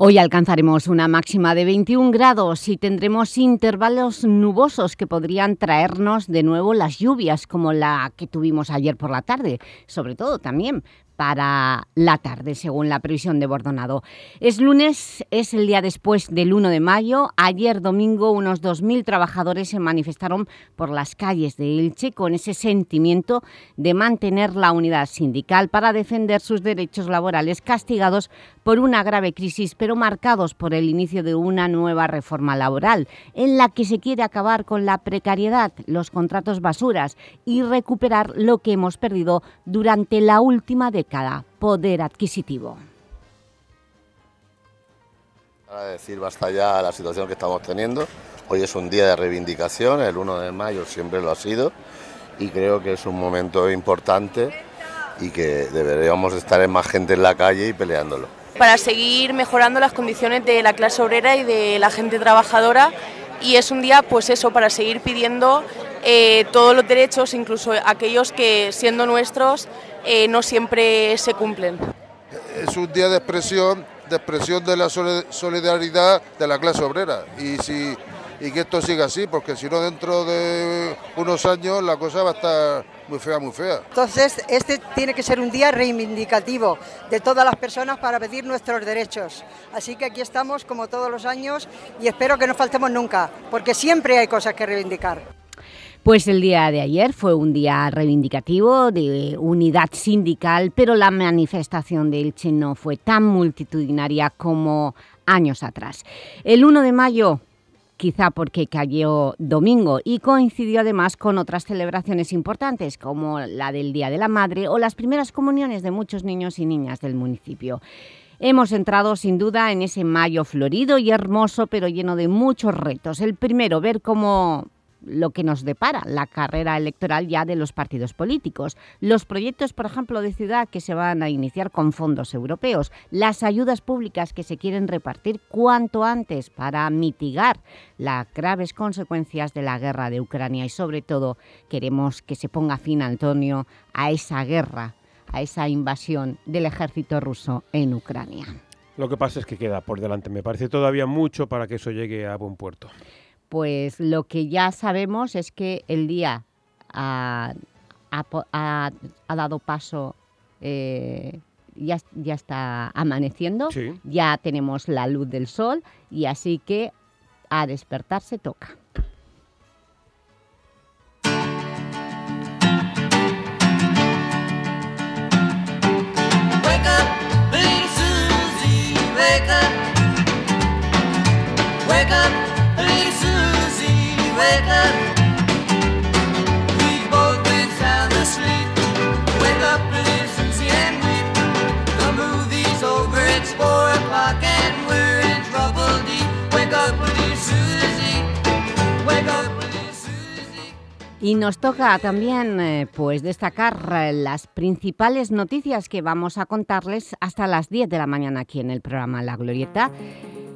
Hoy alcanzaremos una máxima de 21 grados y tendremos intervalos nubosos que podrían traernos de nuevo las lluvias como la que tuvimos ayer por la tarde, sobre todo también para la tarde, según la previsión de Bordonado. Es lunes, es el día después del 1 de mayo. Ayer domingo unos 2.000 trabajadores se manifestaron por las calles de Elche con ese sentimiento de mantener la unidad sindical para defender sus derechos laborales castigados por una grave crisis, pero marcados por el inicio de una nueva reforma laboral, en la que se quiere acabar con la precariedad, los contratos basuras y recuperar lo que hemos perdido durante la última década cada poder adquisitivo. Para decir basta ya a la situación que estamos teniendo. Hoy es un día de reivindicación, el 1 de mayo siempre lo ha sido y creo que es un momento importante y que deberíamos estar en más gente en la calle y peleándolo. Para seguir mejorando las condiciones de la clase obrera y de la gente trabajadora y es un día pues eso para seguir pidiendo eh, todos los derechos, incluso aquellos que siendo nuestros eh, no siempre se cumplen. Es un día de expresión, de expresión de la solidaridad de la clase obrera y si y que esto siga así, porque si no dentro de unos años la cosa va a estar muy fea, muy fea. Entonces, este tiene que ser un día reivindicativo de todas las personas para pedir nuestros derechos. Así que aquí estamos como todos los años y espero que no faltemos nunca, porque siempre hay cosas que reivindicar. Pues el día de ayer fue un día reivindicativo de unidad sindical, pero la manifestación de Elche no fue tan multitudinaria como años atrás. El 1 de mayo quizá porque cayó domingo y coincidió además con otras celebraciones importantes como la del Día de la Madre o las primeras comuniones de muchos niños y niñas del municipio. Hemos entrado sin duda en ese mayo florido y hermoso pero lleno de muchos retos. El primero, ver cómo lo que nos depara la carrera electoral ya de los partidos políticos. Los proyectos, por ejemplo, de ciudad que se van a iniciar con fondos europeos, las ayudas públicas que se quieren repartir cuanto antes para mitigar las graves consecuencias de la guerra de Ucrania y sobre todo queremos que se ponga fin, Antonio, a esa guerra, a esa invasión del ejército ruso en Ucrania. Lo que pasa es que queda por delante, me parece todavía mucho para que eso llegue a buen puerto. Pues lo que ya sabemos es que el día ha, dado paso, eh, ya, ya, está amaneciendo, ya tenemos la luz del sol y así que a despertarse toca. Y nos toca también eh, pues destacar eh, las principales noticias que vamos a contarles hasta las 10 de la mañana aquí en el programa La Glorieta.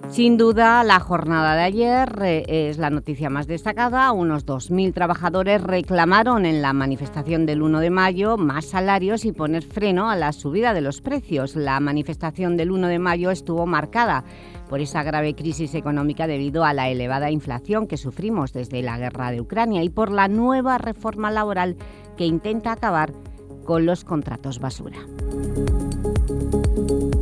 Sin duda, la jornada de ayer eh, es la noticia más destacada. Unos 2.000 trabajadores reclamaron en la manifestación del 1 de mayo más salarios y poner freno a la subida de los precios. La manifestación del 1 de mayo estuvo marcada por esa grave crisis económica debido a la elevada inflación que sufrimos desde la guerra de Ucrania y por la nueva reforma laboral que intenta acabar con los contratos basura.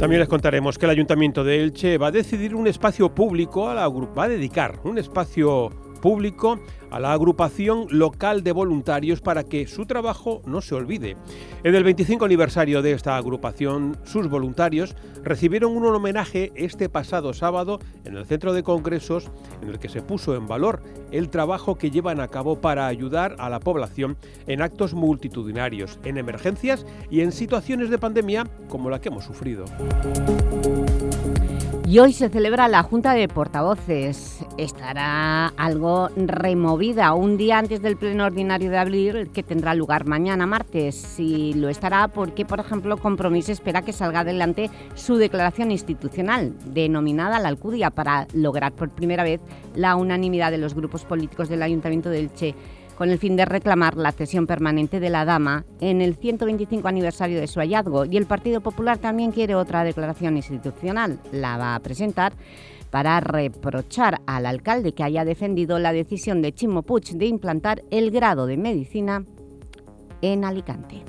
También les contaremos que el Ayuntamiento de Elche va a decidir un espacio público, a la, va a dedicar un espacio público a la agrupación local de voluntarios para que su trabajo no se olvide. En el 25 aniversario de esta agrupación, sus voluntarios recibieron un homenaje este pasado sábado en el Centro de Congresos en el que se puso en valor el trabajo que llevan a cabo para ayudar a la población en actos multitudinarios, en emergencias y en situaciones de pandemia como la que hemos sufrido. Y hoy se celebra la Junta de Portavoces. Estará algo removida un día antes del pleno ordinario de abril que tendrá lugar mañana martes. Y lo estará porque, por ejemplo, Compromís espera que salga adelante su declaración institucional, denominada la Alcudia, para lograr por primera vez la unanimidad de los grupos políticos del Ayuntamiento de Elche con el fin de reclamar la cesión permanente de la Dama en el 125 aniversario de su hallazgo. Y el Partido Popular también quiere otra declaración institucional. La va a presentar para reprochar al alcalde que haya defendido la decisión de Chimo de implantar el grado de Medicina en Alicante.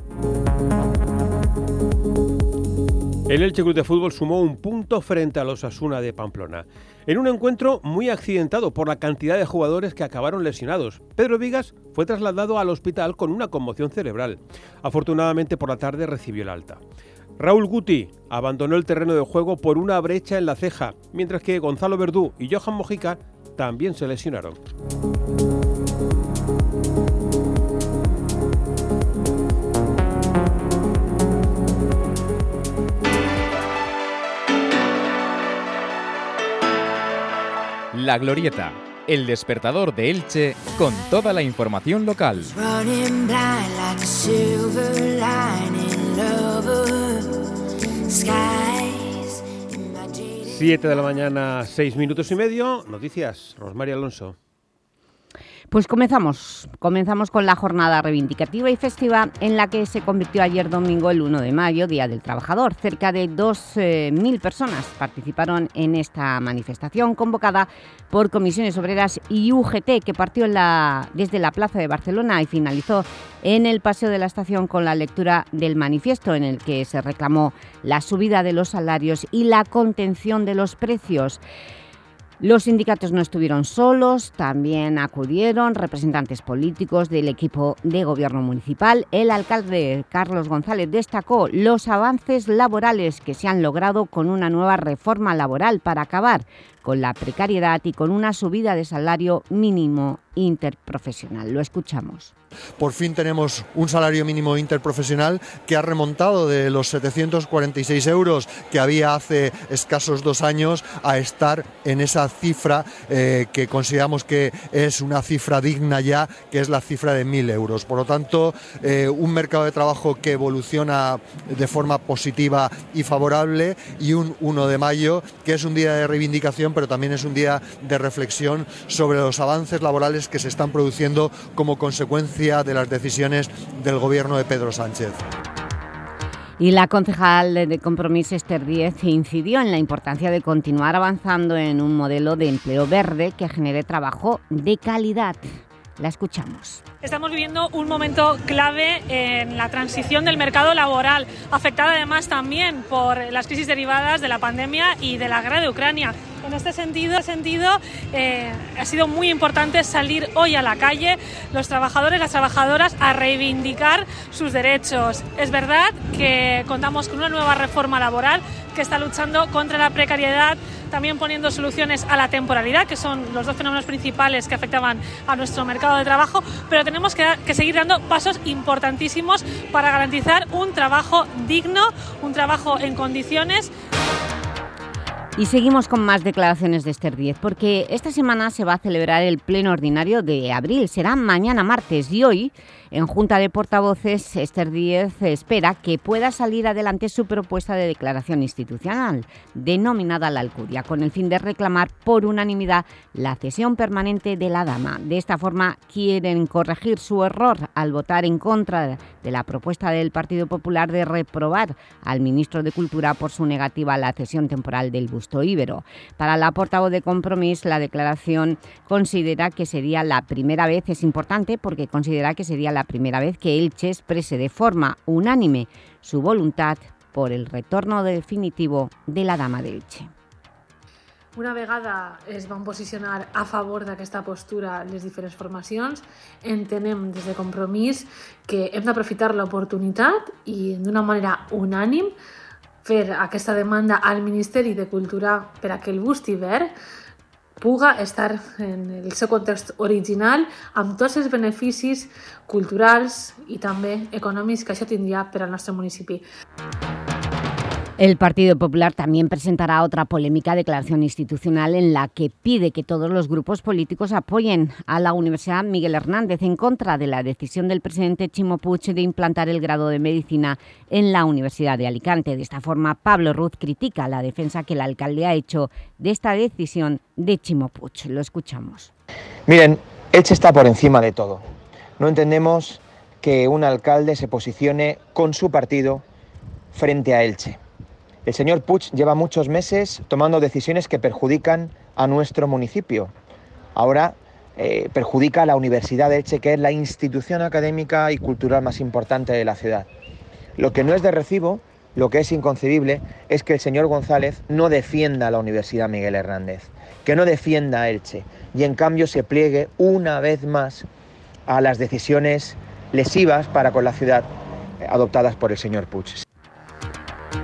El Elche Club de Fútbol sumó un punto frente a los Asuna de Pamplona. En un encuentro muy accidentado por la cantidad de jugadores que acabaron lesionados, Pedro Vigas fue trasladado al hospital con una conmoción cerebral. Afortunadamente por la tarde recibió el alta. Raúl Guti abandonó el terreno de juego por una brecha en la ceja, mientras que Gonzalo Verdú y Johan Mojica también se lesionaron. La Glorieta, el despertador de Elche con toda la información local. 7 de la mañana, 6 minutos y medio. Noticias, Rosmaria Alonso. Pues comenzamos, comenzamos con la jornada reivindicativa y festiva en la que se convirtió ayer domingo el 1 de mayo, Día del Trabajador. Cerca de 2.000 personas participaron en esta manifestación convocada por Comisiones Obreras y UGT que partió desde la Plaza de Barcelona y finalizó en el Paseo de la Estación con la lectura del manifiesto en el que se reclamó la subida de los salarios y la contención de los precios. Los sindicatos no estuvieron solos, también acudieron representantes políticos del equipo de gobierno municipal. El alcalde Carlos González destacó los avances laborales que se han logrado con una nueva reforma laboral para acabar con la precariedad y con una subida de salario mínimo interprofesional. Lo escuchamos. Por fin tenemos un salario mínimo interprofesional que ha remontado de los 746 euros que había hace escasos dos años a estar en esa cifra eh, que consideramos que es una cifra digna ya, que es la cifra de 1.000 euros. Por lo tanto, eh, un mercado de trabajo que evoluciona de forma positiva y favorable y un 1 de mayo que es un día de reivindicación, pero también es un día de reflexión sobre los avances laborales que se están produciendo como consecuencia de las decisiones del gobierno de Pedro Sánchez. Y la concejal de Compromiso Esther Díez incidió en la importancia de continuar avanzando en un modelo de empleo verde que genere trabajo de calidad. La escuchamos. Estamos viviendo un momento clave en la transición del mercado laboral, afectada además también por las crisis derivadas de la pandemia y de la guerra de Ucrania. En este sentido, sentido eh, ha sido muy importante salir hoy a la calle, los trabajadores, las trabajadoras, a reivindicar sus derechos. Es verdad que contamos con una nueva reforma laboral que está luchando contra la precariedad, también poniendo soluciones a la temporalidad, que son los dos fenómenos principales que afectaban a nuestro mercado de trabajo, pero tenemos que, que, seguir dando pasos importantísimos para garantizar un trabajo digno, un trabajo en condiciones. Y seguimos con más declaraciones de Esther Díez, porque esta semana se va a celebrar el pleno ordinario de abril. Será mañana martes y hoy en Junta de Portavoces, Esther Díez espera que pueda salir adelante su propuesta de declaración institucional, denominada la Alcudia, con el fin de reclamar por unanimidad la cesión permanente de la dama. De esta forma quieren corregir su error al votar en contra de la propuesta del Partido Popular de reprobar al ministro de Cultura por su negativa a la cesión temporal del busto íbero. Para la portavoz de Compromís, la declaración considera que sería la primera vez, es importante porque considera que sería la la primera vez que Elche exprese de forma unánime su voluntad por el retorno definitivo de la Dama de Elche. Una vegada es van posicionar a favor d'aquesta postura les diferents formacions, entenem des de compromís que hem d'aprofitar l'oportunitat i d'una manera unànim fer aquesta demanda al Ministeri de Cultura per a que el bust hivern puga estar en el seu context original amb tots els beneficis culturals i també econòmics que això tindria per al nostre municipi. El Partido Popular también presentará otra polémica declaración institucional en la que pide que todos los grupos políticos apoyen a la Universidad Miguel Hernández en contra de la decisión del presidente Chimo de implantar el grado de Medicina en la Universidad de Alicante. De esta forma, Pablo Ruz critica la defensa que el alcalde ha hecho de esta decisión de Chimo. Lo escuchamos. Miren, Elche está por encima de todo. No entendemos que un alcalde se posicione con su partido frente a Elche. El señor Puig lleva muchos meses tomando decisiones que perjudican a nuestro municipio. Ahora eh, perjudica a la Universidad de Elche, que es la institución académica y cultural más importante de la ciudad. Lo que no es de recibo, lo que es inconcebible, es que el señor González no defienda a la Universidad Miguel Hernández, que no defienda a Elche y en cambio se pliegue una vez más a las decisiones lesivas para con la ciudad eh, adoptadas por el señor Puig.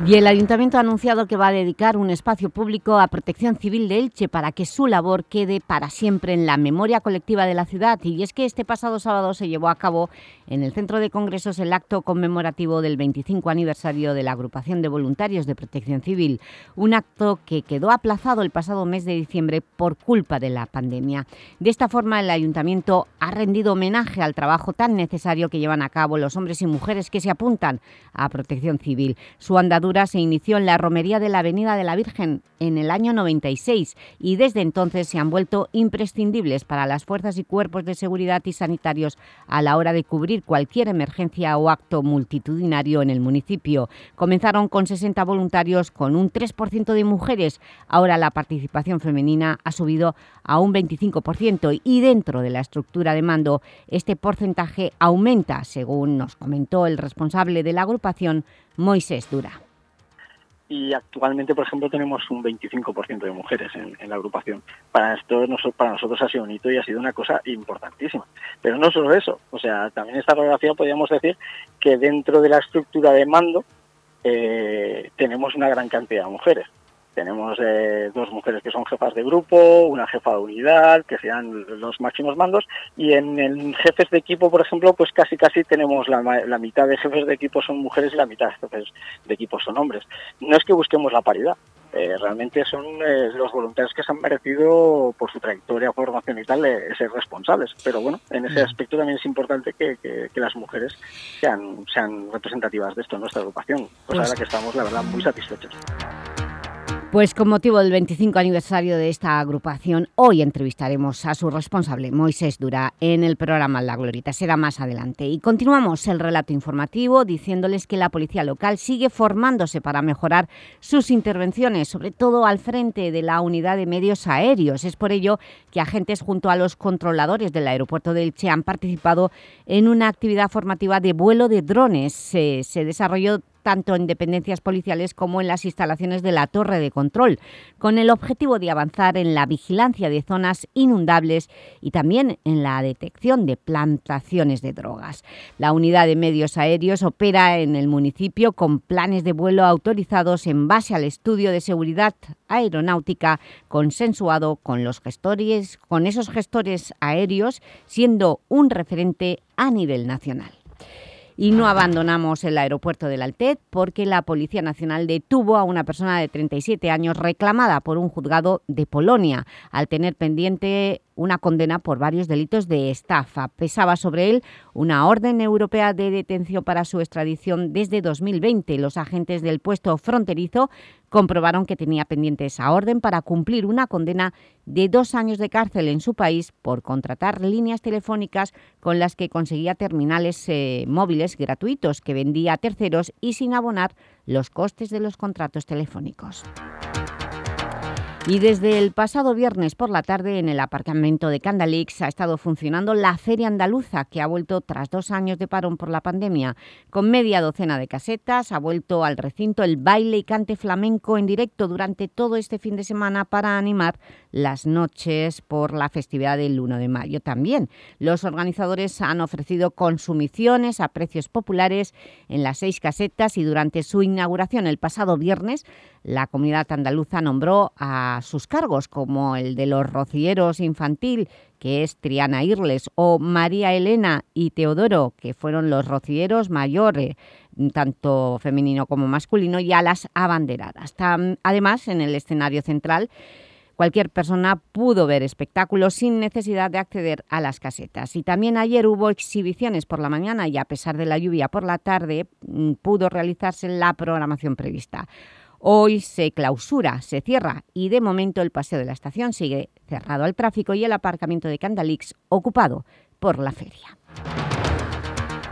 Y el Ayuntamiento ha anunciado que va a dedicar un espacio público a Protección Civil de Elche para que su labor quede para siempre en la memoria colectiva de la ciudad. Y es que este pasado sábado se llevó a cabo en el Centro de Congresos el acto conmemorativo del 25 aniversario de la Agrupación de Voluntarios de Protección Civil, un acto que quedó aplazado el pasado mes de diciembre por culpa de la pandemia. De esta forma, el Ayuntamiento ha rendido homenaje al trabajo tan necesario que llevan a cabo los hombres y mujeres que se apuntan a Protección Civil. Su andadura se inició en la romería de la Avenida de la Virgen en el año 96 y desde entonces se han vuelto imprescindibles para las fuerzas y cuerpos de seguridad y sanitarios a la hora de cubrir cualquier emergencia o acto multitudinario en el municipio. Comenzaron con 60 voluntarios con un 3% de mujeres. Ahora la participación femenina ha subido a un 25% y dentro de la estructura de mando este porcentaje aumenta, según nos comentó el responsable de la agrupación, Moisés Dura y actualmente, por ejemplo, tenemos un 25% de mujeres en, la agrupación. Para esto para nosotros ha sido un hito y ha sido una cosa importantísima. Pero no solo eso, o sea, también esta radiografía podríamos decir que dentro de la estructura de mando eh, tenemos una gran cantidad de mujeres. Tenemos eh, dos mujeres que son jefas de grupo, una jefa de unidad, que sean los máximos mandos, y en, el jefes de equipo, por ejemplo, pues casi casi tenemos la, mitad de jefes de equipo son mujeres y la mitad de jefes de equipo son hombres. No es que busquemos la paridad, eh, realmente son eh, los voluntarios que se han merecido por su trayectoria, formación y tal, ser responsables. Pero bueno, en ese aspecto también es importante que, las mujeres sean, sean representativas de esto en nuestra agrupación. Pues, pues ahora que estamos, la verdad, muy satisfechos. Pues con motivo del 25 aniversario de esta agrupación, hoy entrevistaremos a su responsable, Moisés Dura, en el programa La Glorita. Será más adelante. Y continuamos el relato informativo diciéndoles que la policía local sigue formándose para mejorar sus intervenciones, sobre todo al frente de la unidad de medios aéreos. Es por ello que agentes junto a los controladores del aeropuerto de Elche han participado en una actividad formativa de vuelo de drones. se desarrolló tanto en dependencias policiales como en las instalaciones de la torre de control, con el objetivo de avanzar en la vigilancia de zonas inundables y también en la detección de plantaciones de drogas. La unidad de medios aéreos opera en el municipio con planes de vuelo autorizados en base al estudio de seguridad aeronáutica consensuado con los gestores, con esos gestores aéreos, siendo un referente a nivel nacional. Y no abandonamos el aeropuerto del Altet porque la Policía Nacional detuvo a una persona de 37 años reclamada por un juzgado de Polonia al tener pendiente una condena por varios delitos de estafa. Pesaba sobre él una orden europea de detención para su extradición desde 2020. Los agentes del puesto fronterizo comprobaron que tenía pendiente esa orden para cumplir una condena de dos años de cárcel en su país por contratar líneas telefónicas con las que conseguía terminales eh, móviles gratuitos que vendía a terceros y sin abonar los costes de los contratos telefónicos. Y desde el pasado viernes por la tarde en el aparcamiento de Candalix ha estado funcionando la Feria Andaluza, que ha vuelto tras dos años de parón por la pandemia. Con media docena de casetas ha vuelto al recinto el baile y cante flamenco en directo durante todo este fin de semana para animar las noches por la festividad del 1 de mayo. También los organizadores han ofrecido consumiciones a precios populares en las seis casetas y durante su inauguración el pasado viernes la comunidad andaluza nombró a sus cargos, como el de los rocieros infantil, que es Triana Irles, o María Elena y Teodoro, que fueron los rocieros mayores, tanto femenino como masculino, y a las abanderadas. Además, en el escenario central, Cualquier persona pudo ver espectáculos sin necesidad de acceder a las casetas. Y también ayer hubo exhibiciones por la mañana y a pesar de la lluvia por la tarde mm, pudo realizarse la programación prevista. Hoy se clausura, se cierra y de momento el paseo de la estación sigue cerrado al tráfico y el aparcamiento de Candalix ocupado por la feria.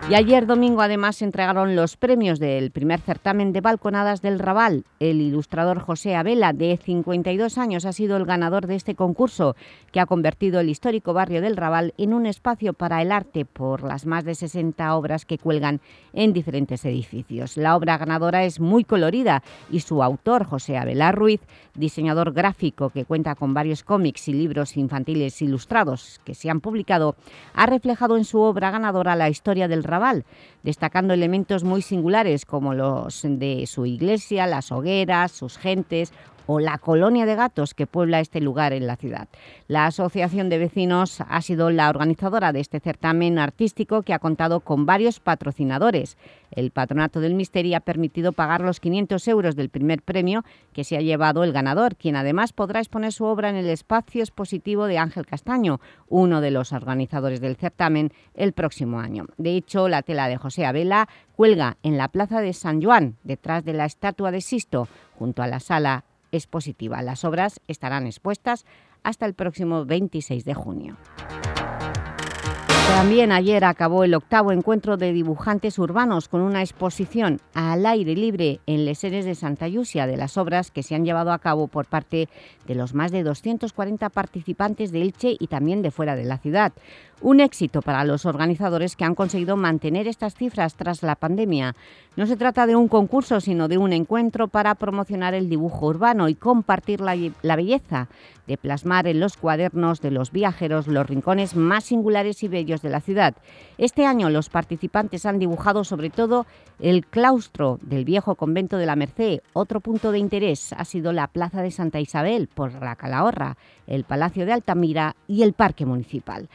Y ayer domingo además se entregaron los premios del primer certamen de balconadas del Raval. El ilustrador José Abela, de 52 años, ha sido el ganador de este concurso, que ha convertido el histórico barrio del Raval en un espacio para el arte por las más de 60 obras que cuelgan en diferentes edificios. La obra ganadora es muy colorida y su autor, José Abela Ruiz, diseñador gráfico que cuenta con varios cómics y libros infantiles ilustrados que se han publicado, ha reflejado en su obra ganadora la historia del Raval destacando elementos muy singulares como los de su iglesia, las hogueras, sus gentes o la colonia de gatos que puebla este lugar en la ciudad. La Asociación de Vecinos ha sido la organizadora de este certamen artístico que ha contado con varios patrocinadores. El Patronato del Misterio ha permitido pagar los 500 euros del primer premio que se ha llevado el ganador, quien además podrá exponer su obra en el espacio expositivo de Ángel Castaño, uno de los organizadores del certamen, el próximo año. De hecho, la tela de José Abela cuelga en la plaza de San Juan, detrás de la estatua de Sisto, junto a la sala es positiva. Las obras estarán expuestas hasta el próximo 26 de junio. También ayer acabó el octavo encuentro de dibujantes urbanos con una exposición al aire libre en Leseres de Santa Yusia de las obras que se han llevado a cabo por parte de los más de 240 participantes de Elche y también de fuera de la ciudad. Un éxito para los organizadores que han conseguido mantener estas cifras tras la pandemia. No se trata de un concurso, sino de un encuentro para promocionar el dibujo urbano y compartir la, belleza de plasmar en los cuadernos de los viajeros los rincones más singulares y bellos de la ciudad. Este año los participantes han dibujado sobre todo el claustro del viejo convento de la Merced. Otro punto de interés ha sido la Plaza de Santa Isabel por la Calahorra, el Palacio de Altamira y el Parque Municipal.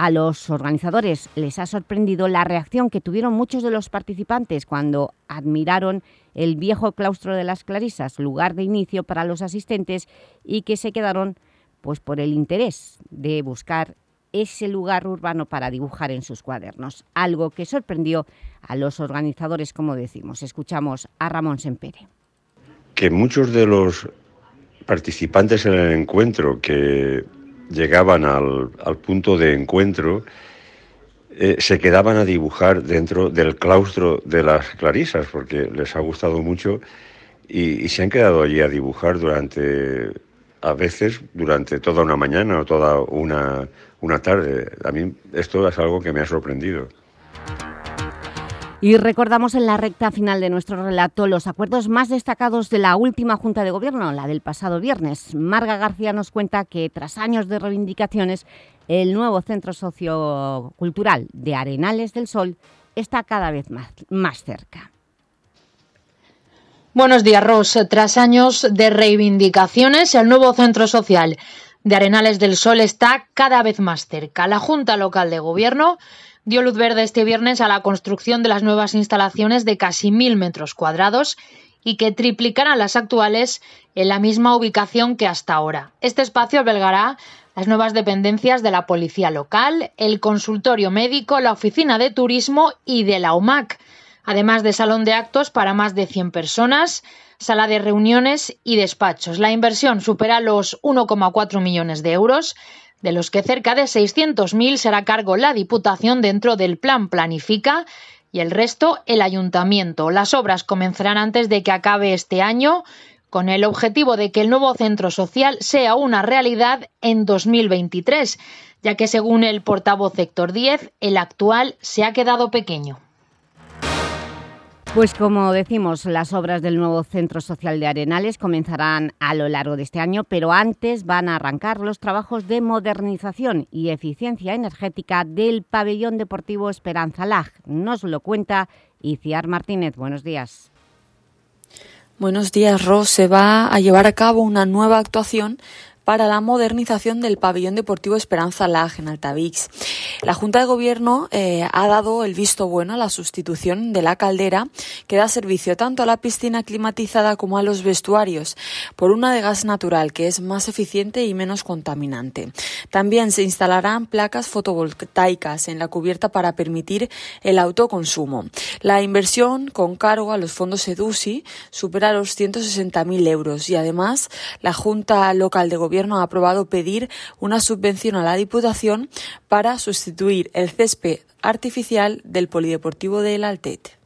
A los organizadores les ha sorprendido la reacción que tuvieron muchos de los participantes cuando admiraron el viejo claustro de las Clarisas, lugar de inicio para los asistentes y que se quedaron pues, por el interés de buscar ese lugar urbano para dibujar en sus cuadernos, algo que sorprendió a los organizadores, como decimos. Escuchamos a Ramón Sempere. Que muchos de los participantes en el encuentro que llegaban al, punto de encuentro, eh, se quedaban a dibujar dentro del claustro de las Clarisas, porque les ha gustado mucho y, se han quedado allí a dibujar durante, a veces, durante toda una mañana o toda una, una tarde. A mí esto es algo que me ha sorprendido. Y recordamos en la recta final de nuestro relato los acuerdos más destacados de la última Junta de Gobierno, la del pasado viernes. Marga García nos cuenta que tras años de reivindicaciones, el nuevo Centro Sociocultural de Arenales del Sol está cada vez más, más cerca. Buenos días, Ros. Tras años de reivindicaciones, el nuevo Centro Social de Arenales del Sol está cada vez más cerca. La Junta Local de Gobierno dio luz verde este viernes a la construcción de las nuevas instalaciones de casi mil metros cuadrados y que triplicarán las actuales en la misma ubicación que hasta ahora. Este espacio albergará las nuevas dependencias de la Policía Local, el consultorio médico, la oficina de turismo y de la UMAC, además de salón de actos para más de 100 personas, sala de reuniones y despachos. La inversión supera los 1,4 millones de euros, de los que cerca de 600.000 será cargo la Diputación dentro del Plan Planifica y el resto el Ayuntamiento. Las obras comenzarán antes de que acabe este año con el objetivo de que el nuevo centro social sea una realidad en 2023, ya que según el portavoz Héctor 10, el actual se ha quedado pequeño. Pues como decimos, las obras del nuevo Centro Social de Arenales comenzarán a lo largo de este año, pero antes van a arrancar los trabajos de modernización y eficiencia energética del pabellón deportivo Esperanza Lag. Nos lo cuenta Iciar Martínez. Buenos días. Buenos días, Ross. Se va a llevar a cabo una nueva actuación para la modernización del pabellón deportivo Esperanza Lag en Altavix. La Junta de Gobierno eh, ha dado el visto bueno a la sustitución de la caldera que da servicio tanto a la piscina climatizada como a los vestuarios por una de gas natural que es más eficiente y menos contaminante. También se instalarán placas fotovoltaicas en la cubierta para permitir el autoconsumo. La inversión con cargo a los fondos EDUSI supera los 160.000 euros y además la Junta Local de Gobierno ha aprobado pedir una subvención a la Diputación para sustituir el césped artificial del Polideportivo del Altet.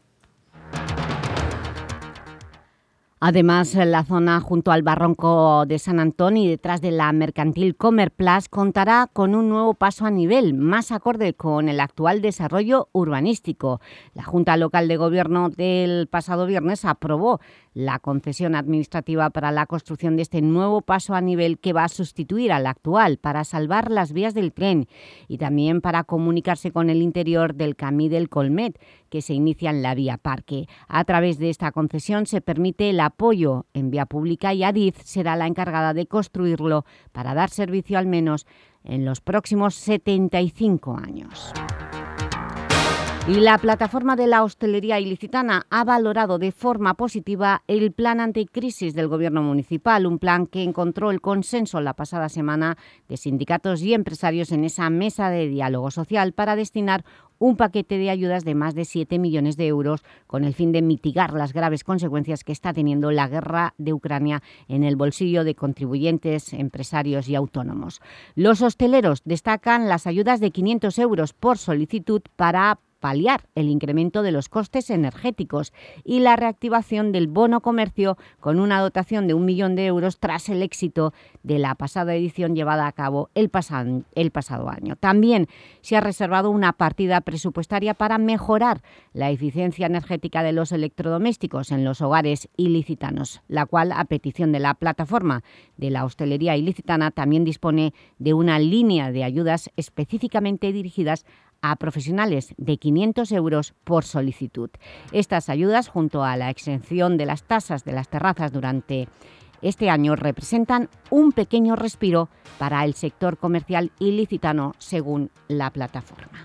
Además, la zona junto al barranco de San Antonio y detrás de la mercantil Comerplas contará con un nuevo paso a nivel, más acorde con el actual desarrollo urbanístico. La Junta Local de Gobierno del pasado viernes aprobó la concesión administrativa para la construcción de este nuevo paso a nivel que va a sustituir al actual para salvar las vías del tren y también para comunicarse con el interior del Camí del Colmet, que se inicia en la vía Parque. A través de esta concesión se permite el apoyo en vía pública y Adif será la encargada de construirlo para dar servicio al menos en los próximos 75 años. Y la plataforma de la hostelería ilicitana ha valorado de forma positiva el plan anticrisis del Gobierno municipal, un plan que encontró el consenso la pasada semana de sindicatos y empresarios en esa mesa de diálogo social para destinar un paquete de ayudas de más de 7 millones de euros con el fin de mitigar las graves consecuencias que está teniendo la guerra de Ucrania en el bolsillo de contribuyentes, empresarios y autónomos. Los hosteleros destacan las ayudas de 500 euros por solicitud para paliar el incremento de los costes energéticos y la reactivación del bono comercio con una dotación de un millón de euros tras el éxito de la pasada edición llevada a cabo el, pasado, año. También se ha reservado una partida presupuestaria para mejorar la eficiencia energética de los electrodomésticos en los hogares ilicitanos, la cual, a petición de la plataforma de la hostelería ilicitana, también dispone de una línea de ayudas específicamente dirigidas a profesionales de 500 euros por solicitud. Estas ayudas, junto a la exención de las tasas de las terrazas durante este año, representan un pequeño respiro para el sector comercial ilicitano, según la plataforma.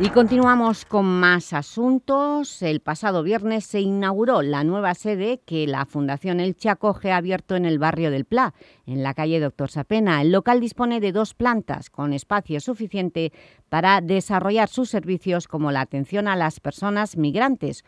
Y continuamos con más asuntos. El pasado viernes se inauguró la nueva sede que la Fundación El Chacoge ha abierto en el barrio del Pla, en la calle Doctor Sapena. El local dispone de dos plantas con espacio suficiente para desarrollar sus servicios como la atención a las personas migrantes,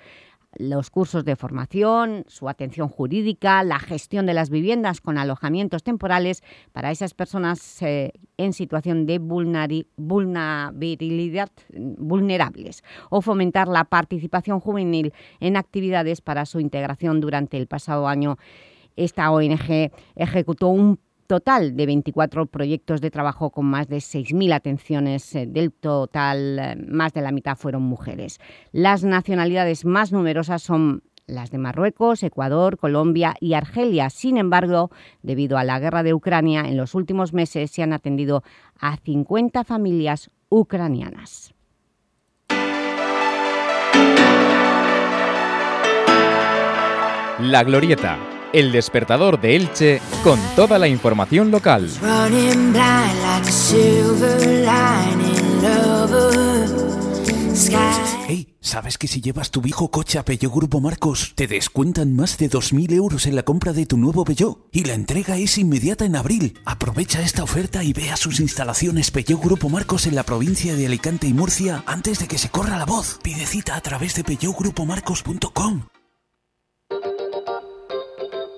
los cursos de formación, su atención jurídica, la gestión de las viviendas con alojamientos temporales para esas personas eh, en situación de vulnerabilidad vulnerables o fomentar la participación juvenil en actividades para su integración durante el pasado año. Esta ONG ejecutó un total de 24 proyectos de trabajo con más de 6.000 atenciones. Eh, del total, eh, más de la mitad fueron mujeres. Las nacionalidades más numerosas son las de Marruecos, Ecuador, Colombia y Argelia. Sin embargo, debido a la guerra de Ucrania, en los últimos meses se han atendido a 50 familias ucranianas. La Glorieta el despertador de Elche con toda la información local. Hey, ¿sabes que si llevas tu viejo coche a Peugeot Grupo Marcos, te descuentan más de 2.000 euros en la compra de tu nuevo Peugeot? Y la entrega es inmediata en abril. Aprovecha esta oferta y ve a sus instalaciones Peugeot Grupo Marcos en la provincia de Alicante y Murcia antes de que se corra la voz. Pide cita a través de peugeotgrupomarcos.com.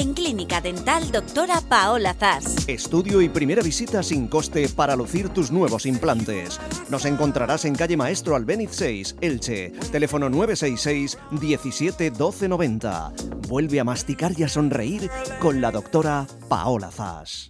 En Clínica Dental Doctora Paola Zas. Estudio y primera visita sin coste para lucir tus nuevos implantes. Nos encontrarás en calle Maestro Albéniz 6, Elche. Teléfono 966 17 12 90. Vuelve a masticar y a sonreír con la doctora Paola Zas.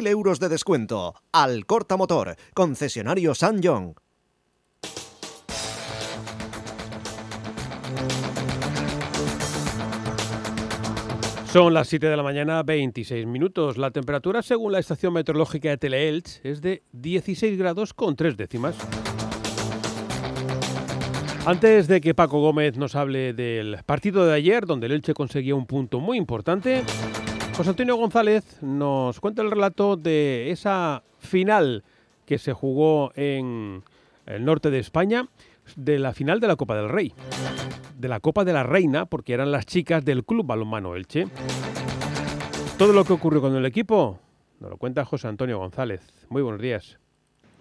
euros de descuento. Al Corta Motor, concesionario San John. Son las 7 de la mañana, 26 minutos. La temperatura, según la estación meteorológica de Teleelch, es de 16 grados con 3 décimas. Antes de que Paco Gómez nos hable del partido de ayer, donde el Elche conseguía un punto muy importante, José Antonio González nos cuenta el relato de esa final que se jugó en el norte de España, de la final de la Copa del Rey, de la Copa de la Reina, porque eran las chicas del Club Balonmano Elche. Todo lo que ocurrió con el equipo nos lo cuenta José Antonio González. Muy buenos días.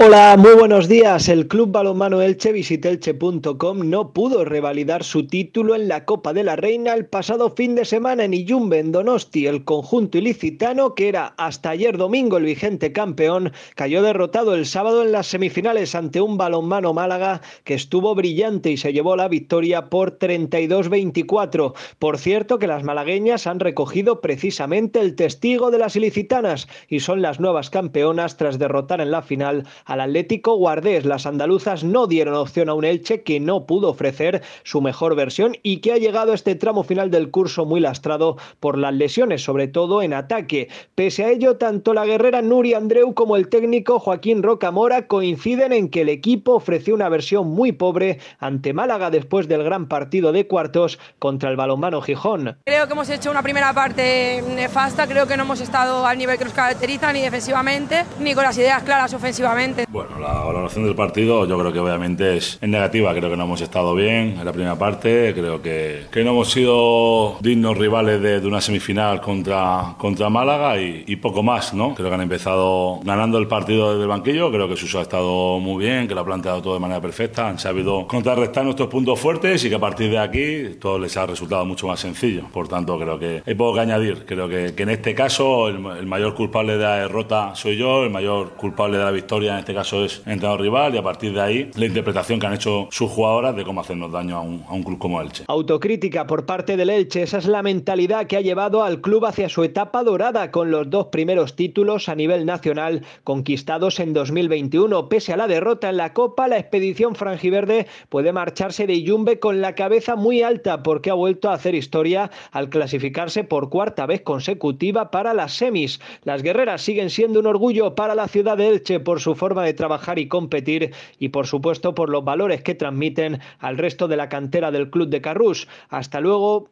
Hola, muy buenos días. El Club Balonmano Elche, visitelche.com, no pudo revalidar su título en la Copa de la Reina el pasado fin de semana en Iyumbe, en Donosti. El conjunto ilicitano, que era hasta ayer domingo el vigente campeón, cayó derrotado el sábado en las semifinales ante un balonmano Málaga que estuvo brillante y se llevó la victoria por 32-24. Por cierto que las malagueñas han recogido precisamente el testigo de las ilicitanas y son las nuevas campeonas tras derrotar en la final al Atlético Guardés. Las andaluzas no dieron opción a un Elche que no pudo ofrecer su mejor versión y que ha llegado a este tramo final del curso muy lastrado por las lesiones, sobre todo en ataque. Pese a ello, tanto la guerrera Nuri Andreu como el técnico Joaquín Rocamora coinciden en que el equipo ofreció una versión muy pobre ante Málaga después del gran partido de cuartos contra el balonmano Gijón. Creo que hemos hecho una primera parte nefasta, creo que no hemos estado al nivel que nos caracteriza ni defensivamente ni con las ideas claras ofensivamente. Bueno, la valoración del partido yo creo que obviamente es, es negativa, creo que no hemos estado bien en la primera parte, creo que, que no hemos sido dignos rivales de, de una semifinal contra, contra Málaga y, y, poco más, ¿no? Creo que han empezado ganando el partido desde el banquillo, creo que Suso ha estado muy bien, que lo ha planteado todo de manera perfecta, han sabido contrarrestar nuestros puntos fuertes y que a partir de aquí todo les ha resultado mucho más sencillo. Por tanto, creo que hay poco que añadir, creo que, que en este caso el, el mayor culpable de la derrota soy yo, el mayor culpable de la victoria en este caso es entrenador rival y a partir de ahí la interpretación que han hecho sus jugadoras de cómo hacernos daño a un, a un club como Elche. Autocrítica por parte del Elche, esa es la mentalidad que ha llevado al club hacia su etapa dorada con los dos primeros títulos a nivel nacional conquistados en 2021. Pese a la derrota en la Copa, la expedición franjiverde puede marcharse de Yumbe con la cabeza muy alta porque ha vuelto a hacer historia al clasificarse por cuarta vez consecutiva para las semis. Las guerreras siguen siendo un orgullo para la ciudad de Elche por su forma de trabajar y competir y por supuesto por los valores que transmiten al resto de la cantera del club de Carrús. Hasta luego.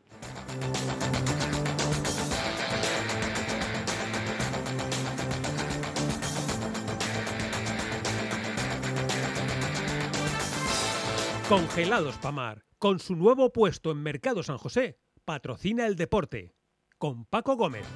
Congelados Pamar, con su nuevo puesto en Mercado San José, patrocina el deporte. Con Paco Gómez.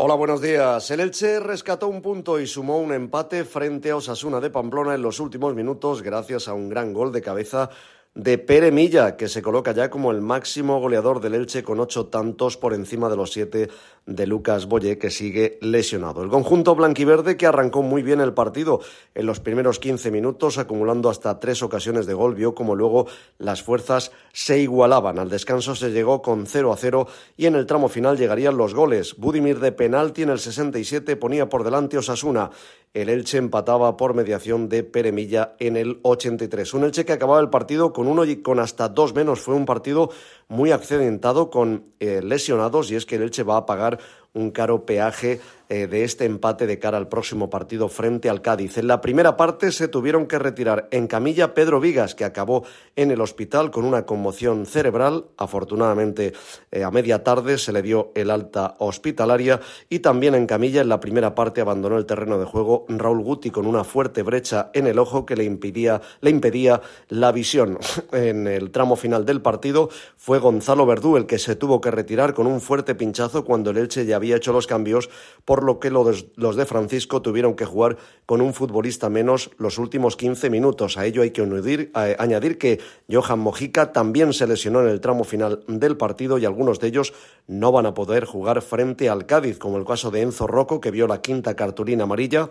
Hola, buenos días. El Elche rescató un punto y sumó un empate frente a Osasuna de Pamplona en los últimos minutos gracias a un gran gol de cabeza de Pere Milla, que se coloca ya como el máximo goleador del Elche con ocho tantos por encima de los siete de Lucas Boye, que sigue lesionado. El conjunto blanquiverde que arrancó muy bien el partido en los primeros 15 minutos, acumulando hasta tres ocasiones de gol, vio como luego las fuerzas se igualaban. Al descanso se llegó con 0 a 0 y en el tramo final llegarían los goles. Budimir de penalti en el 67 ponía por delante Osasuna. El Elche empataba por mediación de Pere Milla en el 83. Un Elche que acababa el partido con uno y con hasta dos menos. Fue un partido muy accidentado con eh, lesionados y es que el Elche va a pagar un caro peaje eh, de este empate de cara al próximo partido frente al Cádiz. En la primera parte se tuvieron que retirar en camilla Pedro Vigas, que acabó en el hospital con una conmoción cerebral. Afortunadamente, eh, a media tarde se le dio el alta hospitalaria y también en camilla en la primera parte abandonó el terreno de juego Raúl Guti con una fuerte brecha en el ojo que le impedía, le impedía la visión. En el tramo final del partido fue Gonzalo Verdú el que se tuvo que retirar con un fuerte pinchazo cuando el Elche ya había hecho los cambios por lo que los de Francisco tuvieron que jugar con un futbolista menos los últimos 15 minutos. A ello hay que añadir, que Johan Mojica también se lesionó en el tramo final del partido y algunos de ellos no van a poder jugar frente al Cádiz, como el caso de Enzo Rocco, que vio la quinta cartulina amarilla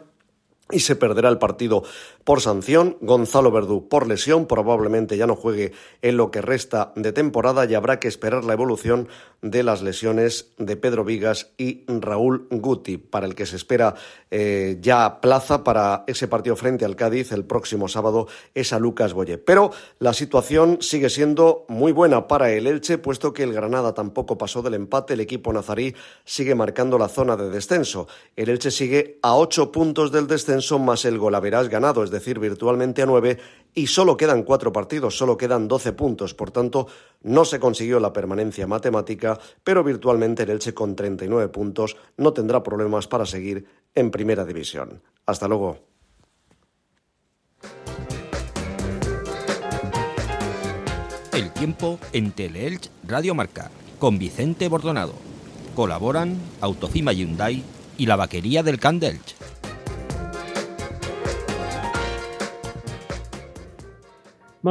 y se perderá el partido por sanción. Gonzalo Verdú por lesión, probablemente ya no juegue en lo que resta de temporada y habrá que esperar la evolución de las lesiones de Pedro Vigas y Raúl Guti, para el que se espera eh, ya plaza para ese partido frente al Cádiz el próximo sábado es a Lucas Boye. Pero la situación sigue siendo muy buena para el Elche, puesto que el Granada tampoco pasó del empate, el equipo nazarí sigue marcando la zona de descenso. El Elche sigue a ocho puntos del descenso son más el golaveras ganado, es decir, virtualmente a nueve, y solo quedan cuatro partidos, solo quedan doce puntos. Por tanto, no se consiguió la permanencia matemática, pero virtualmente el Elche con 39 puntos no tendrá problemas para seguir en primera división. Hasta luego. El tiempo en Teleelch Radio Marca con Vicente Bordonado. Colaboran Autofima Hyundai y la vaquería del Candelch.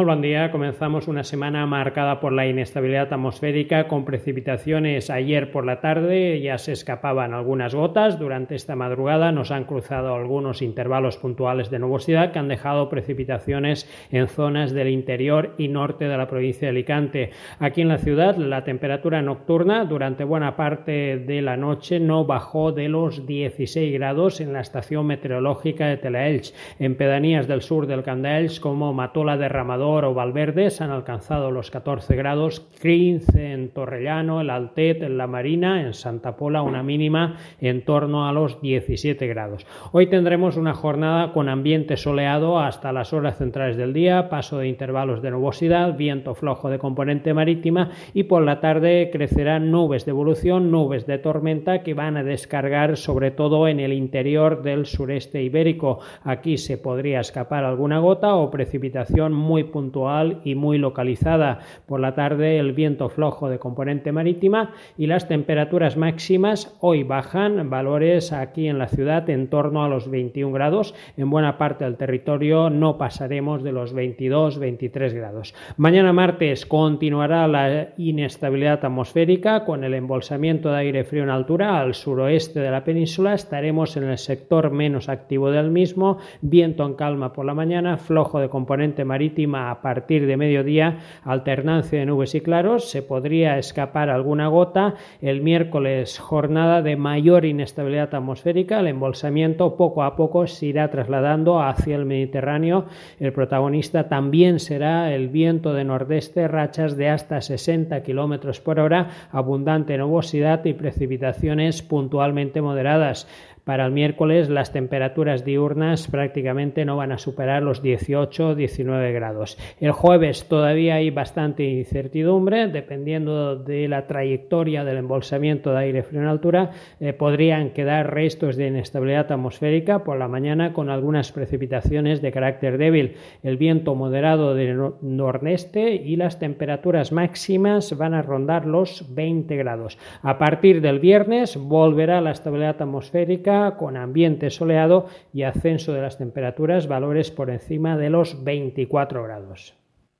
Buen día. Comenzamos una semana marcada por la inestabilidad atmosférica con precipitaciones ayer por la tarde. Ya se escapaban algunas gotas. Durante esta madrugada nos han cruzado algunos intervalos puntuales de nubosidad que han dejado precipitaciones en zonas del interior y norte de la provincia de Alicante. Aquí en la ciudad la temperatura nocturna durante buena parte de la noche no bajó de los 16 grados en la estación meteorológica de Telaelch. En pedanías del sur del Candaelch como Matola Derramador o Valverde se han alcanzado los 14 grados, 15 en Torrellano, el Altet, en La Marina, en Santa Pola una mínima en torno a los 17 grados. Hoy tendremos una jornada con ambiente soleado hasta las horas centrales del día, paso de intervalos de nubosidad, viento flojo de componente marítima y por la tarde crecerán nubes de evolución, nubes de tormenta que van a descargar sobre todo en el interior del sureste ibérico. Aquí se podría escapar alguna gota o precipitación muy puntual y muy localizada. Por la tarde el viento flojo de componente marítima y las temperaturas máximas hoy bajan valores aquí en la ciudad en torno a los 21 grados. En buena parte del territorio no pasaremos de los 22-23 grados. Mañana martes continuará la inestabilidad atmosférica con el embolsamiento de aire frío en altura al suroeste de la península. Estaremos en el sector menos activo del mismo, viento en calma por la mañana, flojo de componente marítima a partir de mediodía, alternancia de nubes y claros, se podría escapar alguna gota. El miércoles jornada de mayor inestabilidad atmosférica, el embolsamiento poco a poco se irá trasladando hacia el Mediterráneo. El protagonista también será el viento de nordeste, rachas de hasta 60 km por hora, abundante nubosidad y precipitaciones puntualmente moderadas. Para el miércoles las temperaturas diurnas prácticamente no van a superar los 18-19 grados. El jueves todavía hay bastante incertidumbre, dependiendo de la trayectoria del embolsamiento de aire frío en altura, eh, podrían quedar restos de inestabilidad atmosférica por la mañana con algunas precipitaciones de carácter débil. El viento moderado del nordeste y las temperaturas máximas van a rondar los 20 grados. A partir del viernes volverá la estabilidad atmosférica con ambiente soleado y ascenso de las temperaturas, valores por encima de los 24 grados.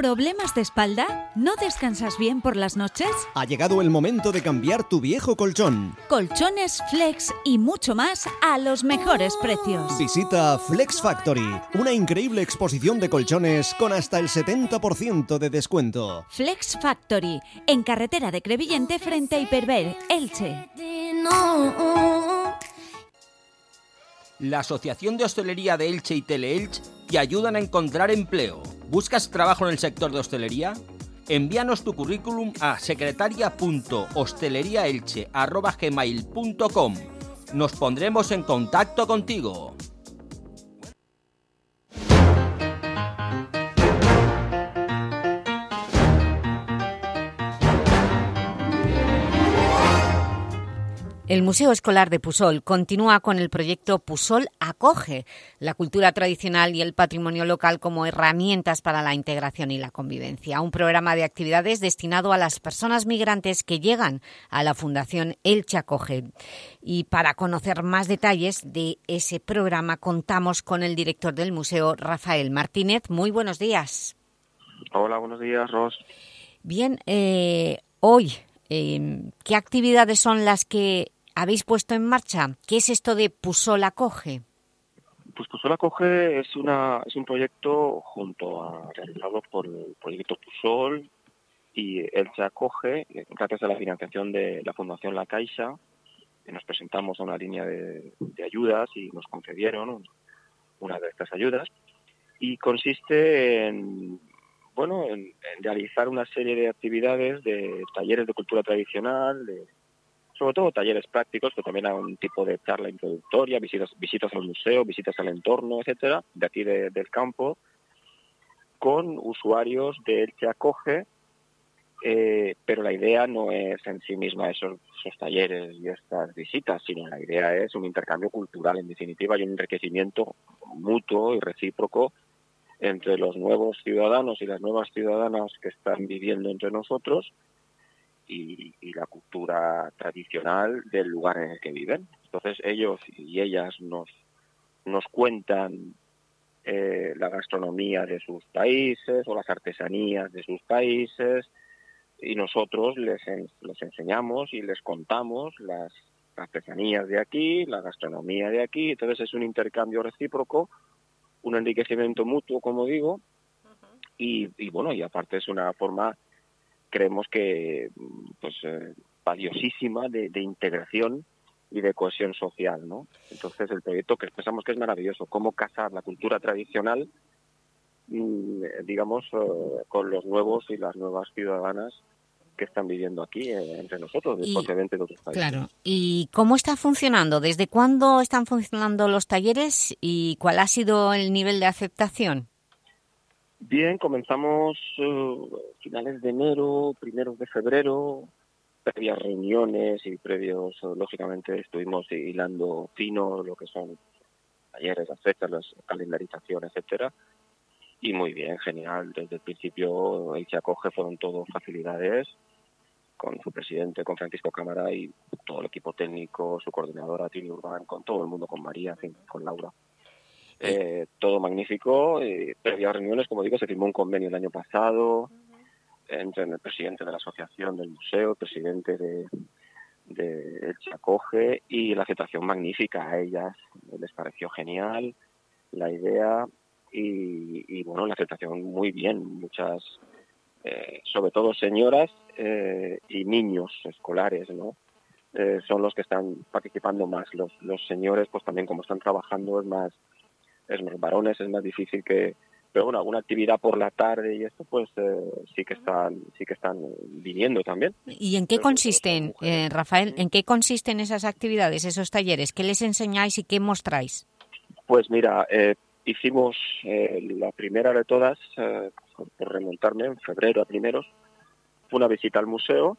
¿Problemas de espalda? ¿No descansas bien por las noches? Ha llegado el momento de cambiar tu viejo colchón. Colchones, flex y mucho más a los mejores precios. Visita Flex Factory, una increíble exposición de colchones con hasta el 70% de descuento. Flex Factory, en carretera de Crevillente frente a Hiperver, Elche. La Asociación de Hostelería de Elche y Teleelch te ayudan a encontrar empleo. ¿Buscas trabajo en el sector de hostelería? Envíanos tu currículum a secretaria.hosteleriaelche.gmail.com Nos pondremos en contacto contigo. El Museo Escolar de Pusol continúa con el proyecto Pusol Acoge, la cultura tradicional y el patrimonio local como herramientas para la integración y la convivencia. Un programa de actividades destinado a las personas migrantes que llegan a la Fundación Elche Acoge. Y para conocer más detalles de ese programa contamos con el director del museo, Rafael Martínez. Muy buenos días. Hola, buenos días, Ros. Bien, eh, hoy, eh, ¿qué actividades son las que habéis puesto en marcha? ¿Qué es esto de Pusol Acoge? Pues Pusol Acoge es, una, es un proyecto junto a, realizado por el proyecto Pusol y Elche Acoge, eh, gracias a la financiación de la Fundación La Caixa, que nos presentamos a una línea de, de ayudas y nos concedieron una de estas ayudas y consiste en bueno en, en realizar una serie de actividades de talleres de cultura tradicional, de sobre todo talleres prácticos, pero también a un tipo de charla introductoria, visitas, visitas al museo, visitas al entorno, etcétera, de aquí de- del campo, con usuarios de Elche Acoge, eh, pero la idea no es en sí misma esos, esos talleres y estas visitas, sino la idea es un intercambio cultural, en definitiva, y un enriquecimiento mutuo y recíproco entre los nuevos ciudadanos y las nuevas ciudadanas que están viviendo entre nosotros y, y la cultura tradicional del lugar en el que viven. Entonces ellos y ellas nos, nos cuentan eh, la gastronomía de sus países o las artesanías de sus países y nosotros les, en- les enseñamos y les contamos las artesanías de aquí, la gastronomía de aquí. Entonces es un intercambio recíproco, un enriquecimiento mutuo, como digo, y, y bueno, y aparte es una forma creemos que pues eh, valiosísima de, de integración y de cohesión social, ¿no? Entonces el proyecto que pensamos que es maravilloso, cómo casar la cultura tradicional, mm, eh, digamos, eh, con los nuevos y las nuevas ciudadanas que están viviendo aquí eh, entre nosotros, Y- de otros países. Claro. ¿Y cómo está funcionando? ¿Desde cuándo están funcionando los talleres y cuál ha sido el nivel de aceptación? Bien, comenzamos eh, finales de enero, primeros de febrero, previas reuniones y previos, eh, lógicamente, estuvimos hilando fino lo que son talleres, las fechas, la calendarización, etcétera. Y muy bien, genial. Desde el principio el que acoge fueron todo facilidades con su presidente, con Francisco Cámara y todo el equipo técnico, su coordinadora, Tini Urbán, con todo el mundo, con María, con Laura. Eh, todo magnífico. Eh, previas reuniones, como digo, se firmó un convenio el año pasado entre el presidente de la asociación del museo, el presidente de, de Elche Acoge y la aceptación magnífica a ellas. Les pareció genial la idea y, y, bueno, la aceptación muy bien. Muchas, eh, sobre todo señoras eh, y niños escolares, ¿no? Eh, son los que están participando más. Los, los señores, pues también como están trabajando es más, es más varones, es más difícil que, pero bueno, alguna actividad por la tarde y esto, pues eh, sí que están, sí que están viniendo también. ¿Y en qué consisten, eh, Rafael, en qué consisten esas actividades, esos talleres? ¿Qué les enseñáis y qué mostráis? Pues mira, eh, hicimos eh, la primera de todas, eh, por remontarme, en febrero a primeros, una visita al museo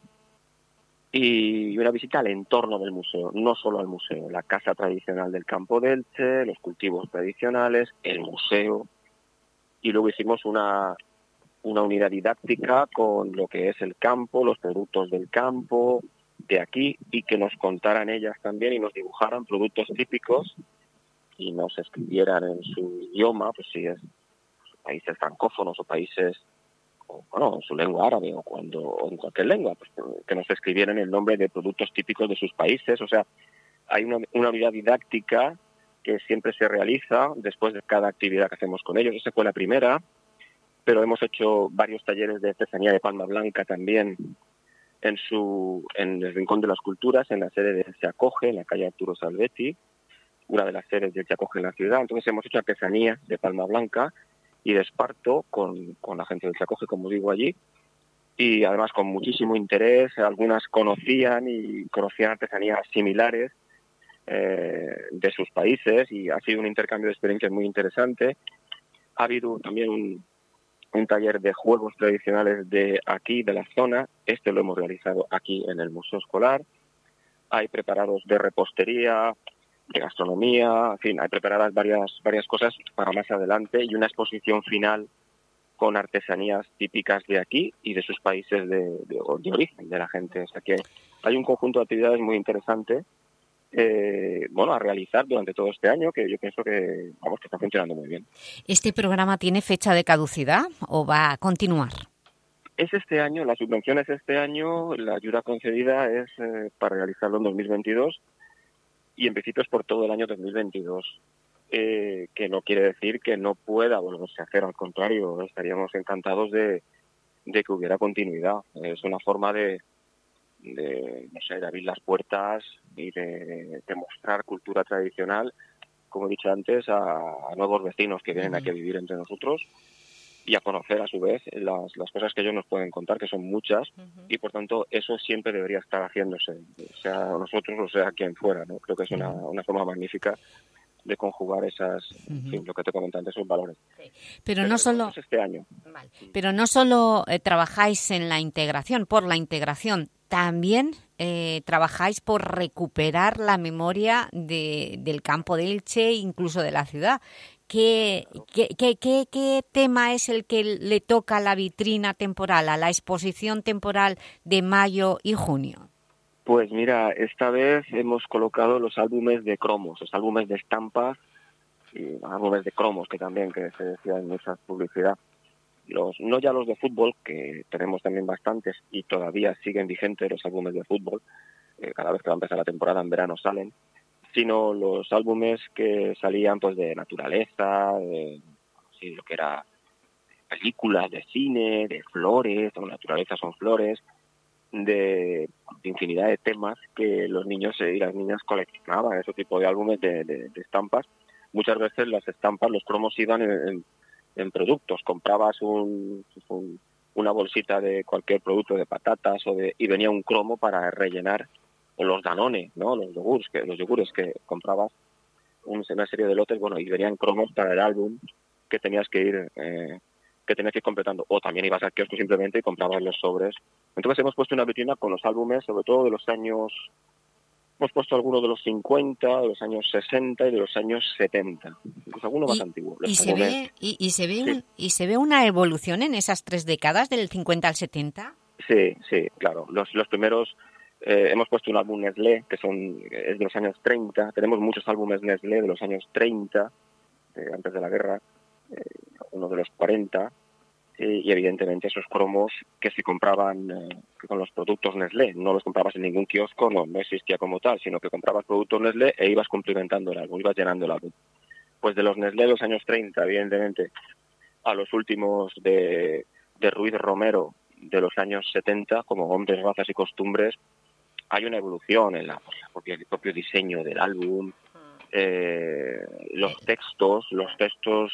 y una visita al entorno del museo, no solo al museo, la casa tradicional del campo de Elche, los cultivos tradicionales, el museo, y luego hicimos una, una unidad didáctica con lo que es el campo, los productos del campo, de aquí, y que nos contaran ellas también y nos dibujaran productos típicos y nos escribieran en su idioma, pues si es países francófonos o países bueno, en su lengua árabe o cuando o en cualquier lengua, pues, que nos escribieran el nombre de productos típicos de sus países. O sea, hay una, una unidad didáctica que siempre se realiza después de cada actividad que hacemos con ellos. Esa fue la primera, pero hemos hecho varios talleres de artesanía de palma blanca también en su en el Rincón de las Culturas, en la sede de Se Acoge, en la calle Arturo Salvetti, una de las sedes de Se Acoge en la ciudad. Entonces hemos hecho artesanía de palma blanca y de esparto con, con la gente del Se Acoge, como digo allí, y además con muchísimo interés. Algunas conocían y conocían artesanías similares eh, de sus países y ha sido un intercambio de experiencias muy interesante. Ha habido también un, un taller de juegos tradicionales de aquí, de la zona. Este lo hemos realizado aquí en el Museo Escolar. Hay preparados de repostería, de gastronomía, en fin, hay preparadas varias, varias cosas para más adelante y una exposición final con artesanías típicas de aquí y de sus países de, de, de origen de la gente. O sea que hay un conjunto de actividades muy interesante eh, bueno, a realizar durante todo este año, que yo pienso que, vamos, que está funcionando muy bien. ¿Este programa tiene fecha de caducidad o va a continuar? Es este año, la subvención es este año, la ayuda concedida es eh, para realizarlo en 2022 y en principio es por todo el año 2022. Eh, que no quiere decir que no pueda volverse a hacer, al contrario, estaríamos encantados de, de que hubiera continuidad. Es una forma de, de, no sé, de abrir las puertas y de, de mostrar cultura tradicional, como he dicho antes, a, a nuevos vecinos que vienen aquí a vivir entre nosotros y a conocer a su vez las, las cosas que ellos nos pueden contar, que son muchas, y por tanto eso siempre debería estar haciéndose, sea nosotros o sea quien fuera. ¿no? Creo que es una, una forma magnífica de conjugar esas, en fin, lo que te comenté antes, esos valores. Pero, no solo... es este año. Pero no solo eh, trabajáis en la integración, por la integración, también eh, trabajáis por recuperar la memoria de, del campo de Elche, incluso de la ciudad. ¿Qué, qué, qué, qué, tema es el que le toca a la vitrina temporal, a la exposición temporal de mayo y junio? Pues mira, esta vez hemos colocado los álbumes de cromos, los álbumes de estampas y álbumes de cromos que también que se decía en esa publicidad. Los, no ya los de fútbol, que tenemos también bastantes y todavía siguen vigentes los álbumes de fútbol, eh, cada vez que va a empezar la temporada en verano salen, sino los álbumes que salían pues de naturaleza, de lo que era películas, de cine, de flores, naturaleza son flores, de, infinidad de temas que los niños y las niñas coleccionaban, ese tipo de álbumes de, de, de estampas. Muchas veces las estampas, los cromos iban en, en, productos. Comprabas un, una bolsita de cualquier producto de patatas o de, y venía un cromo para rellenar o los Danone, ¿no? Los yogures que los yogures que comprabas un, una serie de lotes, bueno, y venían cromos para el álbum que tenías que ir eh, que tenías que ir completando o también ibas al kiosco simplemente y comprabas los sobres. Entonces hemos puesto una vitrina con los álbumes, sobre todo de los años hemos puesto algunos de los 50, de los años 60 y de los años 70, incluso algunos más antiguos. Y se, ve, y, y, se ve sí. un, ¿Y se ve una evolución en esas tres décadas, del 50 al 70? Sí, sí, claro. Los, los primeros eh, hemos puesto un álbum Nestlé, que son, es de los años 30. Tenemos muchos álbumes Nestlé de los años 30, eh, antes de la guerra, eh, uno de los 40. y evidentemente esos cromos que se compraban con los productos Nestlé. No los comprabas en ningún kiosco, no, existía como tal, sino que comprabas productos Nestlé e ibas cumplimentando el álbum, ibas llenando el álbum. Pues de los Nestlé de los años 30, evidentemente, a los últimos de, de Ruiz Romero de los años 70, como Hombres, Razas y Costumbres, hay una evolución en la, el propio diseño del álbum, eh, los textos, los textos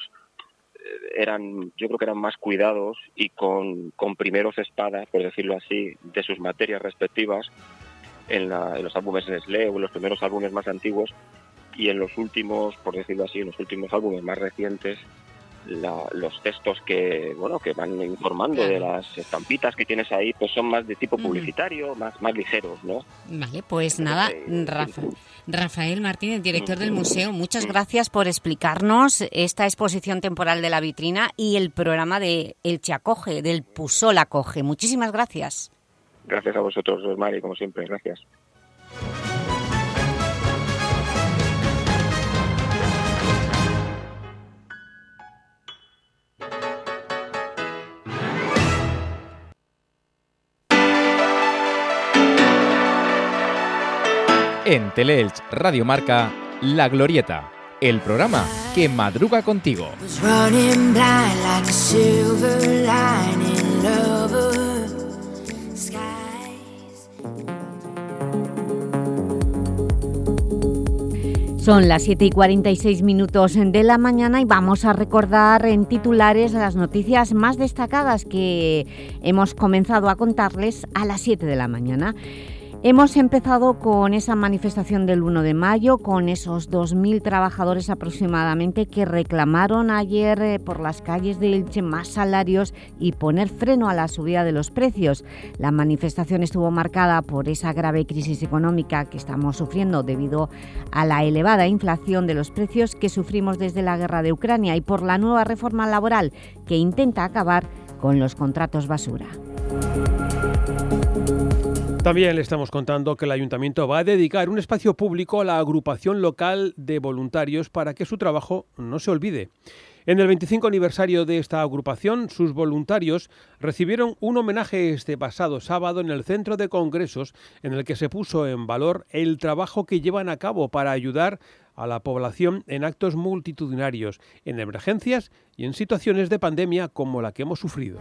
eran, yo creo que eran más cuidados y con, con primeros espadas, por decirlo así, de sus materias respectivas en, los álbumes Nestlé o en los primeros álbumes más antiguos y en los últimos, por decirlo así, en los últimos álbumes más recientes los textos que bueno que van informando de las estampitas que tienes ahí pues son más de tipo publicitario, más, más ligeros, ¿no? Vale, pues nada, Rafael Martínez, director del museo, muchas gracias por explicarnos esta exposición temporal de la vitrina y el programa de El Chacoge, del Pusol Acoge. Muchísimas gracias. Gracias a vosotros, Mari, como siempre. Gracias. En Teleelch Radio Marca, La Glorieta, el programa que madruga contigo. Son las 7 y 46 minutos de la mañana y vamos a recordar en titulares las noticias más destacadas que hemos comenzado a contarles a las 7 de la mañana. Hemos empezado con esa manifestación del 1 de mayo, con esos 2.000 trabajadores aproximadamente que reclamaron ayer eh, por las calles de Elche más salarios y poner freno a la subida de los precios. La manifestación estuvo marcada por esa grave crisis económica que estamos sufriendo debido a la elevada inflación de los precios que sufrimos desde la guerra de Ucrania y por la nueva reforma laboral que intenta acabar con los contratos basura. También le estamos contando que el Ayuntamiento va a dedicar un espacio público a la agrupación local de voluntarios para que su trabajo no se olvide. En el 25 aniversario de esta agrupación, sus voluntarios recibieron un homenaje este pasado sábado en el Centro de Congresos en el que se puso en valor el trabajo que llevan a cabo para ayudar a la población en actos multitudinarios, en emergencias y en situaciones de pandemia como la que hemos sufrido.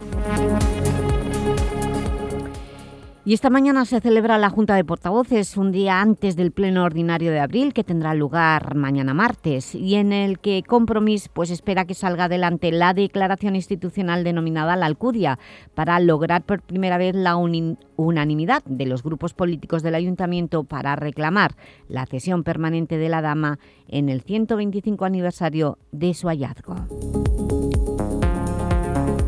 Y esta mañana se celebra la Junta de Portavoces, un día antes del Pleno Ordinario de abril, que tendrá lugar mañana martes, y en el que Compromís pues, espera que salga adelante la declaración institucional denominada la Alcudia, para lograr por primera vez la unanimidad de los grupos políticos del Ayuntamiento para reclamar la cesión permanente de la Dama en el 125 aniversario de su hallazgo.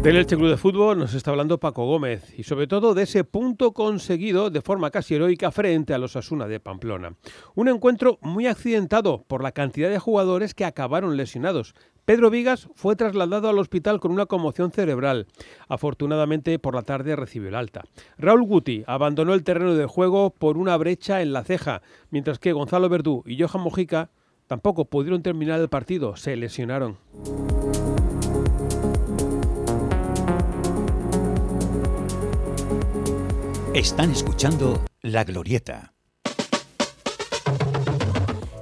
Del Elche Club de Fútbol nos está hablando Paco Gómez y sobre todo de ese punto conseguido de forma casi heroica frente a los Asuna de Pamplona. Un encuentro muy accidentado por la cantidad de jugadores que acabaron lesionados. Pedro Vigas fue trasladado al hospital con una conmoción cerebral. Afortunadamente por la tarde recibió el alta. Raúl Guti abandonó el terreno de juego por una brecha en la ceja, mientras que Gonzalo Verdú y Johan Mojica tampoco pudieron terminar el partido, se lesionaron. Están escuchando La Glorieta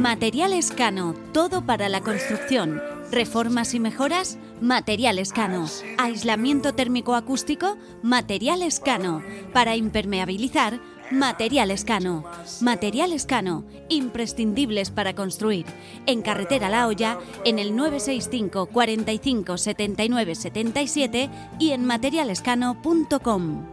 Material Cano, todo para la construcción. Reformas y mejoras, Material Cano. Aislamiento térmico acústico, Material Cano. Para impermeabilizar, Material Cano. Material Cano, imprescindibles para construir. En Carretera La Hoya, en el 965 45 79 77 y en materialescano.com.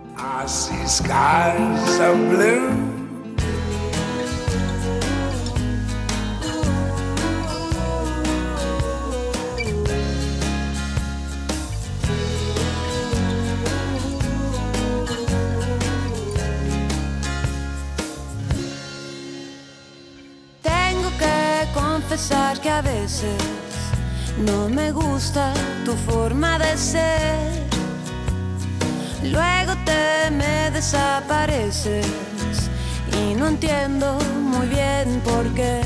que a veces no me gusta tu forma de ser. Luego te me desapareces y no entiendo muy bien por qué.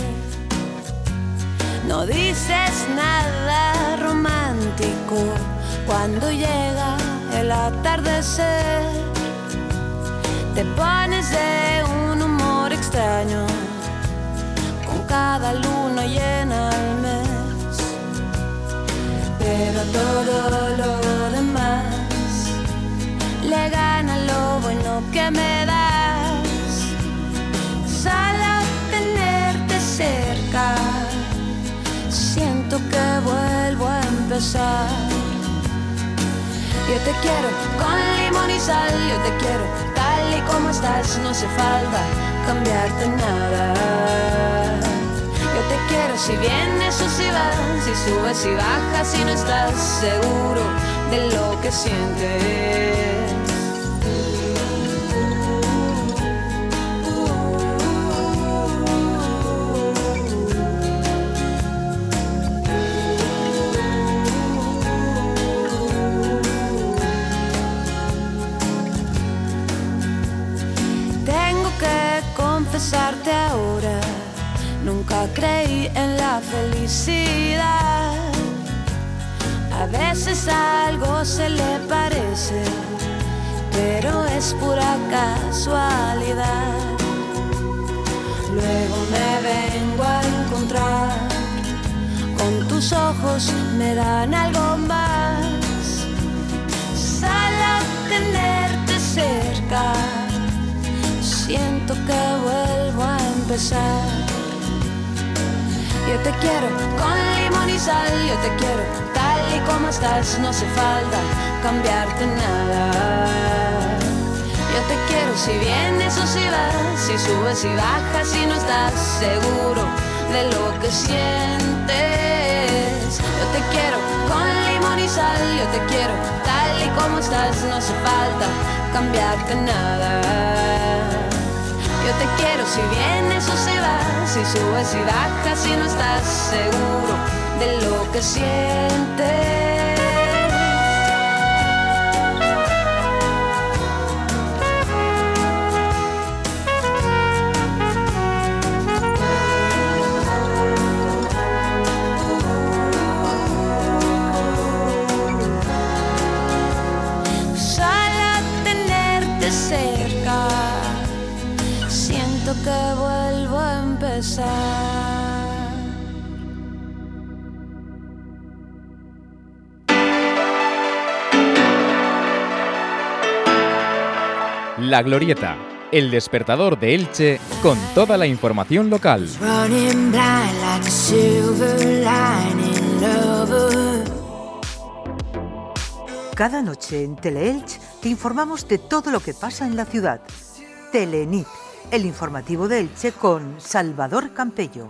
No dices nada romántico cuando llega el atardecer. Te pones de un cada luna llena al mes. Pero todo lo demás le gana lo bueno que me das. Sala tenerte cerca, siento que vuelvo a empezar. Yo te quiero con limón y sal, yo te quiero tal y como estás, no hace falta cambiarte nada. Te quiero si vienes o si vas, si subes y bajas, si no estás seguro de lo que sientes. Creí en la felicidad. A veces algo se le parece, pero es pura casualidad. Luego me vengo a encontrar, con tus ojos me dan algo más. Sal a tenerte cerca, siento que vuelvo a empezar. Yo te quiero con limón y sal, yo te quiero tal y como estás, no hace falta cambiarte nada. Yo te quiero si vienes o si vas, si subes y bajas, si no estás seguro de lo que sientes. Yo te quiero con limón y sal, yo te quiero tal y como estás, no hace falta cambiarte nada. Yo te quiero si vienes o si vas, si subes y bajas, si no estás seguro de lo que sientes. La Glorieta, el despertador de Elche con toda la información local. Cada noche en Teleelch te informamos de todo lo que pasa en la ciudad. Telenit, el informativo de Elche con Salvador Campello.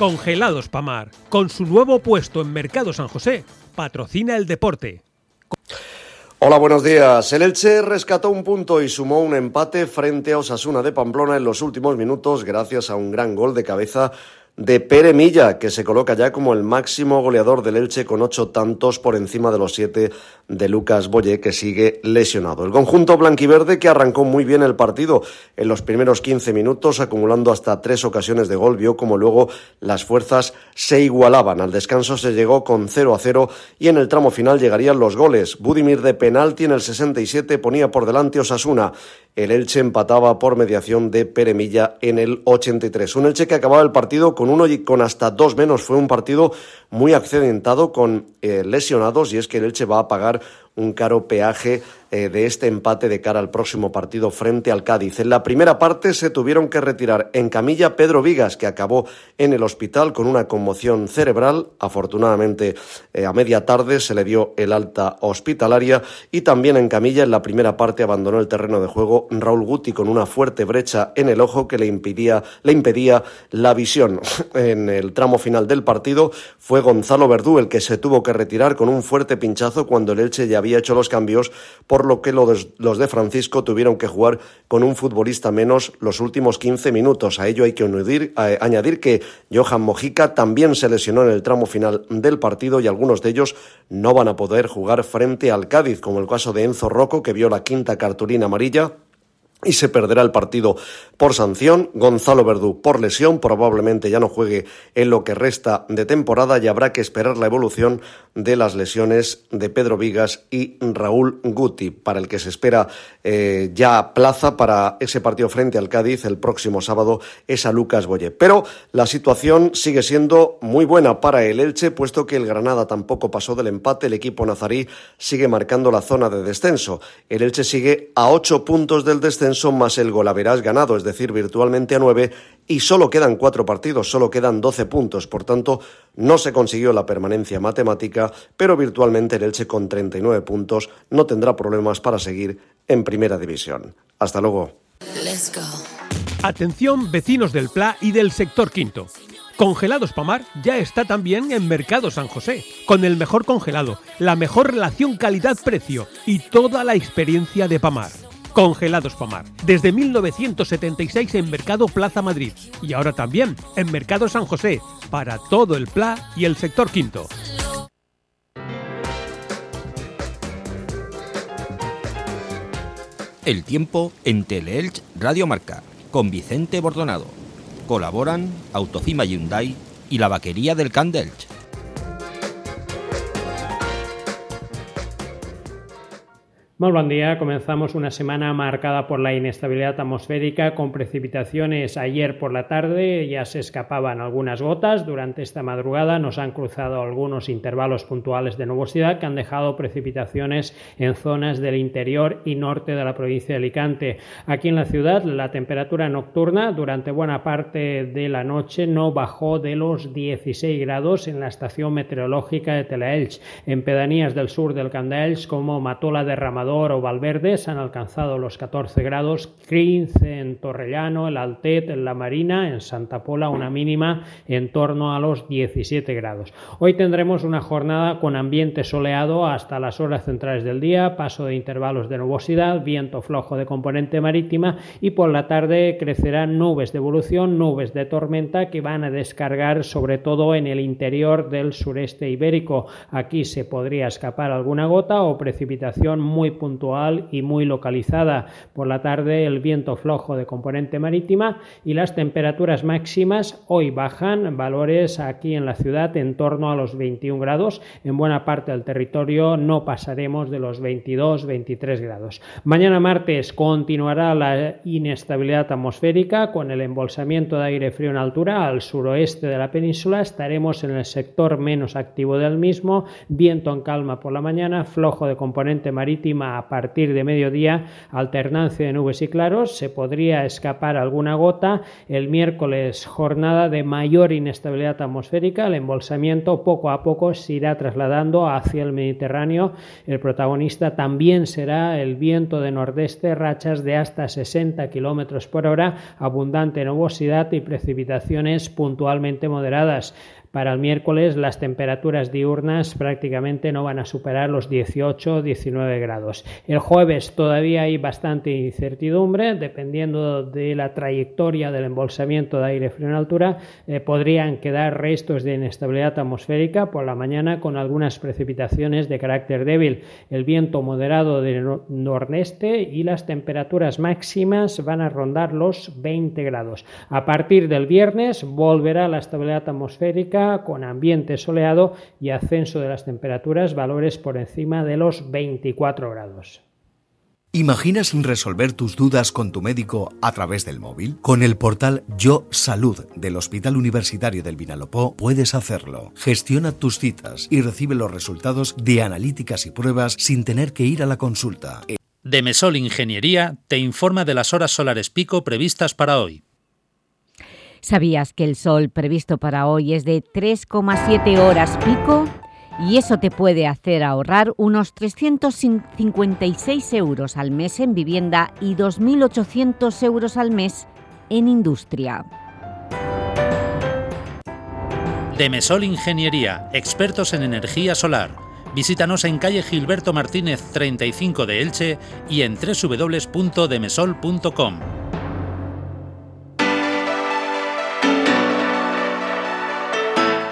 Congelados Pamar, con su nuevo puesto en Mercado San José, patrocina el deporte. Hola, buenos días. El Elche rescató un punto y sumó un empate frente a Osasuna de Pamplona en los últimos minutos gracias a un gran gol de cabeza de Pere Milla, que se coloca ya como el máximo goleador del Elche con ocho tantos por encima de los siete de Lucas Boye, que sigue lesionado. El conjunto blanquiverde que arrancó muy bien el partido en los primeros 15 minutos, acumulando hasta tres ocasiones de gol, vio como luego las fuerzas se igualaban. Al descanso se llegó con 0 a 0 y en el tramo final llegarían los goles. Budimir de penalti en el 67 ponía por delante Osasuna. El Elche empataba por mediación de Pere Milla en el 83. Un Elche que acababa el partido con uno y con hasta dos menos. Fue un partido muy accidentado con eh, lesionados y es que el Elche va a pagar un caro peaje eh, de este empate de cara al próximo partido frente al Cádiz. En la primera parte se tuvieron que retirar en camilla Pedro Vigas, que acabó en el hospital con una conmoción cerebral. Afortunadamente, eh, a media tarde se le dio el alta hospitalaria y también en camilla en la primera parte abandonó el terreno de juego Raúl Guti con una fuerte brecha en el ojo que le impedía, le impedía la visión. En el tramo final del partido fue Gonzalo Verdú el que se tuvo que retirar con un fuerte pinchazo cuando el Elche ya hecho los cambios por lo que los de Francisco tuvieron que jugar con un futbolista menos los últimos 15 minutos. A ello hay que añadir, que Johan Mojica también se lesionó en el tramo final del partido y algunos de ellos no van a poder jugar frente al Cádiz, como el caso de Enzo Rocco, que vio la quinta cartulina amarilla y se perderá el partido por sanción. Gonzalo Verdú por lesión, probablemente ya no juegue en lo que resta de temporada y habrá que esperar la evolución de las lesiones de Pedro Vigas y Raúl Guti, para el que se espera eh, ya plaza para ese partido frente al Cádiz el próximo sábado es a Lucas Boye. Pero la situación sigue siendo muy buena para el Elche, puesto que el Granada tampoco pasó del empate, el equipo nazarí sigue marcando la zona de descenso. El Elche sigue a ocho puntos del descenso son más el golaveras ganado, es decir, virtualmente a nueve, y solo quedan cuatro partidos, solo quedan doce puntos. Por tanto, no se consiguió la permanencia matemática, pero virtualmente el Elche con 39 puntos no tendrá problemas para seguir en primera división. Hasta luego. Atención, vecinos del Pla y del sector quinto. Congelados Pamar ya está también en Mercado San José, con el mejor congelado, la mejor relación calidad-precio y toda la experiencia de Pamar. Congelados Pomar, desde 1976 en Mercado Plaza Madrid y ahora también en Mercado San José, para todo el PLA y el sector quinto. El tiempo en Teleelch Radio Marca, con Vicente Bordonado. Colaboran Autofima Hyundai y la vaquería del Candelch. Muy buen día. Comenzamos una semana marcada por la inestabilidad atmosférica con precipitaciones ayer por la tarde. Ya se escapaban algunas gotas. Durante esta madrugada nos han cruzado algunos intervalos puntuales de nubosidad que han dejado precipitaciones en zonas del interior y norte de la provincia de Alicante. Aquí en la ciudad la temperatura nocturna durante buena parte de la noche no bajó de los 16 grados en la estación meteorológica de Telaelch. En pedanías del sur del Candaelch como Matola Derramador o Valverde se han alcanzado los 14 grados, 15 en Torrellano, el Altet, en La Marina, en Santa Pola una mínima en torno a los 17 grados. Hoy tendremos una jornada con ambiente soleado hasta las horas centrales del día, paso de intervalos de nubosidad, viento flojo de componente marítima y por la tarde crecerán nubes de evolución, nubes de tormenta que van a descargar sobre todo en el interior del sureste ibérico. Aquí se podría escapar alguna gota o precipitación muy puntual y muy localizada. Por la tarde el viento flojo de componente marítima y las temperaturas máximas hoy bajan valores aquí en la ciudad en torno a los 21 grados. En buena parte del territorio no pasaremos de los 22-23 grados. Mañana martes continuará la inestabilidad atmosférica con el embolsamiento de aire frío en altura al suroeste de la península. Estaremos en el sector menos activo del mismo, viento en calma por la mañana, flojo de componente marítima a partir de mediodía, alternancia de nubes y claros, se podría escapar alguna gota. El miércoles jornada de mayor inestabilidad atmosférica, el embolsamiento poco a poco se irá trasladando hacia el Mediterráneo. El protagonista también será el viento de nordeste, rachas de hasta 60 kilómetros por hora, abundante nubosidad y precipitaciones puntualmente moderadas. Para el miércoles las temperaturas diurnas prácticamente no van a superar los 18-19 grados. El jueves todavía hay bastante incertidumbre, dependiendo de la trayectoria del embolsamiento de aire frío en altura, eh, podrían quedar restos de inestabilidad atmosférica por la mañana con algunas precipitaciones de carácter débil. El viento moderado de nordeste y las temperaturas máximas van a rondar los 20 grados. A partir del viernes volverá la estabilidad atmosférica con ambiente soleado y ascenso de las temperaturas, valores por encima de los 24 grados. ¿Imaginas resolver tus dudas con tu médico a través del móvil? Con el portal Yo Salud del Hospital Universitario del Vinalopó puedes hacerlo. Gestiona tus citas y recibe los resultados de analíticas y pruebas sin tener que ir a la consulta. Demesol Ingeniería te informa de las horas solares pico previstas para hoy. ¿Sabías que el sol previsto para hoy es de 3,7 horas pico? y eso te puede hacer ahorrar unos 356 euros al mes en vivienda y 2.800 euros al mes en industria. Demesol Ingeniería, expertos en energía solar. Visítanos en calle Gilberto Martínez 35 de Elche y en www.demesol.com.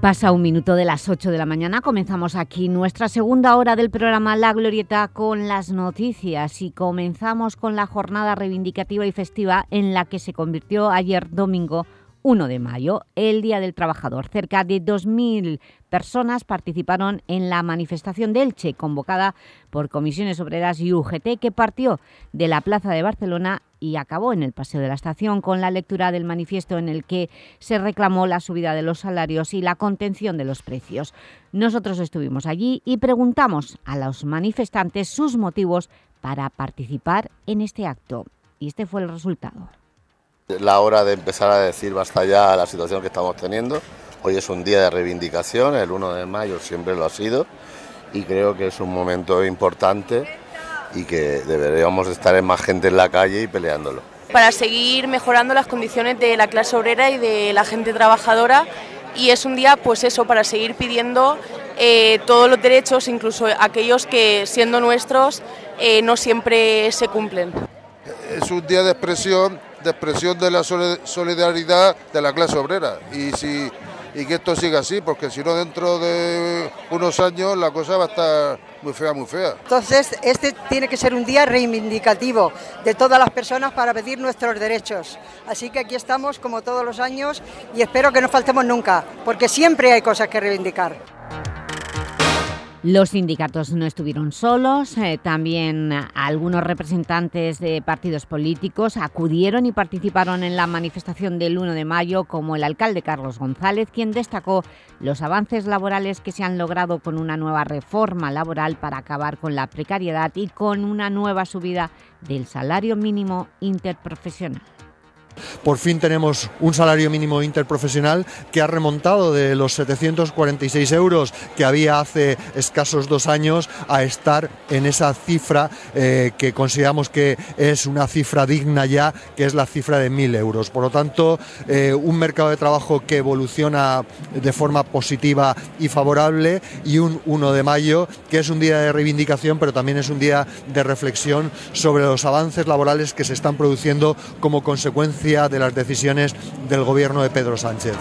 Pasa un minuto de las 8 de la mañana, comenzamos aquí nuestra segunda hora del programa La Glorieta con las noticias y comenzamos con la jornada reivindicativa y festiva en la que se convirtió ayer domingo 1 de mayo, el Día del Trabajador. Cerca de 2.000 personas participaron en la manifestación de Elche, convocada por Comisiones Obreras y UGT, que partió de la Plaza de Barcelona y acabó en el Paseo de la Estación con la lectura del manifiesto en el que se reclamó la subida de los salarios y la contención de los precios. Nosotros estuvimos allí y preguntamos a los manifestantes sus motivos para participar en este acto. Y este fue el resultado la hora de empezar a decir basta ya a la situación que estamos teniendo. Hoy es un día de reivindicación, el 1 de mayo siempre lo ha sido y creo que es un momento importante y que deberíamos estar en más gente en la calle y peleándolo. Para seguir mejorando las condiciones de la clase obrera y de la gente trabajadora y es un día pues eso para seguir pidiendo eh, todos los derechos, incluso aquellos que siendo nuestros eh, no siempre se cumplen. Es un día de expresión de expresión de la solidaridad de la clase obrera y si y que esto siga así porque si no dentro de unos años la cosa va a estar muy fea muy fea. Entonces este tiene que ser un día reivindicativo de todas las personas para pedir nuestros derechos. Así que aquí estamos como todos los años y espero que no faltemos nunca porque siempre hay cosas que reivindicar los sindicatos no estuvieron solos, eh, también algunos representantes de partidos políticos acudieron y participaron en la manifestación del 1 de mayo, como el alcalde Carlos González, quien destacó los avances laborales que se han logrado con una nueva reforma laboral para acabar con la precariedad y con una nueva subida del salario mínimo interprofesional. Por fin tenemos un salario mínimo interprofesional que ha remontado de los 746 euros que había hace escasos dos años a estar en esa cifra eh, que consideramos que es una cifra digna ya, que es la cifra de 1.000 euros. Por lo tanto, eh, un mercado de trabajo que evoluciona de forma positiva y favorable y un 1 de mayo que es un día de reivindicación, pero también es un día de reflexión sobre los avances laborales que se están produciendo como consecuencia de las decisiones del gobierno de Pedro Sánchez.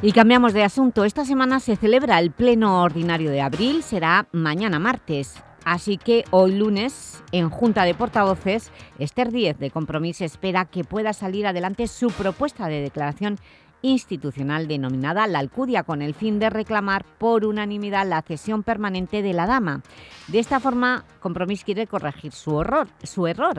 Y cambiamos de asunto. Esta semana se celebra el Pleno Ordinario de Abril, será mañana martes. Así que hoy lunes, en Junta de Portavoces, Esther Díez de Compromís espera que pueda salir adelante su propuesta de declaración institucional denominada La Alcudia, con el fin de reclamar por unanimidad la cesión permanente de la dama. De esta forma, Compromís quiere corregir su error,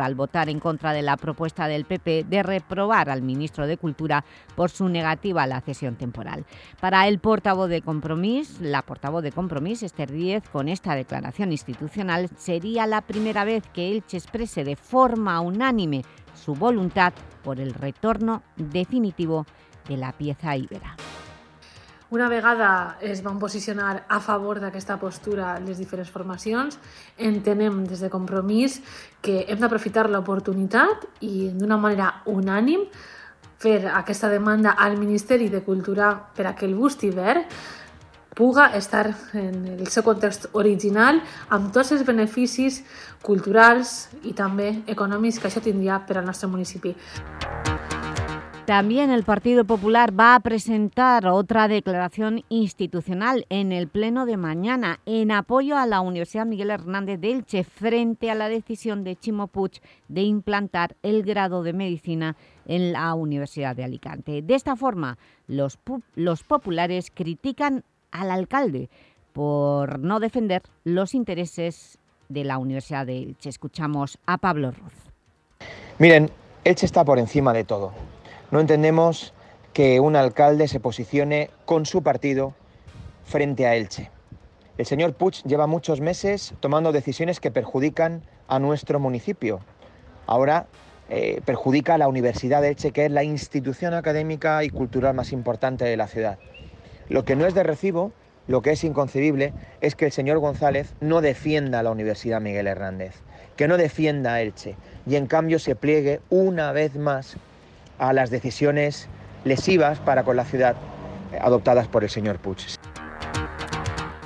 al votar en contra de la propuesta del PP de reprobar al ministro de Cultura por su negativa a la cesión temporal. Para el portavoz de Compromís, la portavoz de Compromís, Esther Díez, con esta declaración institucional sería la primera vez que Elche exprese de forma unánime su voluntad por el retorno definitivo de la pieza íbera. Una vegada es van posicionar a favor d'aquesta postura les diferents formacions, entenem des de compromís que hem d'aprofitar l'oportunitat i d'una manera unànim fer aquesta demanda al Ministeri de Cultura per a que el bust hivern puga estar en el seu context original amb tots els beneficis culturals i també econòmics que això tindria per al nostre municipi. También el Partido Popular va a presentar otra declaración institucional en el pleno de mañana en apoyo a la Universidad Miguel Hernández de Elche frente a la decisión de Chimo Puig de implantar el grado de Medicina en la Universidad de Alicante. De esta forma, los, los populares critican al alcalde por no defender los intereses de la Universidad de Elche. Escuchamos a Pablo Ruz. Miren, Elche está por encima de todo no entendemos que un alcalde se posicione con su partido frente a Elche. El señor Puig lleva muchos meses tomando decisiones que perjudican a nuestro municipio. Ahora eh, perjudica a la Universidad de Elche, que es la institución académica y cultural más importante de la ciudad. Lo que no es de recibo, lo que es inconcebible, es que el señor González no defienda a la Universidad Miguel Hernández, que no defienda a Elche y en cambio se pliegue una vez más a las decisiones lesivas para con la ciudad eh, adoptadas por el señor Puig.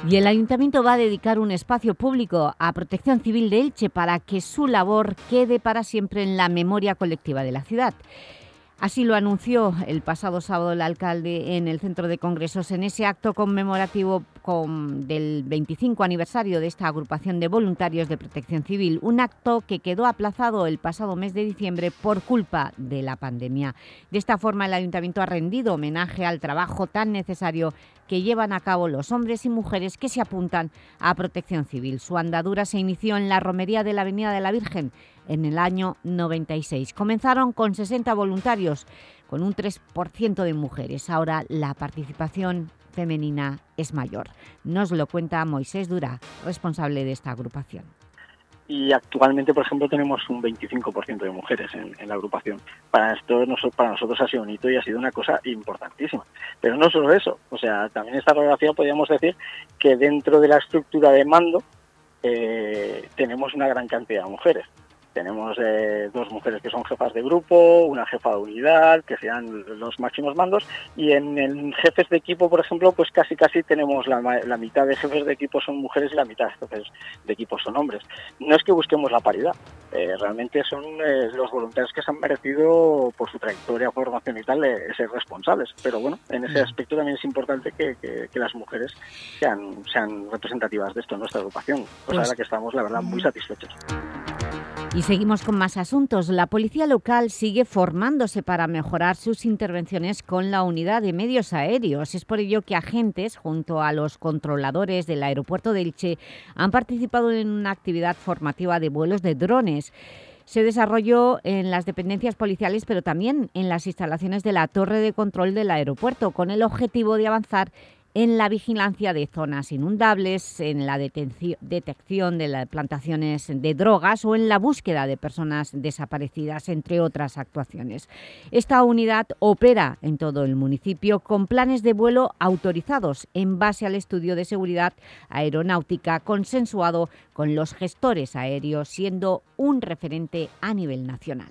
Y el Ayuntamiento va a dedicar un espacio público a Protección Civil de Elche para que su labor quede para siempre en la memoria colectiva de la ciudad. Así lo anunció el pasado sábado el alcalde en el Centro de Congresos en ese acto conmemorativo del 25 aniversario de esta agrupación de voluntarios de protección civil, un acto que quedó aplazado el pasado mes de diciembre por culpa de la pandemia. De esta forma el Ayuntamiento ha rendido homenaje al trabajo tan necesario que llevan a cabo los hombres y mujeres que se apuntan a protección civil. Su andadura se inició en la romería de la Avenida de la Virgen en el año 96. Comenzaron con 60 voluntarios, con un 3% de mujeres. Ahora la participación femenina es mayor. Nos lo cuenta Moisés Dura, responsable de esta agrupación y actualmente, por ejemplo, tenemos un 25% de mujeres en, la agrupación. Para esto, para nosotros ha sido un hito y ha sido una cosa importantísima. Pero no solo eso, o sea, también esta radiografía podríamos decir que dentro de la estructura de mando eh, tenemos una gran cantidad de mujeres. Tenemos eh, dos mujeres que son jefas de grupo, una jefa de unidad, que sean los máximos mandos, y en, jefes de equipo, por ejemplo, pues casi casi tenemos la, mitad de jefes de equipo son mujeres y la mitad de jefes de equipo son hombres. No es que busquemos la paridad, eh, realmente son eh, los voluntarios que se han merecido por su trayectoria, formación y tal, ser responsables. Pero bueno, en ese aspecto también es importante que, las mujeres sean, sean representativas de esto en nuestra agrupación, cosa pues, de la que estamos, la verdad, muy satisfechos. Y seguimos con más asuntos. La policía local sigue formándose para mejorar sus intervenciones con la unidad de medios aéreos. Es por ello que agentes, junto a los controladores del aeropuerto de Elche, han participado en una actividad formativa de vuelos de drones se desarrolló en las dependencias policiales, pero también en las instalaciones de la torre de control del aeropuerto, con el objetivo de avanzar en la vigilancia de zonas inundables, en la detección de plantaciones de drogas o en la búsqueda de personas desaparecidas, entre otras actuaciones. Esta unidad opera en todo el municipio con planes de vuelo autorizados en base al estudio de seguridad aeronáutica consensuado con los gestores aéreos, siendo un referente a nivel nacional.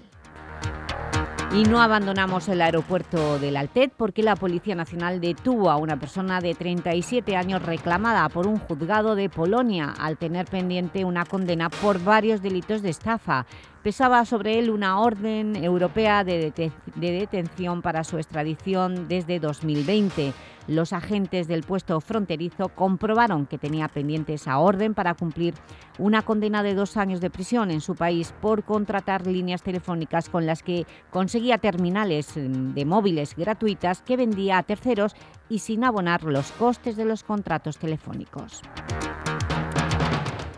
Y no abandonamos el aeropuerto del Altet porque la Policía Nacional detuvo a una persona de 37 años reclamada por un juzgado de Polonia al tener pendiente una condena por varios delitos de estafa pesaba sobre él una orden europea de, detención para su extradición desde 2020. Los agentes del puesto fronterizo comprobaron que tenía pendiente esa orden para cumplir una condena de dos años de prisión en su país por contratar líneas telefónicas con las que conseguía terminales de móviles gratuitas que vendía a terceros y sin abonar los costes de los contratos telefónicos.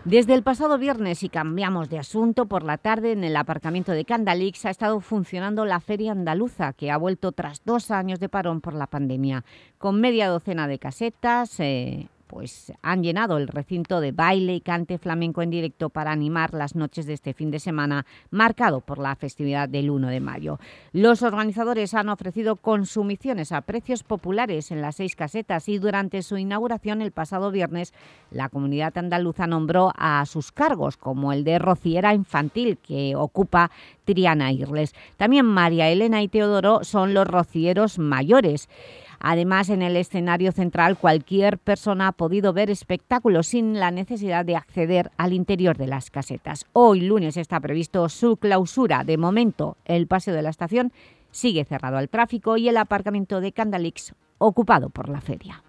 Desde el pasado viernes, y cambiamos de asunto, por la tarde en el aparcamiento de Candalix ha estado funcionando la Feria Andaluza, que ha vuelto tras dos años de parón por la pandemia, con media docena de casetas, eh, pues han llenado el recinto de baile y cante flamenco en directo para animar las noches de este fin de semana, marcado por la festividad del 1 de mayo. Los organizadores han ofrecido consumiciones a precios populares en las seis casetas y durante su inauguración el pasado viernes la comunidad andaluza nombró a sus cargos, como el de rociera infantil que ocupa Triana Irles. También María Elena y Teodoro son los rocieros mayores. Además, en el escenario central cualquier persona ha podido ver espectáculos sin la necesidad de acceder al interior de las casetas. Hoy lunes está previsto su clausura. De momento, el Paseo de la Estación sigue cerrado al tráfico y el aparcamiento de Candalix ocupado por la feria.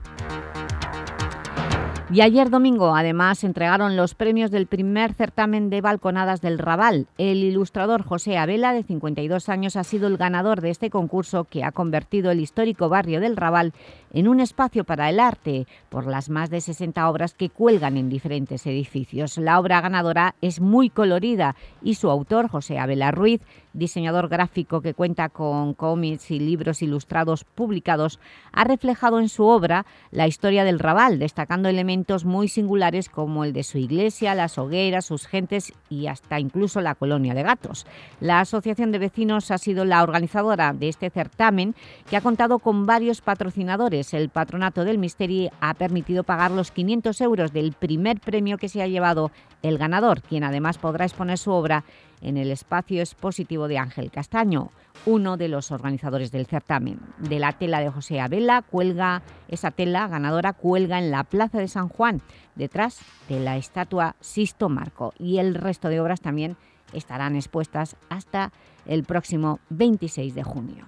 Y ayer domingo, además, entregaron los premios del primer certamen de balconadas del Raval. El ilustrador José Abela, de 52 años, ha sido el ganador de este concurso que ha convertido el histórico barrio del Raval en un espacio para el arte por las más de 60 obras que cuelgan en diferentes edificios. La obra ganadora es muy colorida y su autor, José Abela Ruiz, diseñador gráfico que cuenta con cómics y libros ilustrados publicados, ha reflejado en su obra la historia del Raval, destacando elementos muy singulares como el de su iglesia, las hogueras, sus gentes y hasta incluso la colonia de gatos. La Asociación de Vecinos ha sido la organizadora de este certamen que ha contado con varios patrocinadores. El Patronato del Misteri ha permitido pagar los 500 euros del primer premio que se ha llevado el ganador, quien además podrá exponer su obra en el espacio expositivo de Ángel Castaño, uno de los organizadores del certamen. De la tela de José Abela, cuelga, esa tela ganadora cuelga en la Plaza de San Juan, detrás de la estatua Sisto Marco, y el resto de obras también estarán expuestas hasta el próximo 26 de junio.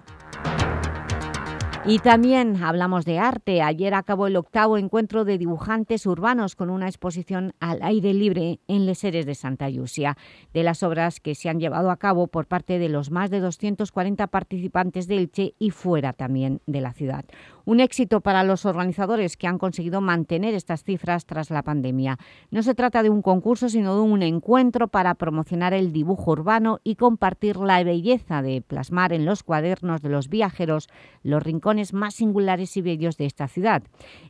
Y también hablamos de arte. Ayer acabó el octavo encuentro de dibujantes urbanos con una exposición al aire libre en Leseres de Santa Yusia, de las obras que se han llevado a cabo por parte de los más de 240 participantes de Elche y fuera también de la ciudad. Un éxito para los organizadores que han conseguido mantener estas cifras tras la pandemia. No se trata de un concurso, sino de un encuentro para promocionar el dibujo urbano y compartir la belleza de plasmar en los cuadernos de los viajeros los rincones más singulares y bellos de esta ciudad.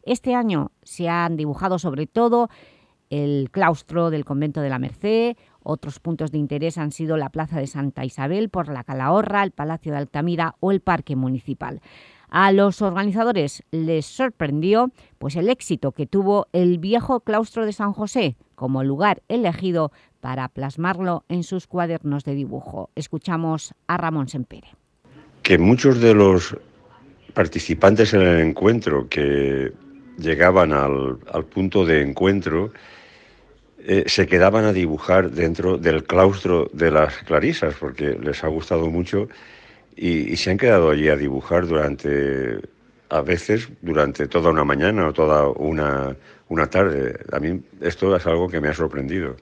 Este año se han dibujado sobre todo el claustro del convento de la Merced, otros puntos de interés han sido la Plaza de Santa Isabel por la Calahorra, el Palacio de Altamira o el Parque Municipal. A los organizadores les sorprendió pues, el éxito que tuvo el viejo claustro de San José como lugar elegido para plasmarlo en sus cuadernos de dibujo. Escuchamos a Ramón Sempere. Que muchos de los participantes en el encuentro que llegaban al, punto de encuentro eh, se quedaban a dibujar dentro del claustro de las clarisas porque les ha gustado mucho y, se han quedado allí a dibujar durante, a veces, durante toda una mañana o toda una, una tarde. A mí esto es algo que me ha sorprendido.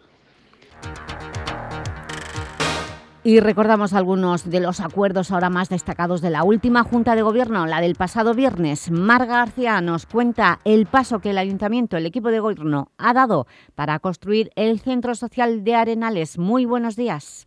Y recordamos algunos de los acuerdos ahora más destacados de la última Junta de Gobierno, la del pasado viernes. Marga García nos cuenta el paso que el Ayuntamiento, el equipo de Gobierno, ha dado para construir el Centro Social de Arenales. Muy buenos días.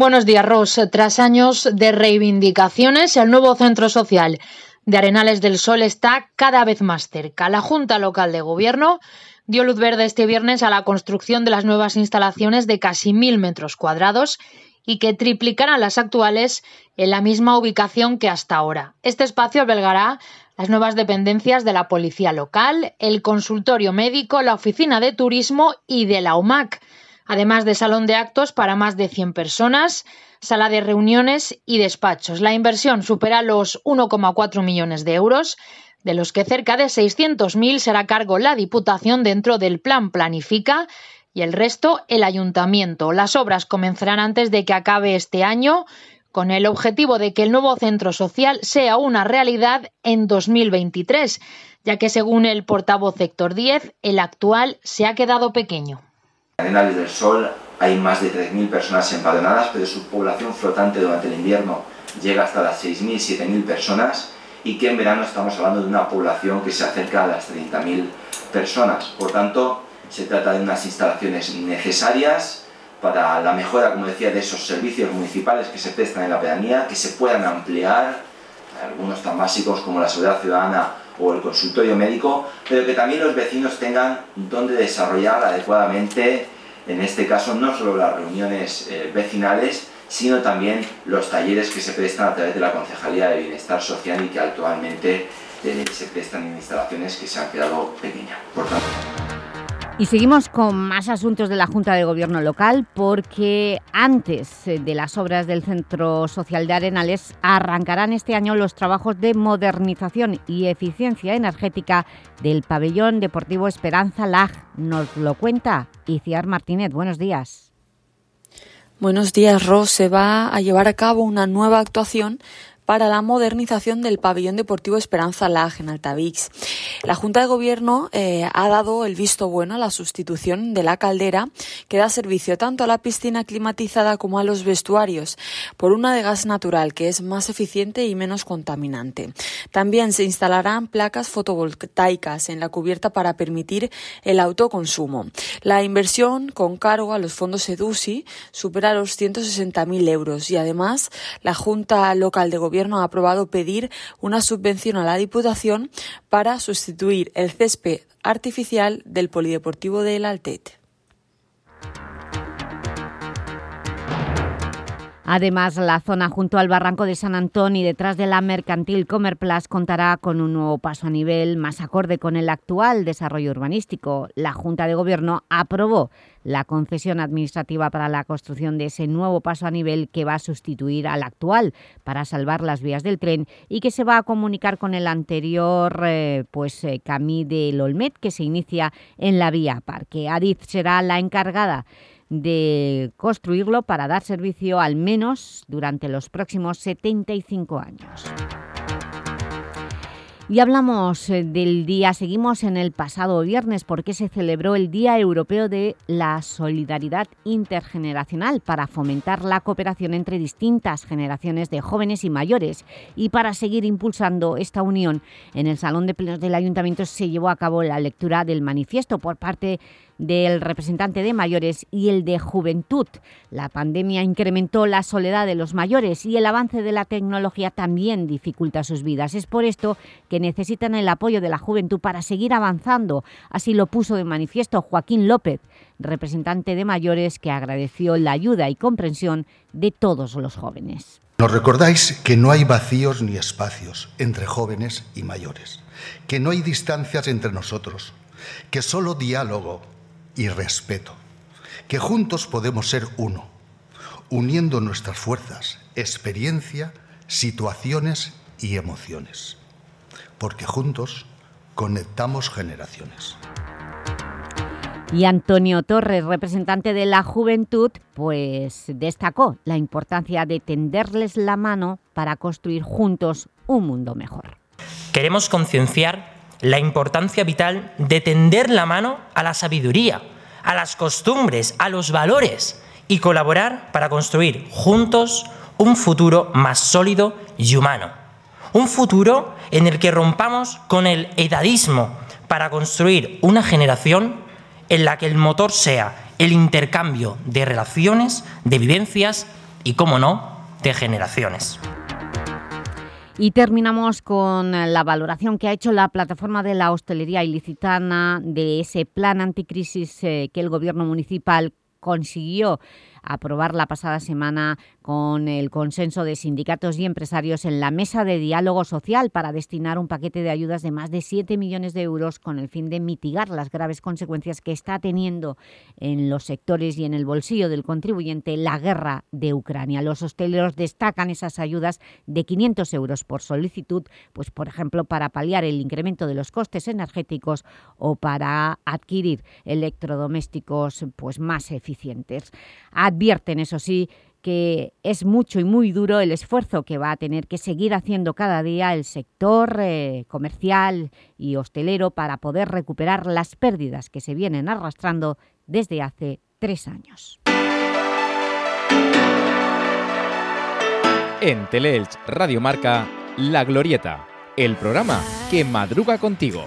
Buenos días, Ros. Tras años de reivindicaciones, el nuevo centro social de Arenales del Sol está cada vez más cerca. La Junta Local de Gobierno dio luz verde este viernes a la construcción de las nuevas instalaciones de casi mil metros cuadrados y que triplicarán las actuales en la misma ubicación que hasta ahora. Este espacio albergará las nuevas dependencias de la Policía Local, el consultorio médico, la oficina de turismo y de la UMAC además de salón de actos para más de 100 personas, sala de reuniones y despachos. La inversión supera los 1,4 millones de euros, de los que cerca de 600.000 será cargo la Diputación dentro del plan Planifica y el resto el Ayuntamiento. Las obras comenzarán antes de que acabe este año con el objetivo de que el nuevo centro social sea una realidad en 2023, ya que según el portavoz Héctor 10, el actual se ha quedado pequeño. En Arenales del Sol hay más de 3.000 personas empadronadas, pero su población flotante durante el invierno llega hasta las 6.000, 7.000 personas y que en verano estamos hablando de una población que se acerca a las 30.000 personas. Por tanto, se trata de unas instalaciones necesarias para la mejora, como decía, de esos servicios municipales que se prestan en la pedanía, que se puedan ampliar, algunos tan básicos como la seguridad ciudadana o el consultorio médico, pero que también los vecinos tengan donde desarrollar adecuadamente, en este caso, no solo las reuniones eh, vecinales, sino también los talleres que se prestan a través de la Concejalía de Bienestar Social y que actualmente eh, se prestan en instalaciones que se han quedado pequeñas. Y seguimos con más asuntos de la Junta de Gobierno local porque antes eh, de las obras del Centro Social de Arenales arrancarán este año los trabajos de modernización y eficiencia energética del pabellón deportivo Esperanza Lag. Nos lo cuenta Iciar Martínez. Buenos días. Buenos días, Ros. Se va a llevar a cabo una nueva actuación para la modernización del pabellón deportivo Esperanza Lag en Altavix. La Junta de Gobierno eh, ha dado el visto bueno a la sustitución de la caldera que da servicio tanto a la piscina climatizada como a los vestuarios por una de gas natural que es más eficiente y menos contaminante. También se instalarán placas fotovoltaicas en la cubierta para permitir el autoconsumo. La inversión con cargo a los fondos EDUSI supera los 160.000 euros y además la Junta Local de Gobierno ha aprobado pedir una subvención a la Diputación para sustituir el césped artificial del Polideportivo del Altet. Además, la zona junto al barranco de San Antón y detrás de la mercantil Comerplas contará con un nuevo paso a nivel más acorde con el actual desarrollo urbanístico. La Junta de Gobierno aprobó la concesión administrativa para la construcción de ese nuevo paso a nivel que va a sustituir al actual para salvar las vías del tren y que se va a comunicar con el anterior eh, pues, eh, Camí del Olmet que se inicia en la vía Parque. Adif será la encargada de construirlo para dar servicio al menos durante los próximos 75 años. Y hablamos eh, del día, seguimos en el pasado viernes porque se celebró el Día Europeo de la Solidaridad Intergeneracional para fomentar la cooperación entre distintas generaciones de jóvenes y mayores y para seguir impulsando esta unión. En el Salón de Plenos del Ayuntamiento se llevó a cabo la lectura del manifiesto por parte del representante de mayores y el de juventud. La pandemia incrementó la soledad de los mayores y el avance de la tecnología también dificulta sus vidas. Es por esto que necesitan el apoyo de la juventud para seguir avanzando. Así lo puso de manifiesto Joaquín López, representante de mayores que agradeció la ayuda y comprensión de todos los jóvenes. Nos recordáis que no hay vacíos ni espacios entre jóvenes y mayores, que no hay distancias entre nosotros, que solo diálogo y respeto, que juntos podemos ser uno, uniendo nuestras fuerzas, experiencia, situaciones y emociones, porque juntos conectamos generaciones. Y Antonio Torres, representante de la juventud, pues destacó la importancia de tenderles la mano para construir juntos un mundo mejor. Queremos concienciar la importancia vital de tender la mano a la sabiduría, a las costumbres, a los valores y colaborar para construir juntos un futuro más sólido y humano. Un futuro en el que rompamos con el edadismo para construir una generación en la que el motor sea el intercambio de relaciones, de vivencias y, como no, de generaciones. Y terminamos con la valoración que ha hecho la plataforma de la hostelería ilicitana de ese plan anticrisis eh, que el Gobierno municipal consiguió aprobar la pasada semana con el consenso de sindicatos y empresarios en la mesa de diálogo social para destinar un paquete de ayudas de más de 7 millones de euros con el fin de mitigar las graves consecuencias que está teniendo en los sectores y en el bolsillo del contribuyente la guerra de Ucrania. Los hosteleros destacan esas ayudas de 500 euros por solicitud, pues por ejemplo para paliar el incremento de los costes energéticos o para adquirir electrodomésticos pues, más eficientes. Advierten, eso sí, que es mucho y muy duro el esfuerzo que va a tener que seguir haciendo cada día el sector eh, comercial y hostelero para poder recuperar las pérdidas que se vienen arrastrando desde hace tres años. En Teleelch Radio Marca, La Glorieta, el programa que madruga contigo.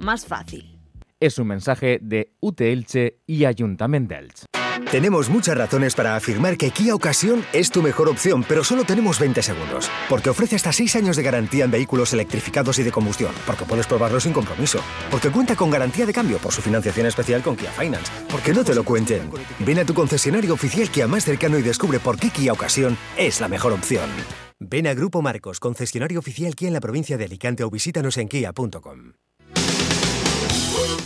más fácil. Es un mensaje de UT Elche y Ayuntamiento de Elche. Tenemos muchas razones para afirmar que Kia Ocasión es tu mejor opción, pero solo tenemos 20 segundos. Porque ofrece hasta 6 años de garantía en vehículos electrificados y de combustión. Porque puedes probarlo sin compromiso. Porque cuenta con garantía de cambio por su financiación especial con Kia Finance. Porque no te lo cuenten. Ven a tu concesionario oficial Kia más cercano y descubre por qué Kia Ocasión es la mejor opción. Ven a Grupo Marcos, concesionario oficial Kia en la provincia de Alicante o visítanos en kia.com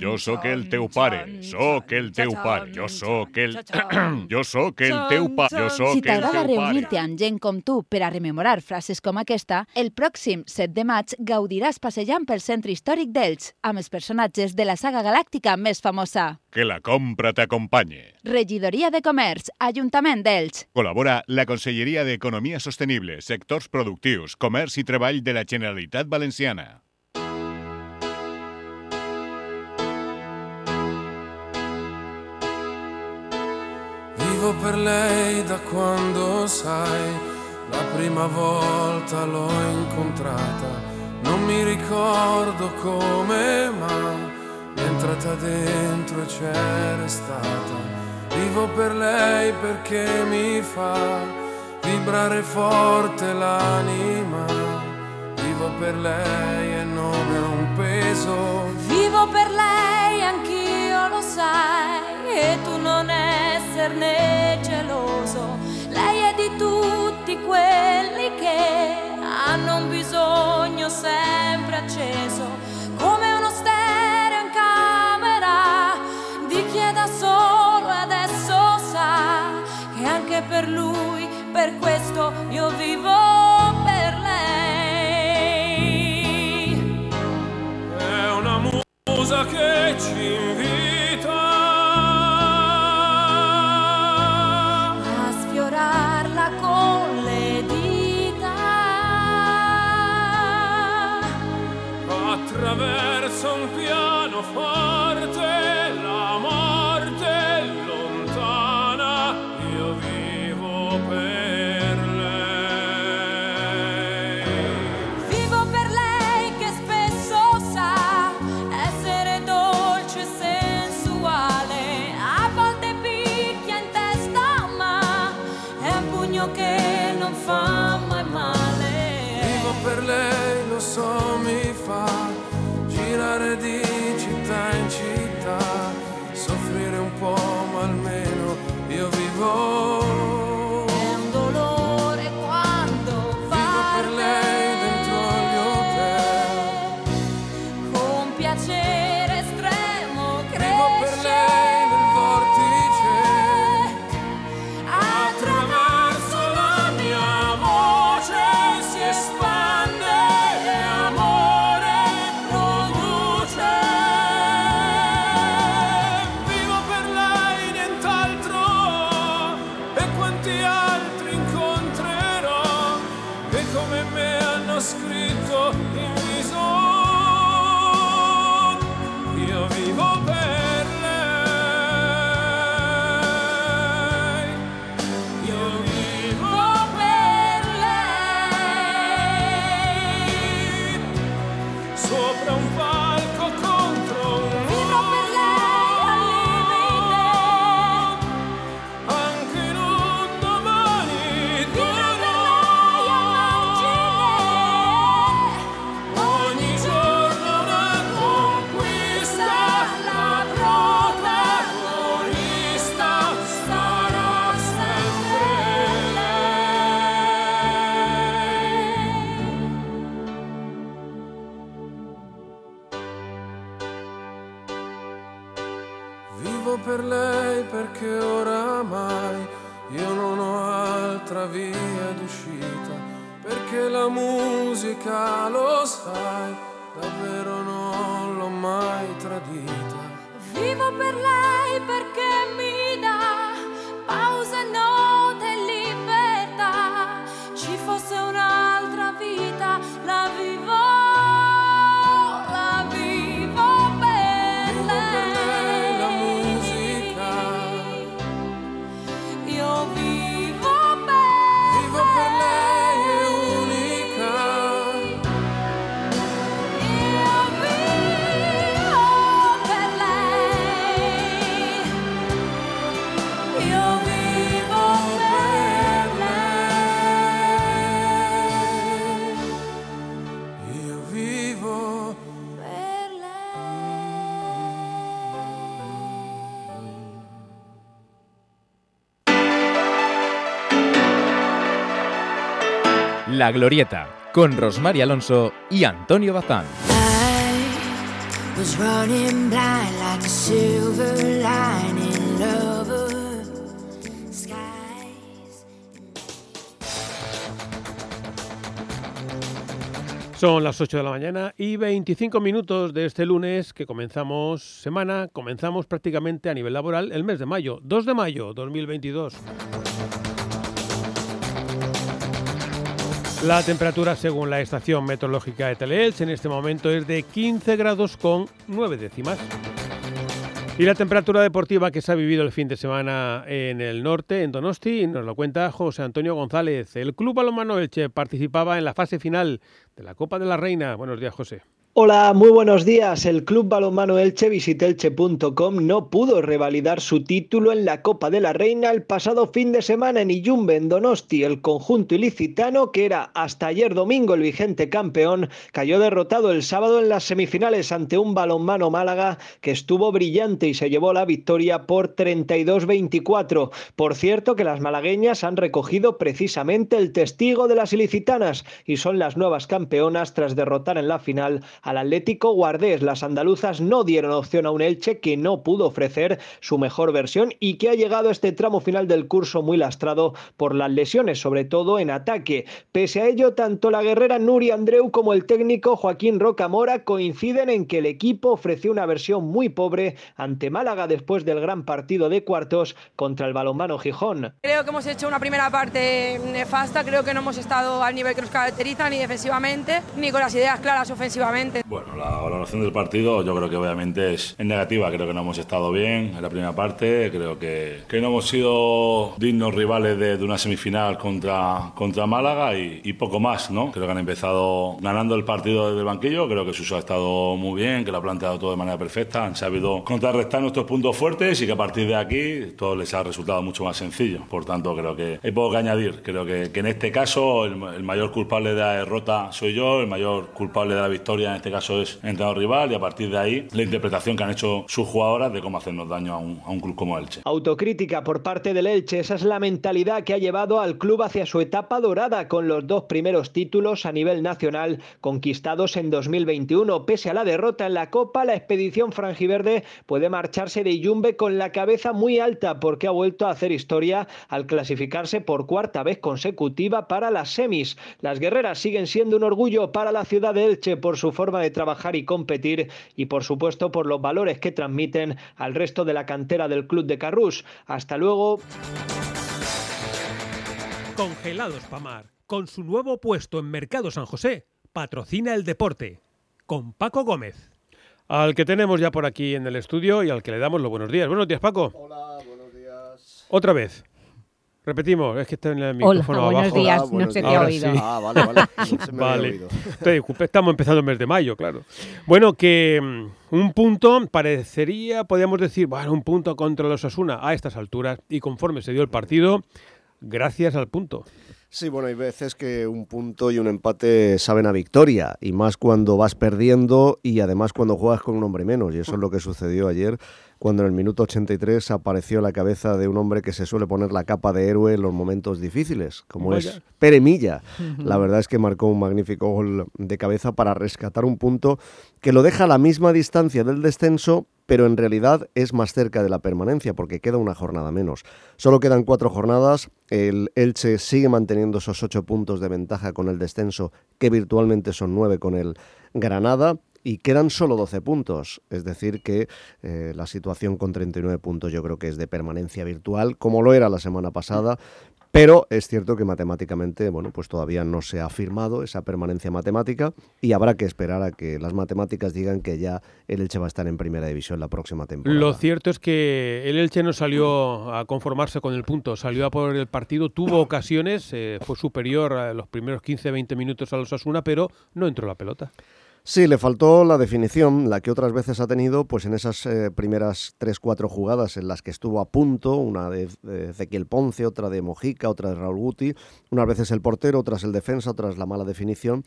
Jo sóc el teu pare, sóc el teu pare, jo sóc el... jo sóc el teu pare, jo sóc Si el t'agrada teu pare. reunir-te amb gent com tu per a rememorar frases com aquesta, el pròxim 7 de maig gaudiràs passejant pel centre històric d'Elx amb els personatges de la saga galàctica més famosa. Que la compra t'acompanye. Regidoria de Comerç, Ajuntament d'Elx. Col·labora la Conselleria d'Economia Sostenible, Sectors Productius, Comerç i Treball de la Generalitat Valenciana. Vivo per lei da quando sai, la prima volta l'ho incontrata. Non mi ricordo come, ma mi è entrata dentro e c'è restata. Vivo per lei perché mi fa vibrare forte l'anima. Vivo per lei e non è un peso. Vivo per lei, anch'io lo sai, e tu non esserne geloso. Lei è di tutti quelli che hanno un bisogno sempre acceso, come uno stereo in camera di chi è da solo adesso sa che anche per lui, per questo io vivo lei. È una musa che ci invita attraverso un pianoforte. Musica, lo sai, davvero non l'ho mai tradita. Vivo per lei perché La Glorieta, con Rosmar Alonso y Antonio Bazán. Son las 8 de la mañana y 25 minutos de este lunes que comenzamos semana, comenzamos prácticamente a nivel laboral el mes de mayo, 2 de mayo 2022. La temperatura según la estación meteorológica de Teleelch en este momento es de 15 grados con 9 décimas. Y la temperatura deportiva que se ha vivido el fin de semana en el norte, en Donosti, nos lo cuenta José Antonio González. El Club Balonmano Elche participaba en la fase final de la Copa de la Reina. Buenos días, José. Hola, muy buenos días. El Club Balonmano Elche visitelche.com no pudo revalidar su título en la Copa de la Reina el pasado fin de semana en Iyumbe, en Donosti. El conjunto ilicitano, que era hasta ayer domingo el vigente campeón, cayó derrotado el sábado en las semifinales ante un balonmano Málaga que estuvo brillante y se llevó la victoria por 32-24. Por cierto que las malagueñas han recogido precisamente el testigo de las ilicitanas y son las nuevas campeonas tras derrotar en la final al Atlético Guardés. Las andaluzas no dieron opción a un Elche que no pudo ofrecer su mejor versión y que ha llegado a este tramo final del curso muy lastrado por las lesiones, sobre todo en ataque. Pese a ello, tanto la guerrera Nuri Andreu como el técnico Joaquín Rocamora coinciden en que el equipo ofreció una versión muy pobre ante Málaga después del gran partido de cuartos contra el balonmano Gijón. Creo que hemos hecho una primera parte nefasta, creo que no hemos estado al nivel que nos caracteriza ni defensivamente ni con las ideas claras ofensivamente. Bueno, la valoración del partido yo creo que obviamente es, negativa. Creo que no hemos estado bien en la primera parte. Creo que, que no hemos sido dignos rivales de, una semifinal contra, contra Málaga y, poco más, ¿no? Creo que han empezado ganando el partido desde el banquillo. Creo que Suso ha estado muy bien, que lo ha planteado todo de manera perfecta. Han sabido contrarrestar nuestros puntos fuertes y que a partir de aquí todo les ha resultado mucho más sencillo. Por tanto, creo que hay poco que añadir. Creo que, que en este caso el, el mayor culpable de la derrota soy yo, el mayor culpable de la victoria este caso es entrenador rival y a partir de ahí la interpretación que han hecho sus jugadoras de cómo hacernos daño a un, a un club como Elche. Autocrítica por parte del Elche, esa es la mentalidad que ha llevado al club hacia su etapa dorada con los dos primeros títulos a nivel nacional conquistados en 2021. Pese a la derrota en la Copa, la expedición franjiverde puede marcharse de Iyumbe con la cabeza muy alta porque ha vuelto a hacer historia al clasificarse por cuarta vez consecutiva para las semis. Las guerreras siguen siendo un orgullo para la ciudad de Elche por su forma de trabajar y competir y por supuesto por los valores que transmiten al resto de la cantera del club de Carrús. Hasta luego. Congelados Pamar, con su nuevo puesto en Mercado San José, patrocina el deporte. Con Paco Gómez. Al que tenemos ya por aquí en el estudio y al que le damos los buenos días. Buenos días, Paco. Hola, buenos días. Otra vez. Repetimos, es que está en el micrófono Hola, abajo. buenos días, no se te ha oído. sí. Ah, vale, vale. No se me había Vale. oído. Te disculpe, estamos empezando el mes de mayo, claro. Bueno, que mm, un punto parecería, podríamos decir, bueno, un punto contra los Asuna a estas alturas y conforme se dio el partido, gracias al punto. Sí, bueno, hay veces que un punto y un empate saben a victoria, y más cuando vas perdiendo y además cuando juegas con un hombre menos, y eso es lo que sucedió ayer cuando en el minuto 83 apareció la cabeza de un hombre que se suele poner la capa de héroe en los momentos difíciles, como es. Pere Milla. La verdad es que marcó un magnífico gol de cabeza para rescatar un punto que lo deja a la misma distancia del descenso, pero en realidad es más cerca de la permanencia porque queda una jornada menos. Solo quedan cuatro jornadas, el Elche sigue manteniendo esos ocho puntos de ventaja con el descenso, que virtualmente son nueve con el Granada. Y quedan solo 12 puntos, es decir que eh, la situación con 39 puntos yo creo que es de permanencia virtual, como lo era la semana pasada, pero es cierto que matemáticamente, bueno, pues todavía no se ha firmado esa permanencia matemática y habrá que esperar a que las matemáticas digan que ya el Elche va a estar en primera división la próxima temporada. Lo cierto es que el Elche no salió a conformarse con el punto, salió a por el partido, tuvo ocasiones, eh, fue superior a los primeros 15-20 minutos a los Asuna, pero no entró la pelota. Sí, le faltó la definición, la que otras veces ha tenido, pues en esas eh, primeras 3-4 jugadas en las que estuvo a punto, una de Ezequiel Ponce, otra de Mojica, otra de Raúl Guti, unas veces el portero, otras el defensa, otras la mala definición,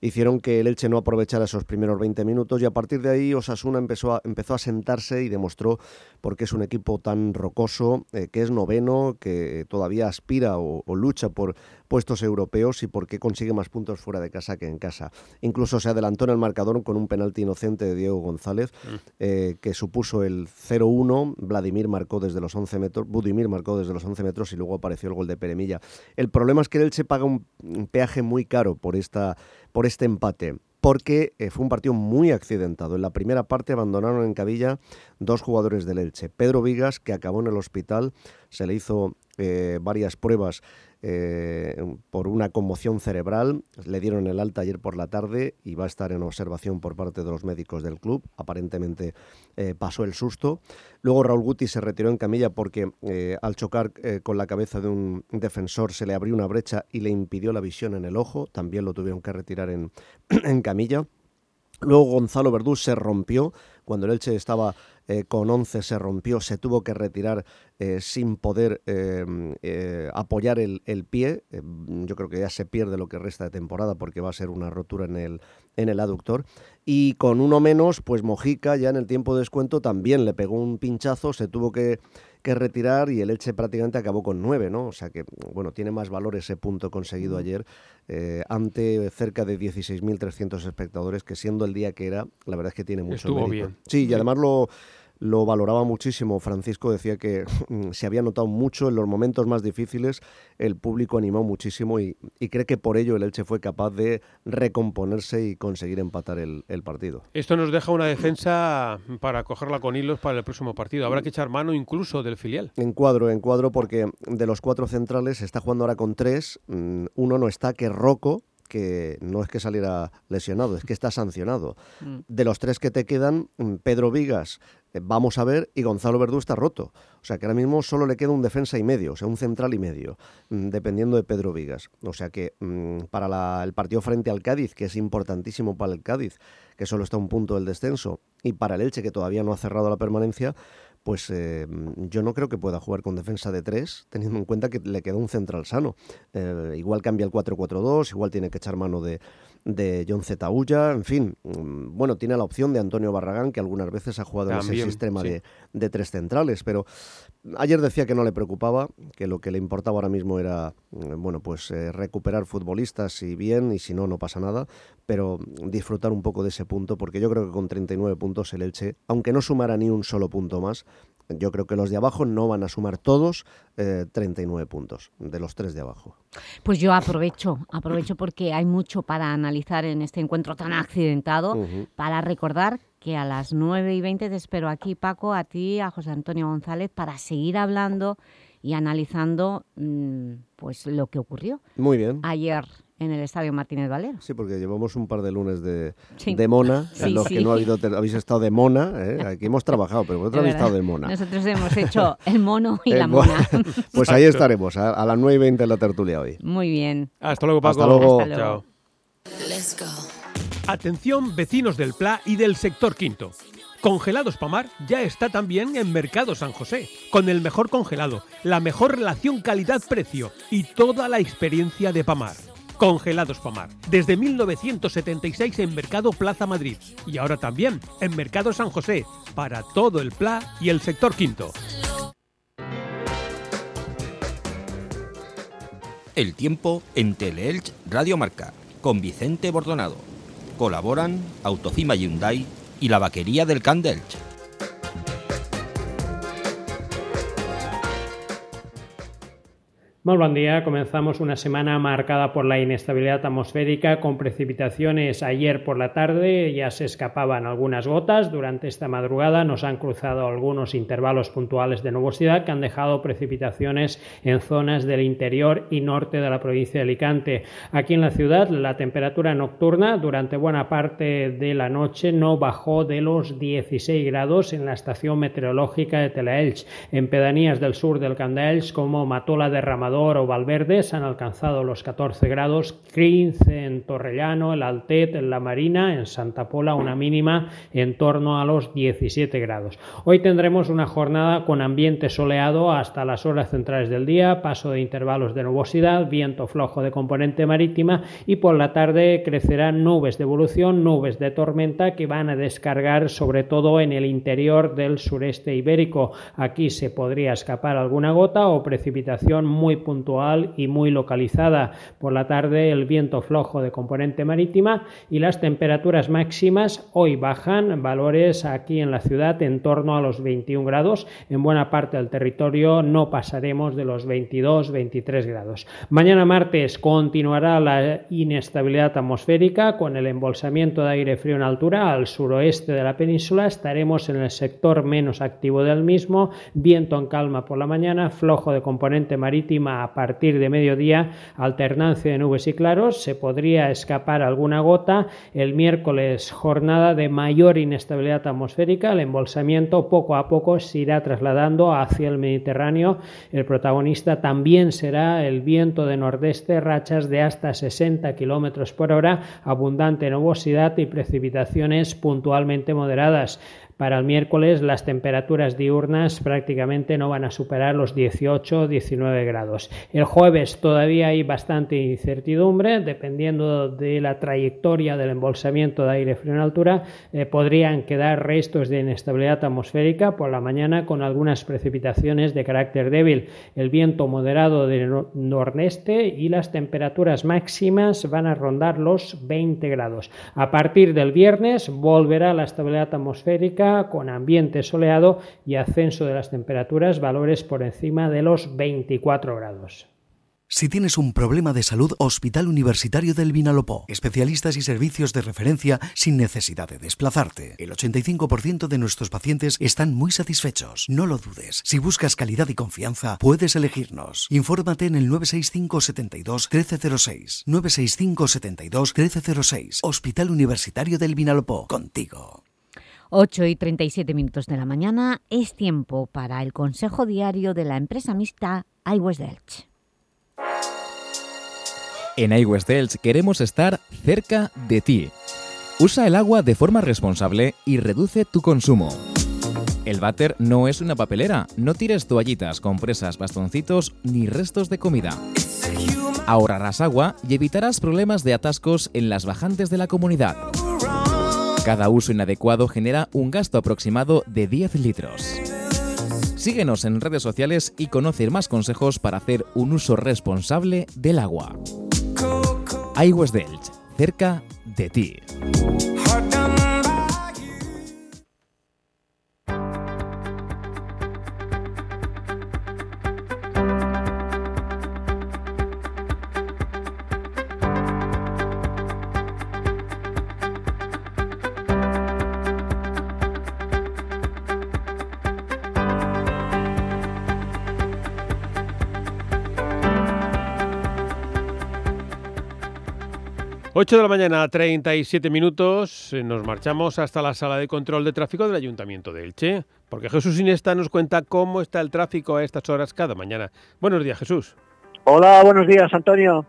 hicieron que el Elche no aprovechara esos primeros 20 minutos y a partir de ahí Osasuna empezó a, empezó a sentarse y demostró por qué es un equipo tan rocoso, eh, que es noveno, que todavía aspira o lucha por, puestos europeos y por qué consigue más puntos fuera de casa que en casa. Incluso se adelantó en el marcador con un penalti inocente de Diego González, mm. eh, que supuso el 0-1. Vladimir marcó desde los 11 metros, Budimir marcó desde los 11 metros y luego apareció el gol de Peremilla. El problema es que el Elche paga un, peaje muy caro por, esta, por este empate porque eh, fue un partido muy accidentado. En la primera parte abandonaron en Cabilla dos jugadores del Elche. Pedro Vigas, que acabó en el hospital, se le hizo eh, varias pruebas eh, por una conmoción cerebral. Le dieron el alta ayer por la tarde y va a estar en observación por parte de los médicos del club. Aparentemente eh, pasó el susto. Luego Raúl Guti se retiró en camilla porque eh, al chocar con la cabeza de un defensor se le abrió una brecha y le impidió la visión en el ojo. También lo tuvieron que retirar en, en camilla. Luego Gonzalo Verdú se rompió cuando el Elche estaba eh, con 11 se rompió, se tuvo que retirar eh, sin poder em, eh, apoyar el, pie. yo creo que ya se pierde lo que resta de temporada porque va a ser una rotura en el, en el aductor. Y con uno menos, pues Mojica ya en el tiempo de descuento también le pegó un pinchazo, se tuvo que, que retirar y el Elche prácticamente acabó con nueve, ¿no? O sea que, bueno, tiene más valor ese punto conseguido ayer ante cerca de 16.300 espectadores, que siendo el día que era, la verdad es que tiene mucho Estuvo bien. Sí, y además lo lo valoraba muchísimo. Francisco decía que se había notado mucho en los momentos más difíciles, el público animó muchísimo y, cree que por ello el Elche fue capaz de recomponerse y conseguir empatar el, partido. Esto nos deja una defensa para cogerla con hilos para el próximo partido. Habrá que echar mano incluso del filial. En cuadro, en cuadro, porque de los cuatro centrales está jugando ahora con tres. Mm, uno no está, que Rocco, que no es que saliera lesionado, es que está sancionado. Mm. De los tres que te quedan, mm, Pedro Vigas, vamos a ver, y Gonzalo Verdú está roto. O sea que ahora mismo solo le queda un defensa y medio, o sea, un central y medio, mm, dependiendo de Pedro Vigas. O sea que para el partido frente al Cádiz, que es importantísimo para el Cádiz, que solo está a un punto del descenso, y para el Elche, que todavía no ha cerrado la permanencia, pues eh, yo no creo que pueda jugar con defensa de tres, teniendo en cuenta que le queda un central sano. Eh, igual cambia el 4-4-2, igual tiene que echar mano de, de John Zetaulla, en fin, mm, bueno, tiene la opción de Antonio Barragán, que algunas veces ha jugado en ese sistema de, de, tres centrales, pero ayer decía que no le preocupaba, que lo que le importaba ahora mismo era, mm, bueno, pues eh, recuperar futbolistas y bien, y si no, no pasa nada, pero disfrutar un poco de ese punto, porque yo creo que con 39 puntos el Elche, aunque no sumara ni un solo punto más, yo creo que los de abajo no van a sumar todos 39 eh, puntos, de los tres de abajo. Pues yo aprovecho, aprovecho porque hay mucho para analizar en este encuentro tan accidentado, para recordar que a las 9 y 20 te espero aquí, Paco, a ti, a José Antonio González, para seguir hablando y analizando mm, pues lo que ocurrió Muy bien. ayer en el Estadio Martínez Valero. Sí, porque llevamos un par de lunes de, de mona, en los que no habéis estado de mona. ¿eh? Aquí hemos trabajado, pero vosotros habéis estado de mona. Nosotros hemos hecho el mono y la mona. pues ahí estaremos, a, las 9 y 20 en la tertulia hoy. Muy bien. Hasta luego, Paco. Hasta luego. Chao. Atención, vecinos del Pla y del sector quinto. Congelados Pamar ya está también en Mercado San José, con el mejor congelado, la mejor relación calidad-precio y toda la experiencia de Pamar. Congelados Pomar. Desde 1976 en Mercado Plaza Madrid y ahora también en Mercado San José para todo el PLA y el sector quinto. El tiempo en Teleelch Radio Marca con Vicente Bordonado. Colaboran Autocima Hyundai y la Vaquería del Candelch. Muy buen día. Comenzamos una semana marcada por la inestabilidad atmosférica con precipitaciones ayer por la tarde. Ya se escapaban algunas gotas. Durante esta madrugada nos han cruzado algunos intervalos puntuales de nubosidad que han dejado precipitaciones en zonas del interior y norte de la provincia de Alicante. Aquí en la ciudad la temperatura nocturna durante buena parte de la noche no bajó de los 16 grados en la estación meteorológica de Telaelch. En pedanías del sur del Candaelch como Matola Derramador o Valverde se han alcanzado los 14 grados, 15 en Torrellano, el Altet, en La Marina, en Santa Pola una mínima en torno a los 17 grados. Hoy tendremos una jornada con ambiente soleado hasta las horas centrales del día, paso de intervalos de nubosidad, viento flojo de componente marítima y por la tarde crecerán nubes de evolución, nubes de tormenta que van a descargar sobre todo en el interior del sureste ibérico. Aquí se podría escapar alguna gota o precipitación muy puntual y muy localizada. Por la tarde el viento flojo de componente marítima y las temperaturas máximas hoy bajan valores aquí en la ciudad en torno a los 21 grados. En buena parte del territorio no pasaremos de los 22-23 grados. Mañana martes continuará la inestabilidad atmosférica con el embolsamiento de aire frío en altura al suroeste de la península. Estaremos en el sector menos activo del mismo, viento en calma por la mañana, flojo de componente marítima a partir de mediodía, alternancia de nubes y claros, se podría escapar alguna gota. El miércoles jornada de mayor inestabilidad atmosférica, el embolsamiento poco a poco se irá trasladando hacia el Mediterráneo. El protagonista también será el viento de nordeste, rachas de hasta 60 km por hora, abundante nubosidad y precipitaciones puntualmente moderadas. Para el miércoles las temperaturas diurnas prácticamente no van a superar los 18-19 grados. El jueves todavía hay bastante incertidumbre, dependiendo de la trayectoria del embolsamiento de aire frío en altura, eh, podrían quedar restos de inestabilidad atmosférica por la mañana con algunas precipitaciones de carácter débil. El viento moderado del nordeste y las temperaturas máximas van a rondar los 20 grados. A partir del viernes volverá la estabilidad atmosférica con ambiente soleado y ascenso de las temperaturas, valores por encima de los 24 grados. Si tienes un problema de salud, Hospital Universitario del Vinalopó. Especialistas y servicios de referencia sin necesidad de desplazarte. El 85% de nuestros pacientes están muy satisfechos. No lo dudes. Si buscas calidad y confianza, puedes elegirnos. Infórmate en el 965 72 1306. 965 72 1306. Hospital Universitario del Vinalopó. Contigo. 8 y 37 minutos de la mañana es tiempo para el consejo diario de la empresa mixta iWest Delch. En iWest Delch queremos estar cerca de ti. Usa el agua de forma responsable y reduce tu consumo. El váter no es una papelera, no tires toallitas, compresas, bastoncitos ni restos de comida. Ahorrarás agua y evitarás problemas de atascos en las bajantes de la comunidad. Cada uso inadecuado genera un gasto aproximado de 10 litros. Síguenos en redes sociales y conoce más consejos para hacer un uso responsable del agua. Aguas Delch, cerca de ti. 8 de la mañana, 37 minutos. Eh, nos marchamos hasta la sala de control de tráfico del Ayuntamiento de Elche, porque Jesús Inesta nos cuenta cómo está el tráfico a estas horas cada mañana. Buenos días, Jesús. Hola, buenos días, Antonio.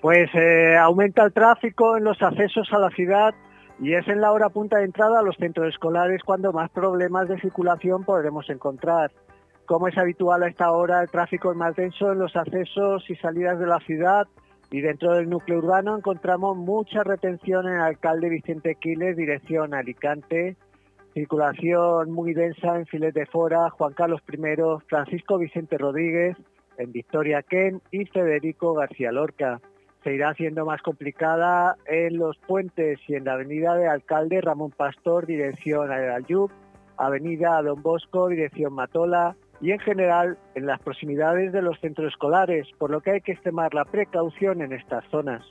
Pues eh, aumenta el tráfico en los accesos a la ciudad y es en la hora punta de entrada a los centros escolares cuando más problemas de circulación podremos encontrar. Como es habitual a esta hora, el tráfico es más denso en los accesos y salidas de la ciudad y dentro del núcleo urbano encontramos mucha retención en alcalde Vicente Quiles, dirección Alicante, circulación muy densa en Filet de Fora, Juan Carlos I, Francisco Vicente Rodríguez, en Victoria Ken y Federico García Lorca. Se irá haciendo más complicada en los puentes y en la avenida de Alcalde Ramón Pastor, dirección Ayub, avenida Don Bosco, dirección Matola, y en general en las proximidades de los centros escolares, por lo que hay que extremar la precaución en estas zonas.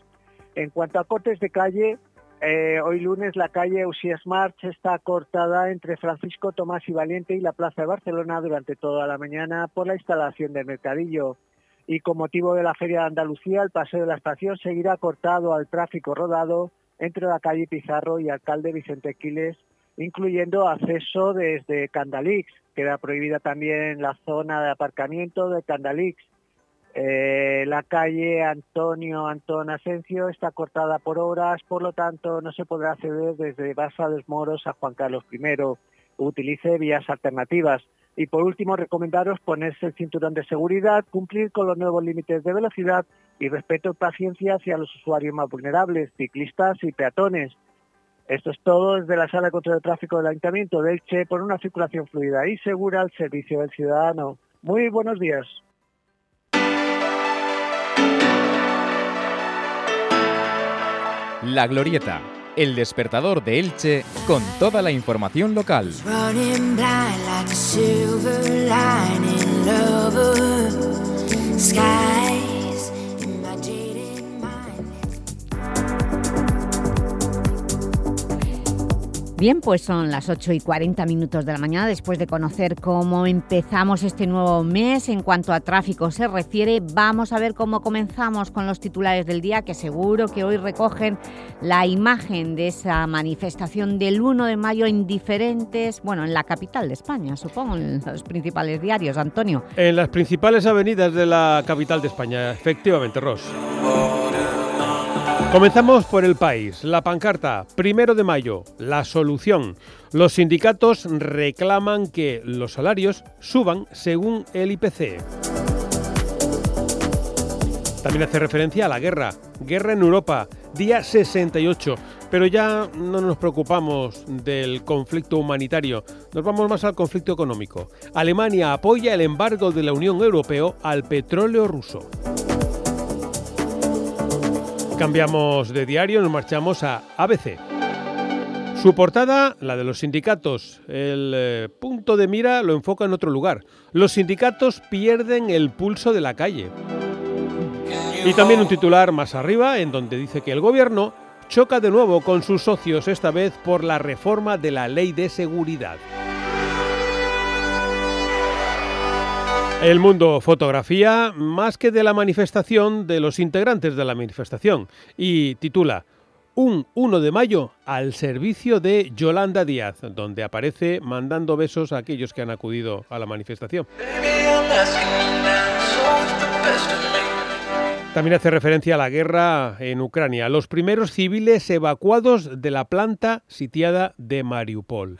En cuanto a cortes de calle, eh, hoy lunes la calle Usias March está cortada entre Francisco Tomás y Valiente y la Plaza de Barcelona durante toda la mañana por la instalación del mercadillo. Y con motivo de la Feria de Andalucía, el paseo de la estación seguirá cortado al tráfico rodado entre la calle Pizarro y Alcalde Vicente Quiles, incluyendo acceso desde Candalix, Queda prohibida también la zona de aparcamiento de Candalix. Eh, la calle Antonio Antón Asencio está cortada por horas, por lo tanto no se podrá acceder desde Basa de los Moros a Juan Carlos I. Utilice vías alternativas. Y por último, recomendaros ponerse el cinturón de seguridad, cumplir con los nuevos límites de velocidad y respeto y paciencia hacia los usuarios más vulnerables, ciclistas y peatones. Esto es todo desde la Sala contra el Tráfico del Ayuntamiento de Elche por una circulación fluida y segura al servicio del ciudadano. Muy buenos días. La Glorieta, el despertador de Elche con toda la información local. Bien, pues son las 8 y 40 minutos de la mañana después de conocer cómo empezamos este nuevo mes. En cuanto a tráfico se refiere, vamos a ver cómo comenzamos con los titulares del día que seguro que hoy recogen la imagen de esa manifestación del 1 de mayo en diferentes, bueno, en la capital de España, supongo, en los principales diarios. Antonio. En las principales avenidas de la capital de España, efectivamente, Ross. Comenzamos por el país. La pancarta, primero de mayo, la solución. Los sindicatos reclaman que los salarios suban según el IPC. También hace referencia a la guerra. Guerra en Europa, día 68. Pero ya no nos preocupamos del conflicto humanitario, nos vamos más al conflicto económico. Alemania apoya el embargo de la Unión Europea al petróleo ruso. Cambiamos de diario, nos marchamos a ABC. Su portada, la de los sindicatos, el eh, punto de mira lo enfoca en otro lugar. Los sindicatos pierden el pulso de la calle. Y también un titular más arriba en donde dice que el gobierno choca de nuevo con sus socios, esta vez por la reforma de la ley de seguridad. El mundo fotografía más que de la manifestación de los integrantes de la manifestación y titula Un 1 de mayo al servicio de Yolanda Díaz, donde aparece mandando besos a aquellos que han acudido a la manifestación. También hace referencia a la guerra en Ucrania, los primeros civiles evacuados de la planta sitiada de Mariupol.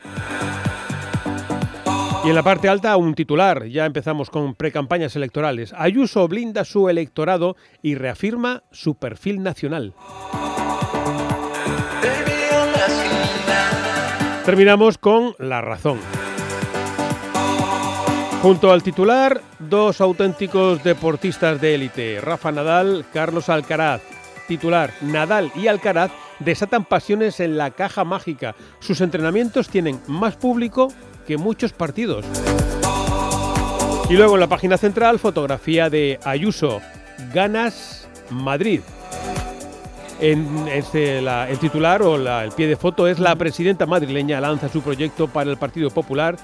Y en la parte alta un titular, ya empezamos con precampañas electorales. Ayuso blinda su electorado y reafirma su perfil nacional. Terminamos con La Razón. Junto al titular, dos auténticos deportistas de élite, Rafa Nadal, Carlos Alcaraz. Titular, Nadal y Alcaraz desatan pasiones en la caja mágica. Sus entrenamientos tienen más público muchos partidos. Y luego en la página central, fotografía de Ayuso, Ganas Madrid. En el titular o el pie de foto es la presidenta madrileña lanza su proyecto para el Partido Popular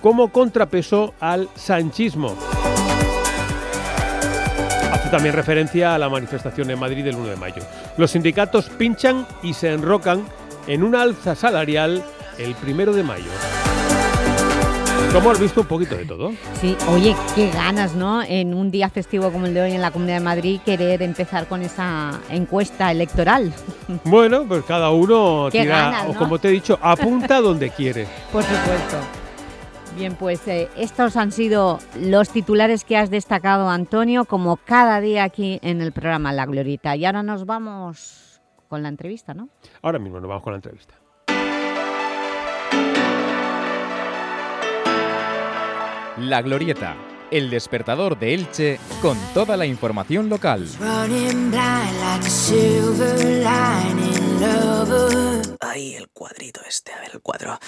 como contrapeso al sanchismo. Hace también referencia a la manifestación en Madrid del 1 de mayo. Los sindicatos pinchan y se enrocan en una alza salarial el primero de mayo. ¿Cómo has visto un poquito de todo? Sí, oye, qué ganas, ¿no? En un día festivo como el de hoy en la Comunidad de Madrid, querer empezar con esa encuesta electoral. Bueno, pues cada uno Qué tira, ganas, o ¿no? como te he dicho, apunta donde quiere. Por supuesto. Bien, pues eh, estos han sido los titulares que has destacado, Antonio, como cada día aquí en el programa La Glorita. Y ahora nos vamos con la entrevista, ¿no? Ahora mismo nos vamos con la entrevista. La Glorieta, el despertador de Elche con toda la información local. Running blind like a silver lining lover. Ay, el cuadrito este, a ver, el cuadro.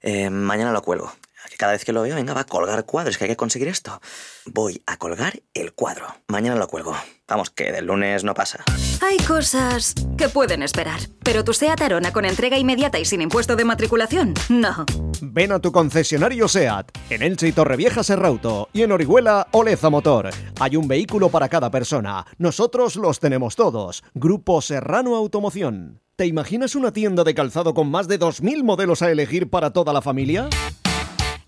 Eh, mañana lo cuelgo. Cada vez que lo veo, venga, va a colgar cuadros, que hay que conseguir esto. Voy a colgar el cuadro. Mañana lo cuelgo. Vamos, que del lunes no pasa. Hay cosas que pueden esperar, pero tu SEAT Arona con entrega inmediata y sin impuesto de matriculación, no. Ven a tu concesionario SEAT, en Elche y Torrevieja Serrauto y en Orihuela Oleza Motor. Hay un vehículo para cada persona. Nosotros los tenemos todos. Grupo Serrano Automoción. ¿Te imaginas una tienda de calzado con más de 2.000 modelos a elegir para toda la familia?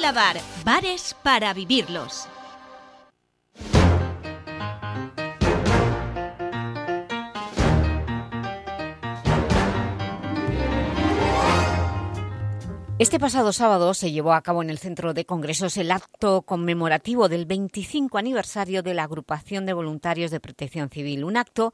Bar, bares para vivirlos. Este pasado sábado se llevó a cabo en el Centro de Congresos el acto conmemorativo del 25 aniversario de la Agrupación de Voluntarios de Protección Civil, un acto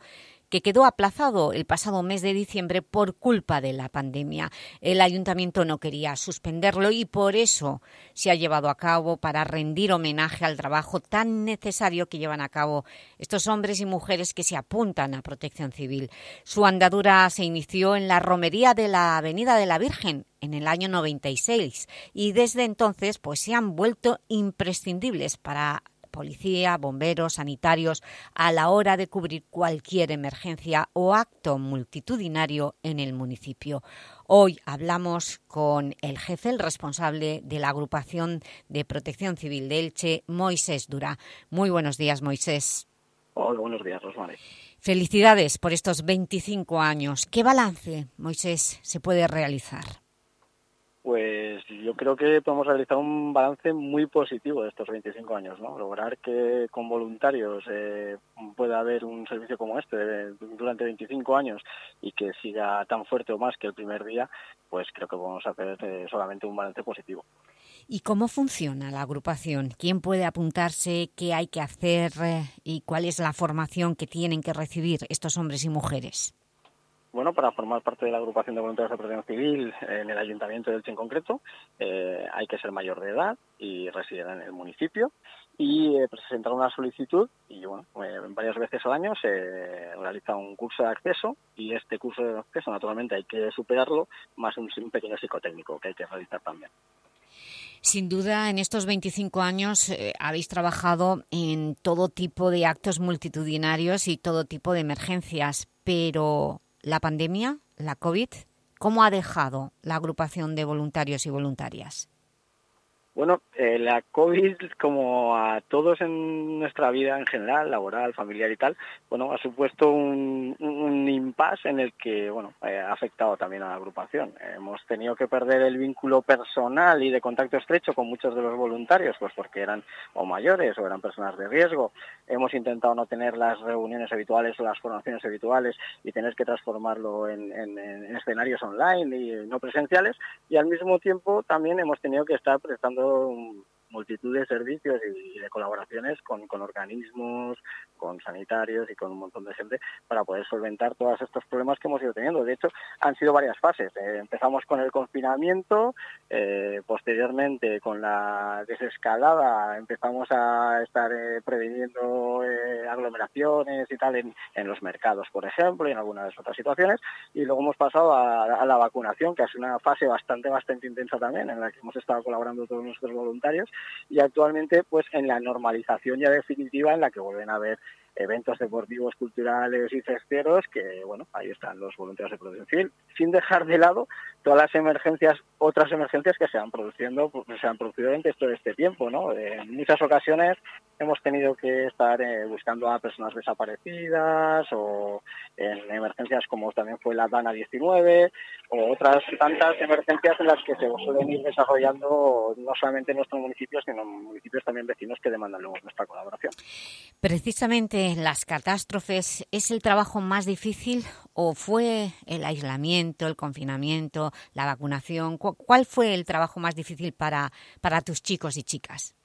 que quedó aplazado el pasado mes de diciembre por culpa de la pandemia. El Ayuntamiento no quería suspenderlo y por eso se ha llevado a cabo para rendir homenaje al trabajo tan necesario que llevan a cabo estos hombres y mujeres que se apuntan a Protección Civil. Su andadura se inició en la romería de la Avenida de la Virgen en el año 96 y desde entonces pues se han vuelto imprescindibles para policía, bomberos, sanitarios, a la hora de cubrir cualquier emergencia o acto multitudinario en el municipio. Hoy hablamos con el jefe, el responsable de la agrupación de protección civil de Elche, Moisés Dura. Muy buenos días, Moisés. Hola, buenos días. Felicidades por estos 25 años. ¿Qué balance, Moisés, se puede realizar? Pues yo creo que podemos realizar un balance muy positivo de estos 25 años, ¿no? Lograr que con voluntarios eh, pueda haber un servicio como este durante 25 años y que siga tan fuerte o más que el primer día, pues creo que podemos hacer eh, solamente un balance positivo. ¿Y cómo funciona la agrupación? ¿Quién puede apuntarse? ¿Qué hay que hacer? Eh, ¿Y cuál es la formación que tienen que recibir estos hombres y mujeres? Bueno, para formar parte de la agrupación de voluntarios de protección civil en el Ayuntamiento de Elche en concreto, eh, hay que ser mayor de edad y residir en el municipio y eh, presentar una solicitud y bueno, eh, varias veces al año se realiza un curso de acceso y este curso de acceso naturalmente hay que superarlo más un, un pequeño psicotécnico que hay que realizar también. Sin duda, en estos 25 años habéis trabajado en todo tipo de actos multitudinarios y todo tipo de emergencias, pero la pandemia, la COVID, ¿cómo ha dejado la agrupación de voluntarios y voluntarias? Bueno, eh, la COVID, como a todos en nuestra vida en general, laboral, familiar y tal, bueno, ha supuesto un, un impasse en el que, bueno, eh, ha afectado también a la agrupación. hemos tenido que perder el vínculo personal y de contacto estrecho con muchos de los voluntarios, pues porque eran o mayores o eran personas de riesgo. Hemos intentado no tener las reuniones habituales o las formaciones habituales y tener que transformarlo en, en escenarios online y no presenciales. Y al mismo tiempo también hemos tenido que estar prestando um, multitud de servicios y de colaboraciones con, con, organismos, con sanitarios y con un montón de gente para poder solventar todos estos problemas que hemos ido teniendo. De hecho, han sido varias fases. Eh, empezamos con el confinamiento, eh, posteriormente con la desescalada empezamos a estar eh, previniendo aglomeraciones y tal en, en, los mercados, por ejemplo, y en algunas otras situaciones, y luego hemos pasado a, a la vacunación, que sido una fase bastante, bastante intensa también, en la que hemos estado colaborando todos nuestros voluntarios y actualmente pues en la normalización ya definitiva en la que vuelven a haber eventos deportivos, culturales y festeros, que bueno, ahí están los voluntarios de protección civil, sin dejar de lado todas las emergencias, otras emergencias que se han produciendo, se han producido durante todo este tiempo, ¿no? En muchas ocasiones hemos tenido que estar eh, buscando a personas desaparecidas o en emergencias como también fue la DANA 19 o otras tantas emergencias en las que se suelen ir desarrollando no solamente en nuestro municipio, sino en municipios también vecinos que demandan luego nuestra colaboración. Precisamente las catástrofes, ¿es el trabajo más difícil o fue el aislamiento, el confinamiento, la vacunación? ¿Cuál fue el trabajo más difícil para, para tus chicos y chicas?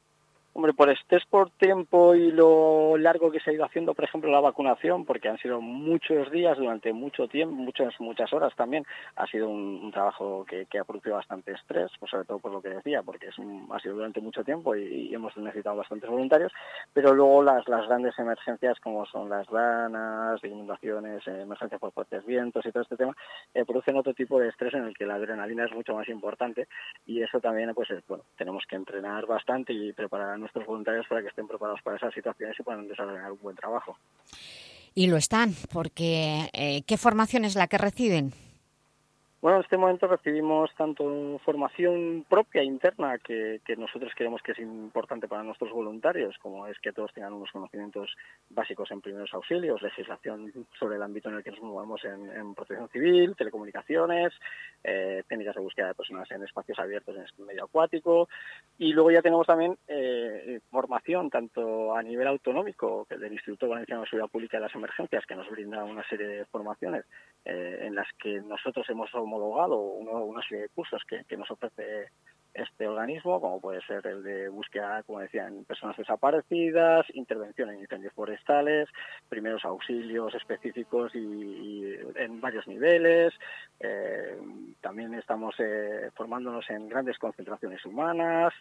Hombre, por estrés por tiempo y lo largo que se ha ido haciendo, por ejemplo, la vacunación, porque han sido muchos días durante mucho tiempo, muchas muchas horas también, ha sido un, trabajo que, ha producido bastante estrés, pues sobre todo por lo que decía, porque es ha sido durante mucho tiempo y, hemos necesitado bastantes voluntarios, pero luego las, las grandes emergencias como son las ranas, inundaciones, emergencias por fuertes vientos y todo este tema, eh, producen otro tipo de estrés en el que la adrenalina es mucho más importante y eso también, pues bueno, tenemos que entrenar bastante y preparar nuestros voluntarios para que estén preparados para esas situaciones y puedan desarrollar un buen trabajo. Y lo están, porque eh, ¿qué formación es la que reciben? Bueno, en este momento recibimos tanto formación propia interna que, nosotros creemos que es importante para nuestros voluntarios, como es que todos tengan unos conocimientos básicos en primeros auxilios, legislación sobre el ámbito en el que nos movamos en, protección civil, telecomunicaciones, eh, técnicas de búsqueda de personas en espacios abiertos en medio acuático, y luego ya tenemos también eh, formación tanto a nivel autonómico, que del Instituto Valenciano de Seguridad Pública de las Emergencias, que nos brinda una serie de formaciones eh, en las que nosotros hemos homologado una serie de cursos que, nos ofrece este organismo, como puede ser el de búsqueda, como decía, en personas desaparecidas, intervención en incendios forestales, primeros auxilios específicos y, en varios niveles. Eh, también estamos eh, formándonos en grandes concentraciones humanas,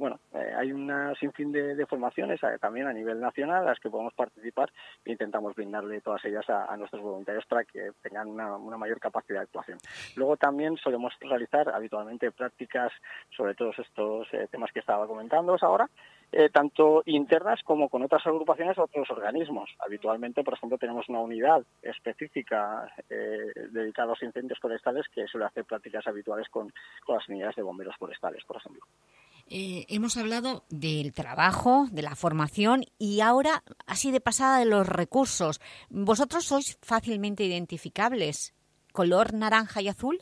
bueno, eh, hay una sinfín de, formaciones eh, también a nivel nacional a las que podemos participar e intentamos brindarle todas ellas a, nuestros voluntarios para que tengan una, mayor capacidad de actuación. Luego también solemos realizar habitualmente prácticas sobre todos estos eh, temas que estaba comentando ahora, tanto internas como con otras agrupaciones o otros organismos. Habitualmente, por ejemplo, tenemos una unidad específica dedicada a los incendios forestales que suele hacer prácticas habituales con las unidades de bomberos forestales, por ejemplo. Eh, hemos hablado del trabajo, de la formación y ahora, así de pasada, de los recursos. ¿Vosotros sois fácilmente identificables? ¿Color naranja y azul?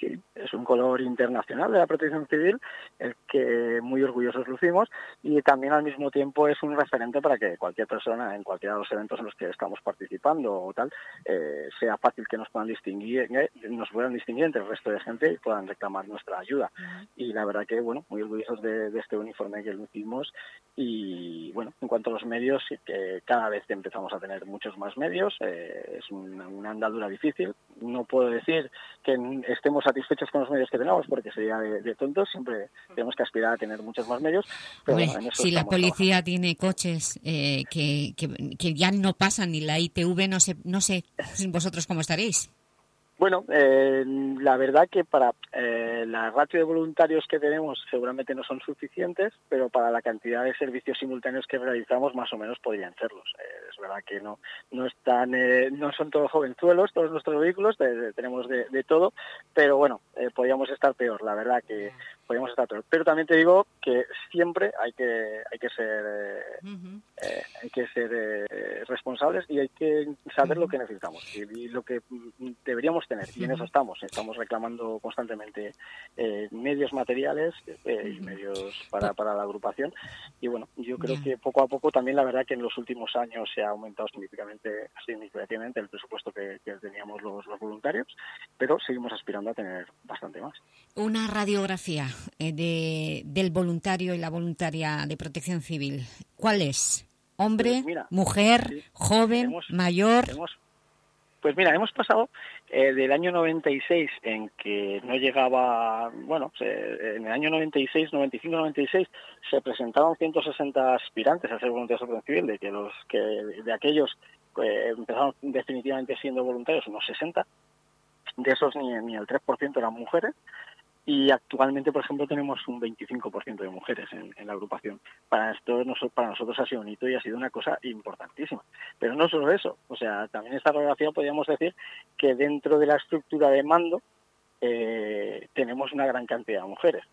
Sí, es un color internacional de la protección civil, el que muy orgullosos lucimos y también al mismo tiempo es un referente para que cualquier persona en cualquiera de los eventos en los que estamos participando o tal, eh, sea fácil que nos puedan distinguir, eh, nos puedan distinguir entre el resto de gente y puedan reclamar nuestra ayuda. Y la verdad que, bueno, muy orgullosos de, este uniforme que lucimos y, bueno, en cuanto a los medios, que cada vez empezamos a tener muchos más medios, eh, es una, una andadura difícil. No puedo decir que estemos satisfechos con los medios que tenemos, porque sería de, tontos, siempre tenemos que aspirar a tener muchos más medios. si la policía tiene coches eh, que, que, ya no pasan ni la ITV, no sé, no sé vosotros cómo estaréis. Bueno, eh, la verdad que para eh, la ratio de voluntarios que tenemos seguramente no son suficientes, pero para la cantidad de servicios simultáneos que realizamos más o menos podrían serlos. Eh, es verdad que no no están no son todos jovenzuelos todos nuestros vehículos, tenemos de, de, todo, pero bueno, podríamos estar peor. La verdad que podríamos estar peor. Pero también te digo que siempre hay que hay que ser eh, hay que ser eh, responsables y hay que saber lo que necesitamos y, lo que mm, deberíamos tener. Y en eso estamos. Estamos reclamando constantemente eh, medios materiales y medios para, para la agrupación. Y bueno yo creo que poco a poco también la verdad que en los últimos años se ha aumentado significativamente significativamente el presupuesto que, teníamos los, los voluntarios pero seguimos aspirando a tener bastante más. Una radiografía eh, de, del voluntario y la voluntaria de protección civil, ¿cuál es? ¿Hombre, pues mujer, joven, mayor? pues mira, hemos pasado eh, del año 96 en que no llegaba, bueno, en el año 96, 95, 96 se presentaron 160 aspirantes a ser voluntarios de protección civil, de que los que de aquellos eh, empezaron definitivamente siendo voluntarios unos 60, de esos ni, ni el 3% eran mujeres y actualmente, por ejemplo, tenemos un 25% de mujeres en, la agrupación. Para, esto, para nosotros ha sido un hito y ha sido una cosa importantísima. Pero no solo eso, o sea, también esta radiografía podríamos decir que dentro de la estructura de mando eh, tenemos una gran cantidad de mujeres.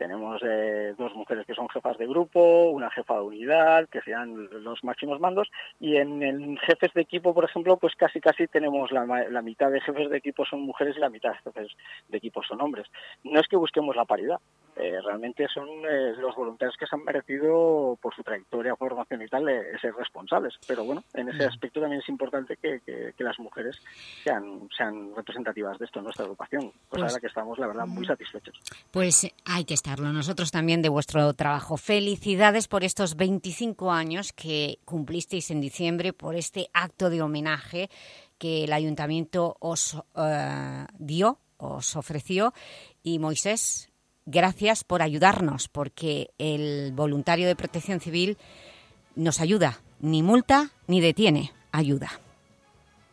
Tenemos eh, dos mujeres que son jefas de grupo, una jefa de unidad, que sean los máximos mandos, y en, jefes de equipo, por ejemplo, pues casi casi tenemos la, la, mitad de jefes de equipo son mujeres y la mitad de jefes de equipo son hombres. No es que busquemos la paridad, eh, realmente son eh, los voluntarios que se han merecido por su trayectoria, formación y tal, eh, ser responsables. Pero bueno, en ese aspecto también es importante que, las mujeres sean, sean representativas de esto en nuestra agrupación, pues, pues ahora que estamos, la verdad, muy satisfechos. Pues hay que estar estarlo. Nosotros también de vuestro trabajo. Felicidades por estos 25 años que cumplisteis en diciembre por este acto de homenaje que el Ayuntamiento os eh, dio, os ofreció. Y Moisés, gracias por ayudarnos, porque el voluntario de protección civil nos ayuda, ni multa ni detiene, ayuda.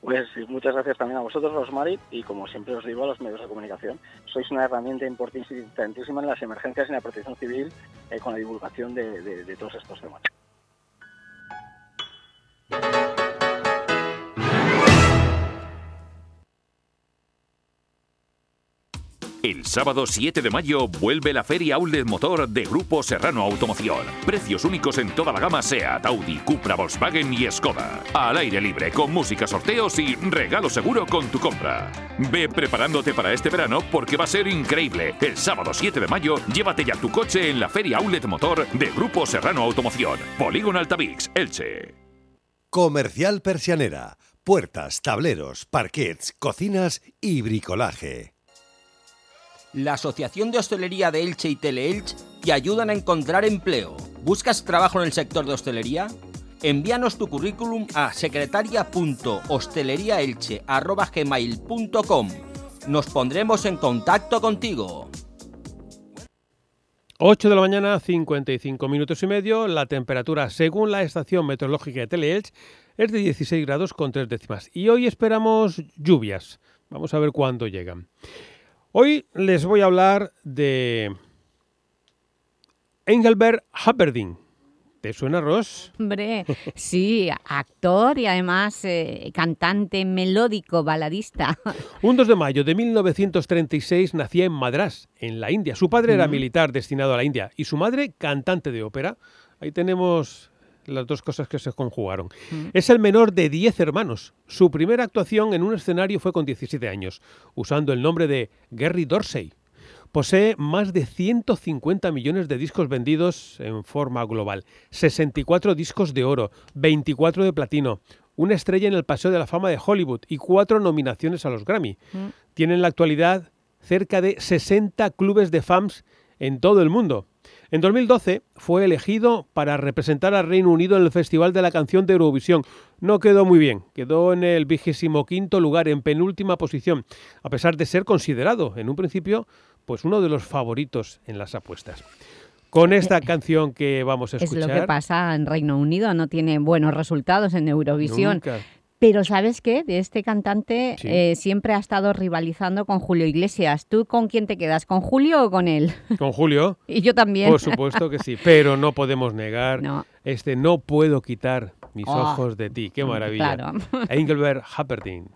Pues muchas gracias también a vosotros, Rosmarit, y como siempre os digo a los medios de comunicación, sois una herramienta importantísima en las emergencias y en la protección civil eh, con la divulgación de todos estos temas. El sábado 7 de mayo vuelve la Feria Outlet Motor de Grupo Serrano Automoción. Precios únicos en toda la gama SEAT, Audi, Cupra, Volkswagen y Skoda. Al aire libre, con música, sorteos y regalo seguro con tu compra. Ve preparándote para este verano porque va a ser increíble. El sábado 7 de mayo, llévate ya tu coche en la Feria Outlet Motor de Grupo Serrano Automoción. Polígono Altavix, Elche. Comercial Persianera. Puertas, tableros, parquets, cocinas y bricolaje. La Asociación de Hostelería de Elche y Teleelch te ayudan a encontrar empleo. ¿Buscas trabajo en el sector de hostelería? Envíanos tu currículum a secretaria.hosteleriaelche.gmail.com Nos pondremos en contacto contigo. 8 de la mañana, 55 minutos y medio. La temperatura, según la estación meteorológica de Teleelch, es de 16 grados con 3 décimas. Y hoy esperamos lluvias. Vamos a ver cuándo llegan. Hoy les voy a hablar de Engelbert Humperdinck. ¿Te suena, Ross? Hombre, sí, actor y además eh, cantante melódico, baladista. Un 2 de mayo de 1936 nacía en Madras, en la India. Su padre era militar destinado a la India y su madre cantante de ópera. Ahí tenemos las dos cosas que se conjugaron. Mm. Es el menor de 10 hermanos. Su primera actuación en un escenario fue con 17 años, usando el nombre de Gary Dorsey. Posee más de 150 millones de discos vendidos en forma global, 64 discos de oro, 24 de platino, una estrella en el Paseo de la Fama de Hollywood y cuatro nominaciones a los Grammy. Mm. Tiene en la actualidad cerca de 60 clubes de fans en todo el mundo. En 2012 fue elegido para representar al Reino Unido en el Festival de la Canción de Eurovisión. No quedó muy bien, quedó en el vigésimo quinto lugar, en penúltima posición, a pesar de ser considerado en un principio pues uno de los favoritos en las apuestas. Con esta canción que vamos a escuchar... Es lo que pasa en Reino Unido, no tiene buenos resultados en Eurovisión. Pero ¿sabes qué? De este cantante eh, siempre ha estado rivalizando con Julio Iglesias. ¿Tú con quién te quedas? ¿Con Julio o con él? Con Julio. y yo también. Por supuesto que sí, pero no podemos negar este no puedo quitar mis oh. ojos de ti. ¡Qué maravilla! Claro. Engelbert Humperdinck.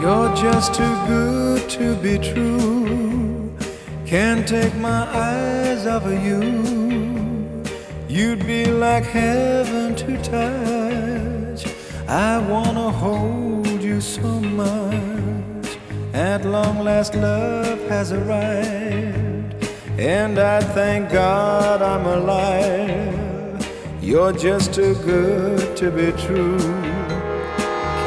You're just too good to be true. Can't take my eyes off of you. You'd be like heaven to touch. I wanna hold you so much. At long last, love has arrived. And I thank God I'm alive. You're just too good to be true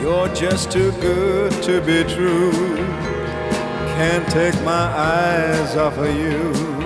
You're just too good to be true. Can't take my eyes off of you.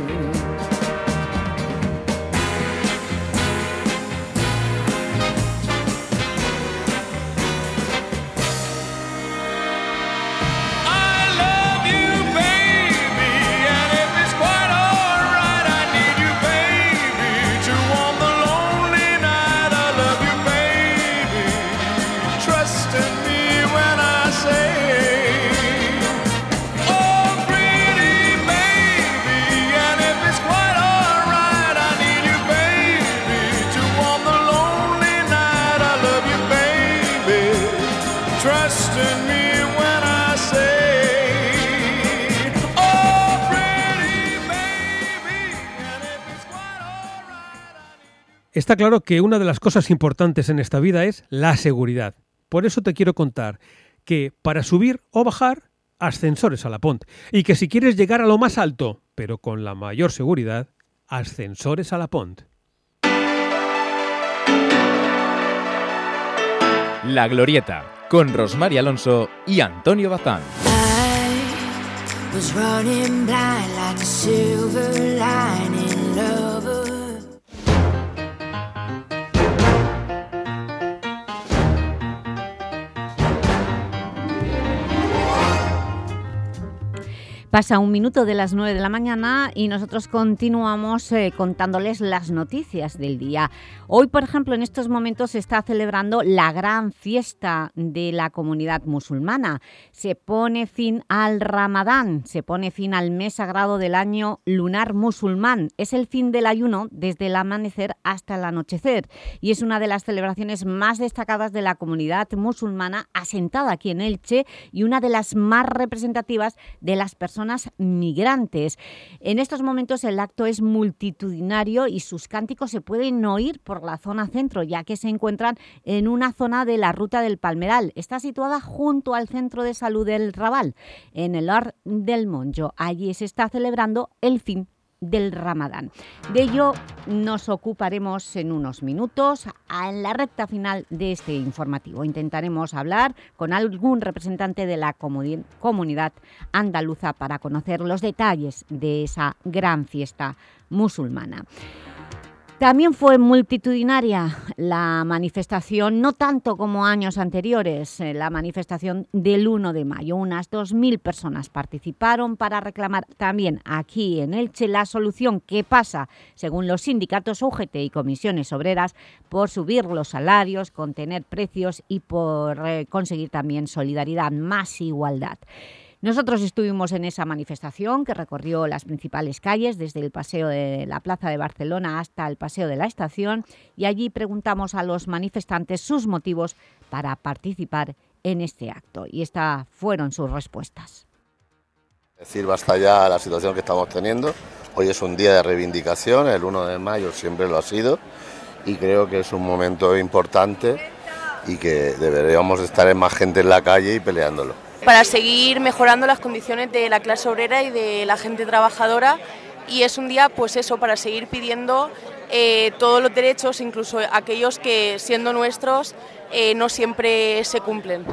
Está claro que una de las cosas importantes en esta vida es la seguridad. Por eso te quiero contar que para subir o bajar, ascensores a la Pont. Y que si quieres llegar a lo más alto, pero con la mayor seguridad, ascensores a la Pont. La Glorieta, con Rosmar Alonso y Antonio Bazán. was running blind like a silver lining lover. Pasa un minuto de las 9 de la mañana y nosotros continuamos eh, contándoles las noticias del día. Hoy, por ejemplo, en estos momentos se está celebrando la gran fiesta de la comunidad musulmana. Se pone fin al Ramadán, se pone fin al mes sagrado del año lunar musulmán. Es el fin del ayuno desde el amanecer hasta el anochecer y es una de las celebraciones más destacadas de la comunidad musulmana asentada aquí en Elche y una de las más representativas de las personas migrantes. En estos momentos el acto es multitudinario y sus cánticos se pueden oír por la zona centro, ya que se encuentran en una zona de la Ruta del Palmeral. Está situada junto al Centro de Salud del Raval, en el Or del Monjo. Allí se está celebrando el fin del Ramadán. De ello nos ocuparemos en unos minutos en la recta final de este informativo. Intentaremos hablar con algún representante de la comuni comunidad andaluza para conocer los detalles de esa gran fiesta musulmana. También fue multitudinaria la manifestación, no tanto como años anteriores, eh, la manifestación del 1 de mayo. Unas 2.000 personas participaron para reclamar también aquí en Elche la solución que pasa, según los sindicatos UGT y comisiones obreras, por subir los salarios, contener precios y por eh, conseguir también solidaridad, más igualdad. Nosotros estuvimos en esa manifestación que recorrió las principales calles, desde el paseo de la Plaza de Barcelona hasta el paseo de la Estación, y allí preguntamos a los manifestantes sus motivos para participar en este acto. Y estas fueron sus respuestas. decir basta ya la situación que estamos teniendo. Hoy es un día de reivindicación, el 1 de mayo siempre lo ha sido, y creo que es un momento importante y que deberíamos estar en más gente en la calle y peleándolo. Para seguir mejorando las condiciones de la clase obrera y de la gente trabajadora y es un día pues eso para seguir pidiendo eh, todos los derechos incluso aquellos que siendo nuestros eh, no siempre se cumplen.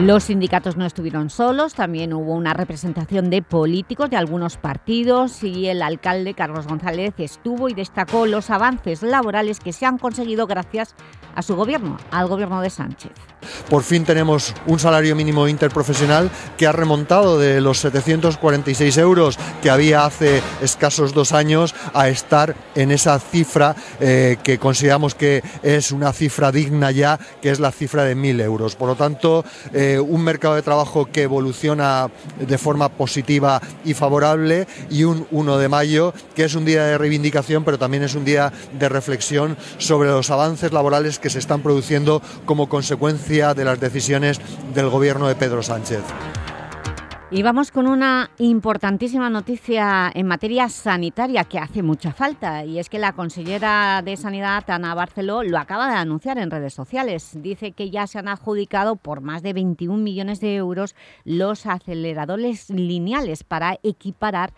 Los sindicatos no estuvieron solos, también hubo una representación de políticos de algunos partidos y el alcalde Carlos González estuvo y destacó los avances laborales que se han conseguido gracias a su gobierno, al gobierno de Sánchez. Por fin tenemos un salario mínimo interprofesional que ha remontado de los 746 euros que había hace escasos dos años a estar en esa cifra eh, que consideramos que es una cifra digna ya, que es la cifra de 1.000 euros. Por lo tanto, eh, un mercado de trabajo que evoluciona de forma positiva y favorable y un 1 de mayo que es un día de reivindicación, pero también es un día de reflexión sobre los avances laborales que se están produciendo como consecuencia de las decisiones del gobierno de Pedro Sánchez. Y vamos con una importantísima noticia en materia sanitaria que hace mucha falta y es que la consellera de Sanidad, Ana Barceló, lo acaba de anunciar en redes sociales. Dice que ya se han adjudicado por más de 21 millones de euros los aceleradores lineales para equiparar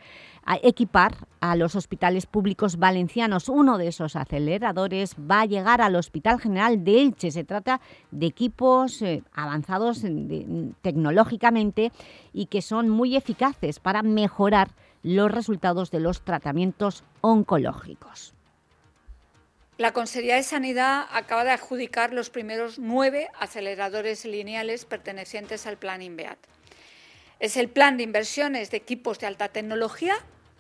a equipar a los hospitales públicos valencianos. Uno de esos aceleradores va a llegar al Hospital General de Elche. Se trata de equipos eh, avanzados de, tecnológicamente y que son muy eficaces para mejorar los resultados de los tratamientos oncológicos. La Consejería de Sanidad acaba de adjudicar los primeros nueve aceleradores lineales pertenecientes al Plan INVEAT. Es el plan de inversiones de equipos de alta tecnología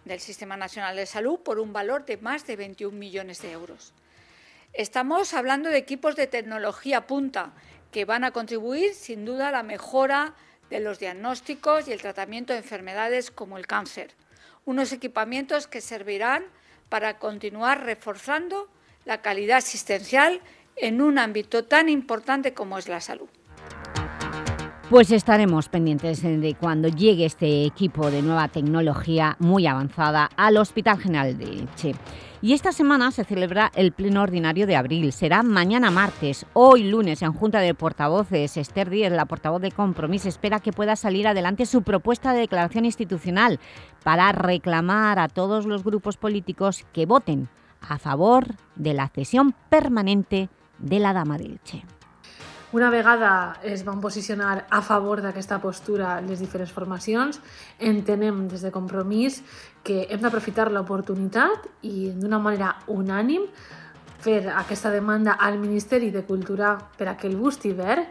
del Sistema Nacional de Salud por un valor de más de 21 millones de euros. Estamos hablando de equipos de tecnología punta que van a contribuir sin duda a la mejora de los diagnósticos y el tratamiento de enfermedades como el cáncer. Unos equipamientos que servirán para continuar reforzando la calidad asistencial en un ámbito tan importante como es la salud. Pues estaremos pendientes de cuando llegue este equipo de nueva tecnología muy avanzada al Hospital General de Elche. Y esta semana se celebra el pleno ordinario de abril. Será mañana martes. Hoy lunes en Junta de Portavoces, Esther Díez, la portavoz de Compromís, espera que pueda salir adelante su propuesta de declaración institucional para reclamar a todos los grupos políticos que voten a favor de la cesión permanente de la Dama de Elche. Una vegada es van posicionar a favor d'aquesta postura les diferents formacions, entenem des de Compromís que hem d'aprofitar l'oportunitat i d'una manera unànim fer aquesta demanda al Ministeri de Cultura per a que el bust hivern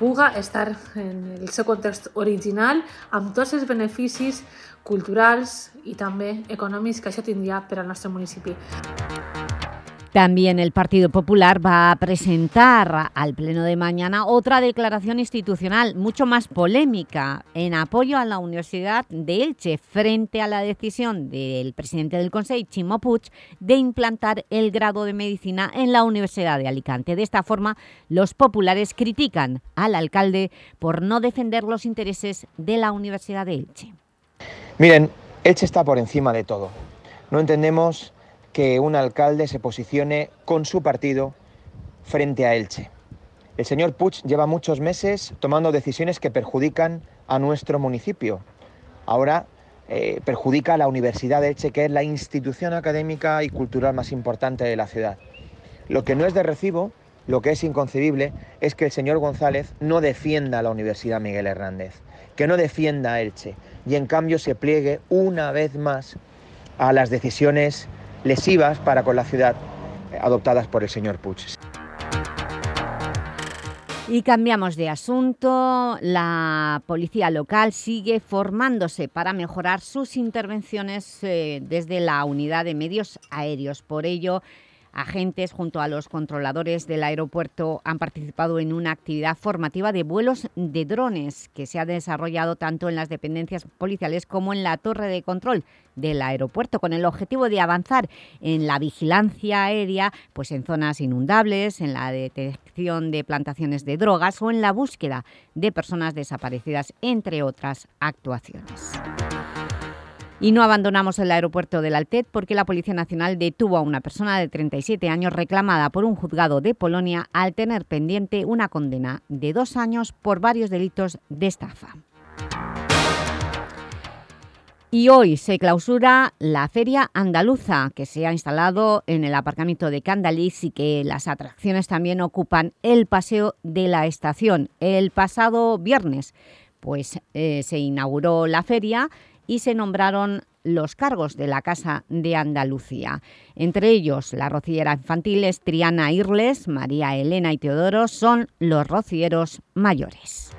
puga estar en el seu context original amb tots els beneficis culturals i també econòmics que això tindria per al nostre municipi. También el Partido Popular va a presentar al Pleno de mañana otra declaración institucional mucho más polémica en apoyo a la Universidad de Elche frente a la decisión del presidente del Consejo, Chimo de implantar el grado de Medicina en la Universidad de Alicante. De esta forma, los populares critican al alcalde por no defender los intereses de la Universidad de Elche. Miren, Elche está por encima de todo. No entendemos que un alcalde se posicione con su partido frente a Elche. El señor Puig lleva muchos meses tomando decisiones que perjudican a nuestro municipio. Ahora eh, perjudica a la Universidad de Elche, que es la institución académica y cultural más importante de la ciudad. Lo que no es de recibo, lo que es inconcebible, es que el señor González no defienda a la Universidad Miguel Hernández, que no defienda a Elche y en cambio se pliegue una vez más a las decisiones lesivas para con la ciudad adoptadas por el señor Puig. Y cambiamos de asunto. La policía local sigue formándose para mejorar sus intervenciones eh, desde la unidad de medios aéreos. Por ello, agentes junto a los controladores del aeropuerto han participado en una actividad formativa de vuelos de drones que se ha desarrollado tanto en las dependencias policiales como en la torre de control del aeropuerto con el objetivo de avanzar en la vigilancia aérea pues en zonas inundables, en la detección de plantaciones de drogas o en la búsqueda de personas desaparecidas, entre otras actuaciones. Y no abandonamos el aeropuerto del Altet porque la Policía Nacional detuvo a una persona de 37 años reclamada por un juzgado de Polonia al tener pendiente una condena de dos años por varios delitos de estafa. Y hoy se clausura la Feria Andaluza, que se ha instalado en el aparcamiento de Candalís y que las atracciones también ocupan el paseo de la estación. El pasado viernes pues, eh, se inauguró la feria y se nombraron los cargos de la Casa de Andalucía. Entre ellos, la rociera infantil es Triana Irles, María Elena y Teodoro son los rocieros mayores.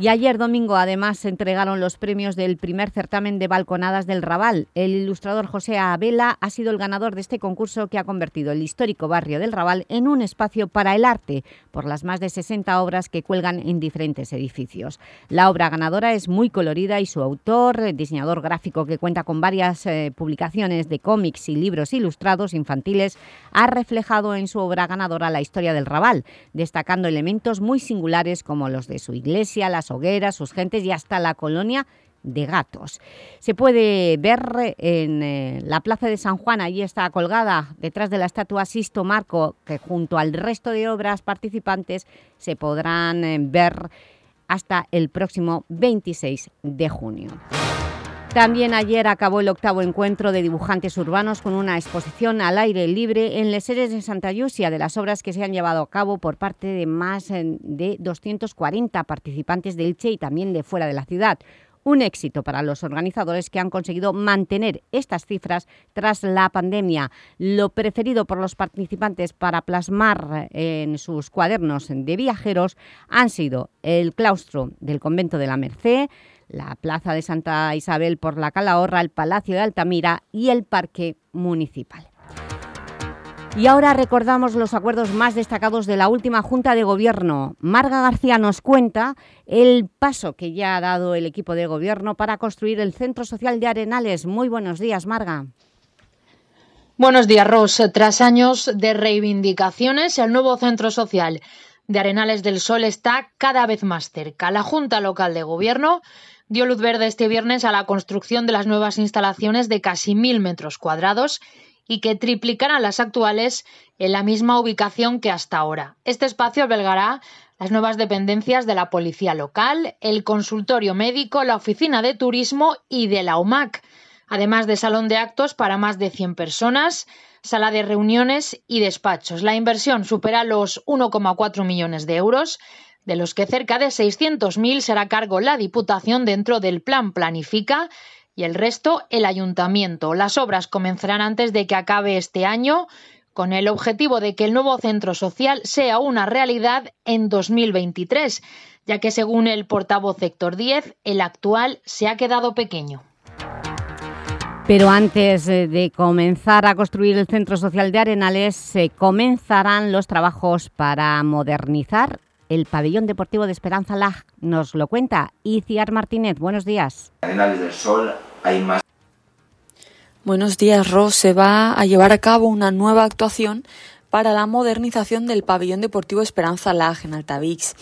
Y ayer domingo además se entregaron los premios del primer certamen de balconadas del Raval. El ilustrador José Abela ha sido el ganador de este concurso que ha convertido el histórico barrio del Raval en un espacio para el arte por las más de 60 obras que cuelgan en diferentes edificios. La obra ganadora es muy colorida y su autor, diseñador gráfico que cuenta con varias eh, publicaciones de cómics y libros ilustrados infantiles, ha reflejado en su obra ganadora la historia del Raval, destacando elementos muy singulares como los de su iglesia, las hogueras, sus gentes y hasta la colonia de gatos. Se puede ver en eh, la Plaza de San Juan, allí está colgada detrás de la estatua Sisto Marco, que junto al resto de obras participantes se podrán eh, ver hasta el próximo 26 de junio. También ayer acabó el octavo encuentro de dibujantes urbanos con una exposición al aire libre en Les Seres de Santa Llucia de las obras que se han llevado a cabo por parte de más eh, de 240 participantes del Che y también de fuera de la ciudad. Un éxito para los organizadores que han conseguido mantener estas cifras tras la pandemia. Lo preferido por los participantes para plasmar en sus cuadernos de viajeros han sido el claustro del convento de la Merced, la Plaza de Santa Isabel por la Calahorra, el Palacio de Altamira y el Parque Municipal. Y ahora recordamos los acuerdos más destacados de la última Junta de Gobierno. Marga García nos cuenta el paso que ya ha dado el equipo de Gobierno para construir el Centro Social de Arenales. Muy buenos días, Marga. Buenos días, Ros. Tras años de reivindicaciones, el nuevo Centro Social de Arenales del Sol está cada vez más cerca. La Junta Local de Gobierno dio luz verde este viernes a la construcción de las nuevas instalaciones de casi mil metros cuadrados y que triplicarán las actuales en la misma ubicación que hasta ahora. Este espacio albergará las nuevas dependencias de la Policía Local, el consultorio médico, la oficina de turismo y de la UMAC, además de salón de actos para más de 100 personas, sala de reuniones y despachos. La inversión supera los 1,4 millones de euros, de los que cerca de 600.000 será cargo la Diputación dentro del Plan Planifica y el resto el ayuntamiento. Las obras comenzarán antes de que acabe este año con el objetivo de que el nuevo centro social sea una realidad en 2023, ya que según el portavoz Héctor 10, el actual se ha quedado pequeño. Pero antes eh, de comenzar a construir el Centro Social de Arenales, se comenzarán los trabajos para modernizar el pabellón deportivo de Esperanza Lag. Nos lo cuenta Iciar Martínez. Buenos días. Arenales del Sol hay más. Buenos días, Ros. Se va a llevar a cabo una nueva actuación para la modernización del pabellón deportivo Esperanza Lag en Altavix.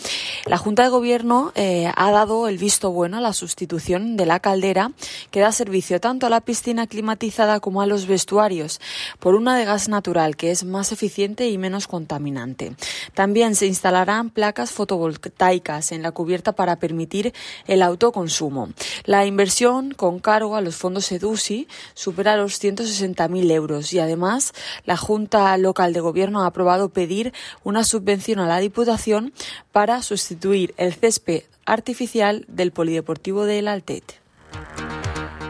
La Junta de Gobierno eh, ha dado el visto bueno a la sustitución de la caldera que da servicio tanto a la piscina climatizada como a los vestuarios por una de gas natural que es más eficiente y menos contaminante. También se instalarán placas fotovoltaicas en la cubierta para permitir el autoconsumo. La inversión con cargo a los fondos EDUSI supera los 160.000 euros y además la Junta Local de Gobierno Gobierno ha aprobado pedir una subvención a la Diputación para sustituir el césped artificial del Polideportivo del Altet.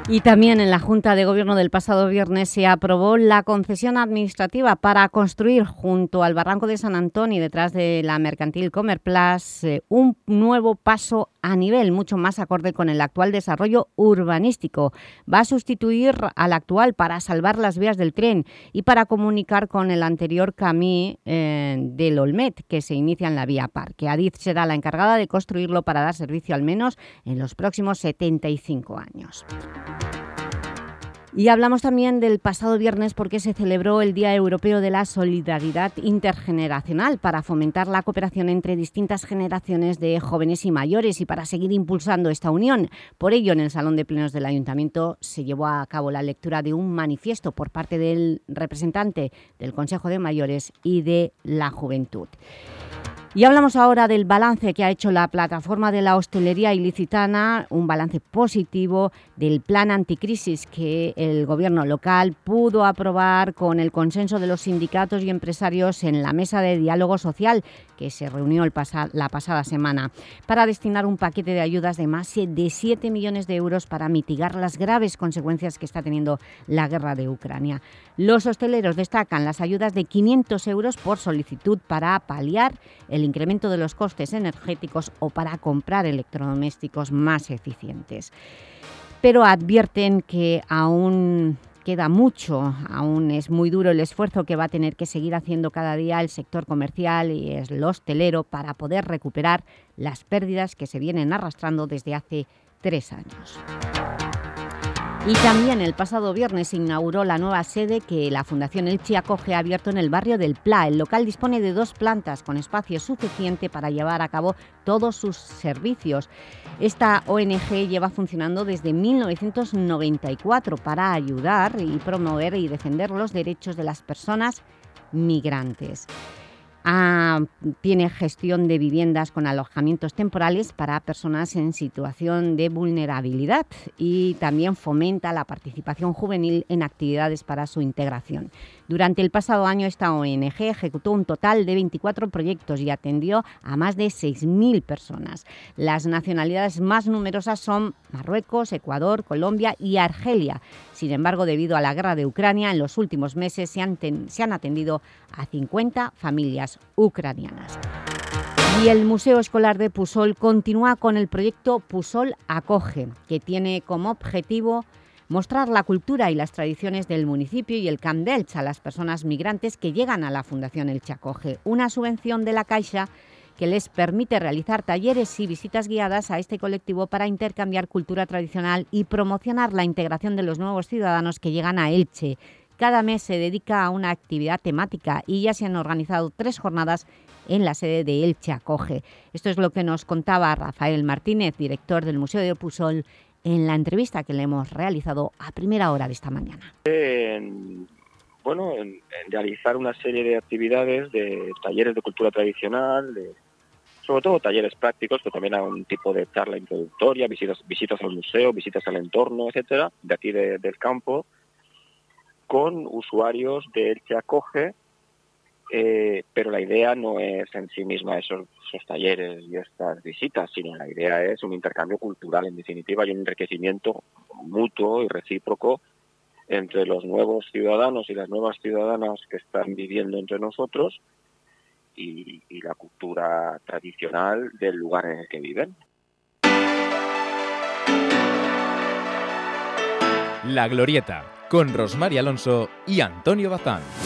Y también en la Junta de Gobierno del pasado viernes se aprobó la concesión administrativa para construir junto al Barranco de San Antonio, detrás de la mercantil Comerplas, eh, un nuevo paso a nivel mucho más acorde con el actual desarrollo urbanístico. Va a sustituir al actual para salvar las vías del tren y para comunicar con el anterior camí eh, del Olmet, que se inicia en la vía Parque. Adif será la encargada de construirlo para dar servicio al menos en los próximos 75 años. Y hablamos también del pasado viernes porque se celebró el Día Europeo de la Solidaridad Intergeneracional para fomentar la cooperación entre distintas generaciones de jóvenes y mayores y para seguir impulsando esta unión. Por ello, en el Salón de Plenos del Ayuntamiento se llevó a cabo la lectura de un manifiesto por parte del representante del Consejo de Mayores y de la Juventud. Y hablamos ahora del balance que ha hecho la plataforma de la hostelería ilicitana, un balance positivo del plan anticrisis que el gobierno local pudo aprobar con el consenso de los sindicatos y empresarios en la mesa de diálogo social que se reunió el la pasada semana para destinar un paquete de ayudas de más de 7 millones de euros para mitigar las graves consecuencias que está teniendo la guerra de Ucrania. Los hosteleros destacan las ayudas de 500 euros por solicitud para paliar el incremento de los costes energéticos o para comprar electrodomésticos más eficientes. Pero advierten que aún queda mucho, aún es muy duro el esfuerzo que va a tener que seguir haciendo cada día el sector comercial y el hostelero para poder recuperar las pérdidas que se vienen arrastrando desde hace tres años. Y también el pasado viernes se inauguró la nueva sede que la Fundación Elche acoge ha abierto en el barrio del Pla. El local dispone de dos plantas con espacio suficiente para llevar a cabo todos sus servicios. Esta ONG lleva funcionando desde 1994 para ayudar y promover y defender los derechos de las personas migrantes. Tiene gestión de viviendas con alojamientos temporales para personas en situación de vulnerabilidad y también fomenta la participación juvenil en actividades para su integración. Durante el pasado año esta ONG ejecutó un total de 24 proyectos y atendió a más de 6.000 personas. Las nacionalidades más numerosas son Marruecos, Ecuador, Colombia y Argelia. Sin embargo, debido a la guerra de Ucrania, en los últimos meses se han, atendido a 50 familias ucranianas. Y el Museo Escolar de Pusol continúa con el proyecto Pusol Acoge, que tiene como objetivo mostrar la cultura y las tradiciones del municipio y el Camp d'Elx a las personas migrantes que llegan a la Fundación Elche Acoge, una subvención de la Caixa que les permite realizar talleres y visitas guiadas a este colectivo para intercambiar cultura tradicional y promocionar la integración de los nuevos ciudadanos que llegan a Elche. Cada mes se dedica a una actividad temática y ya se han organizado tres jornadas en la sede de Elche Acoge. Esto es lo que nos contaba Rafael Martínez, director del Museo de Pusol, en la entrevista que le hemos realizado a primera hora de esta mañana. en, bueno, en, en realizar una serie de actividades, de talleres de cultura tradicional, de, sobre todo talleres prácticos, pero también a un tipo de charla introductoria, visitas, visitas al museo, visitas al entorno, etcétera, de aquí de- del campo, con usuarios de Elche Acoge, eh, pero la idea no es en sí misma esos, talleres y estas visitas, sino la idea es un intercambio cultural, en definitiva, y un enriquecimiento mutuo y recíproco entre los nuevos ciudadanos y las nuevas ciudadanas que están viviendo entre nosotros y, y la cultura tradicional del lugar en el que viven. La Glorieta, con Rosmar Alonso y Antonio Bazán.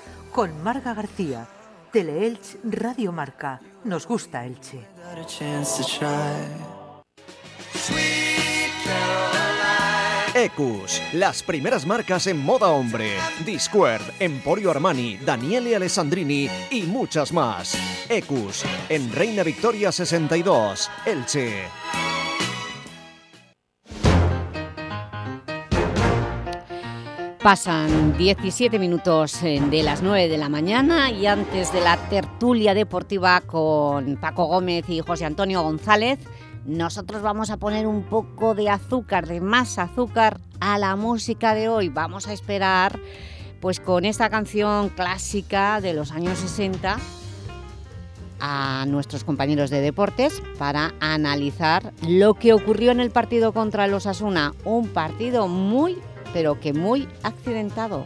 con Marga García, Teleelch Radio Marca. Nos gusta Elche. Ecus, las primeras marcas en moda hombre. Discord, Emporio Armani, Daniele Alessandrini y muchas más. Ecus, en Reina Victoria 62, Elche. Pasan 17 minutos eh, de las 9 de la mañana y antes de la tertulia deportiva con Paco Gómez y José Antonio González, nosotros vamos a poner un poco de azúcar, de más azúcar a la música de hoy. Vamos a esperar pues con esta canción clásica de los años 60 a nuestros compañeros de deportes para analizar lo que ocurrió en el partido contra los Asuna, un partido muy pero que muy accidentado.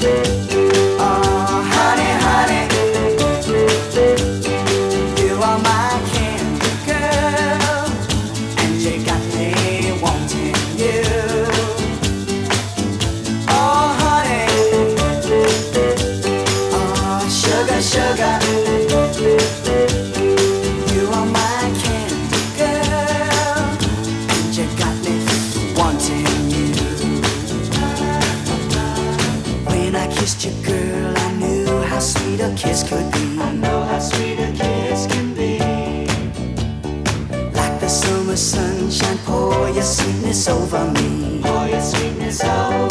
your sweetness over me. Pour your sweetness over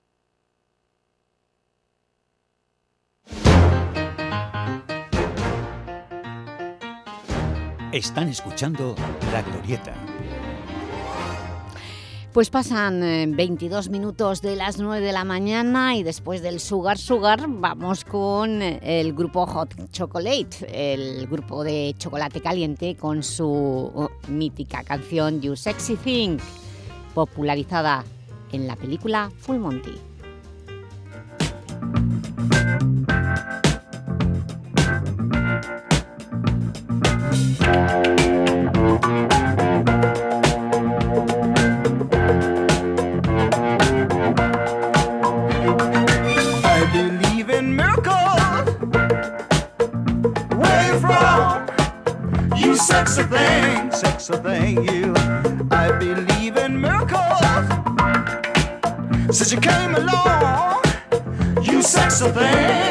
Están escuchando La Glorieta. Pues pasan eh, 22 minutos de las 9 de la mañana y después del Sugar Sugar vamos con eh, el grupo Hot Chocolate, el grupo de chocolate caliente con su oh, mítica canción You Sexy Thing, popularizada en la película Full Monty. Since you came along, you sexy thing.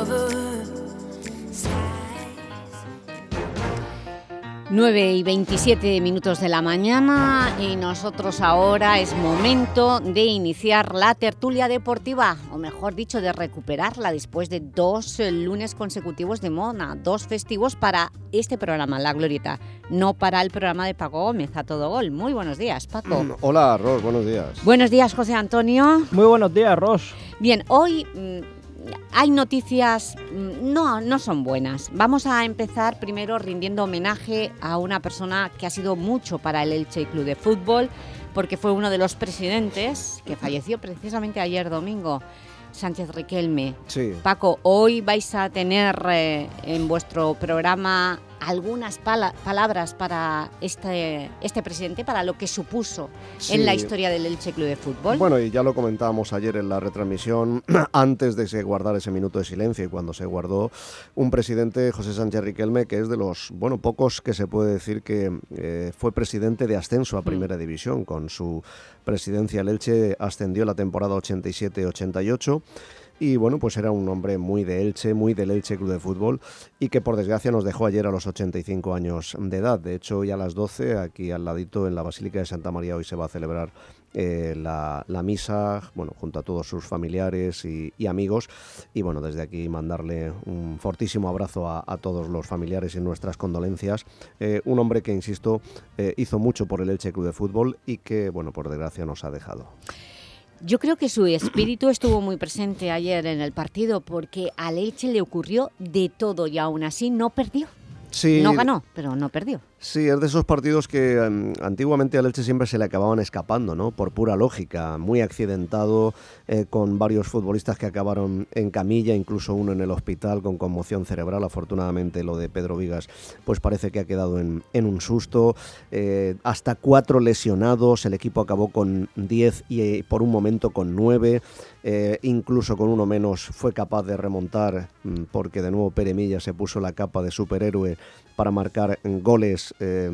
9 y 27 minutos de la mañana y nosotros ahora es momento de iniciar la tertulia deportiva, o mejor dicho, de recuperarla después de dos eh, lunes consecutivos de Mona, dos festivos para este programa, La Glorieta, no para el programa de Paco Gómez, a todo gol. Muy buenos días, Paco. Hola, Ros, buenos días. Buenos días, José Antonio. Muy buenos días, Ros. Bien, hoy mm, hay noticias, mm, no, no son buenas. Vamos a empezar primero rindiendo homenaje a una persona que ha sido mucho para el Elche Club de Fútbol, porque fue uno de los presidentes que falleció precisamente ayer domingo, Sánchez Riquelme. Sí. Paco, hoy vais a tener eh, en vuestro programa algunas pala- palabras para este, este presidente, para lo que supuso Sí. en la historia del Elche Club de Fútbol. Bueno, y ya lo comentábamos ayer en la retransmisión, antes de se guardar ese minuto de silencio y cuando se guardó un presidente, José Sánchez Riquelme, que es de los, bueno, pocos que se puede decir que eh, fue presidente de ascenso a Primera División. Con su presidencia el Elche ascendió la temporada 87-88 y bueno, pues era un hombre muy de Elche, muy del Elche Club de Fútbol y que por desgracia nos dejó ayer a los 85 años de edad. De hecho, hoy a las 12, aquí al ladito en la Basílica de Santa María, hoy se va a celebrar eh, la, la misa, bueno, junto a todos sus familiares y, amigos. Y bueno, desde aquí mandarle un fortísimo abrazo a, a todos los familiares y nuestras condolencias. Eh, un hombre que, insisto, eh, hizo mucho por el Elche Club de Fútbol y que, bueno, por desgracia nos ha dejado. Yo creo que su espíritu estuvo muy presente ayer en el partido porque al Elche le ocurrió de todo y aún así no perdió. Sí, No ganó, pero no perdió. Sí, es de esos partidos que em, antiguamente al Elche siempre se le acababan escapando, ¿no? Por pura lógica, muy accidentado, eh, con varios futbolistas que acabaron en camilla, incluso uno en el hospital con conmoción cerebral. Afortunadamente lo de Pedro Vigas, pues parece que ha quedado en, un susto. Eh, hasta cuatro lesionados, el equipo acabó con 10 y eh, por un momento con 9. Eh, incluso con uno menos fue capaz de remontar mm, porque de nuevo Pere Milla se puso la capa de superhéroe para marcar goles eh,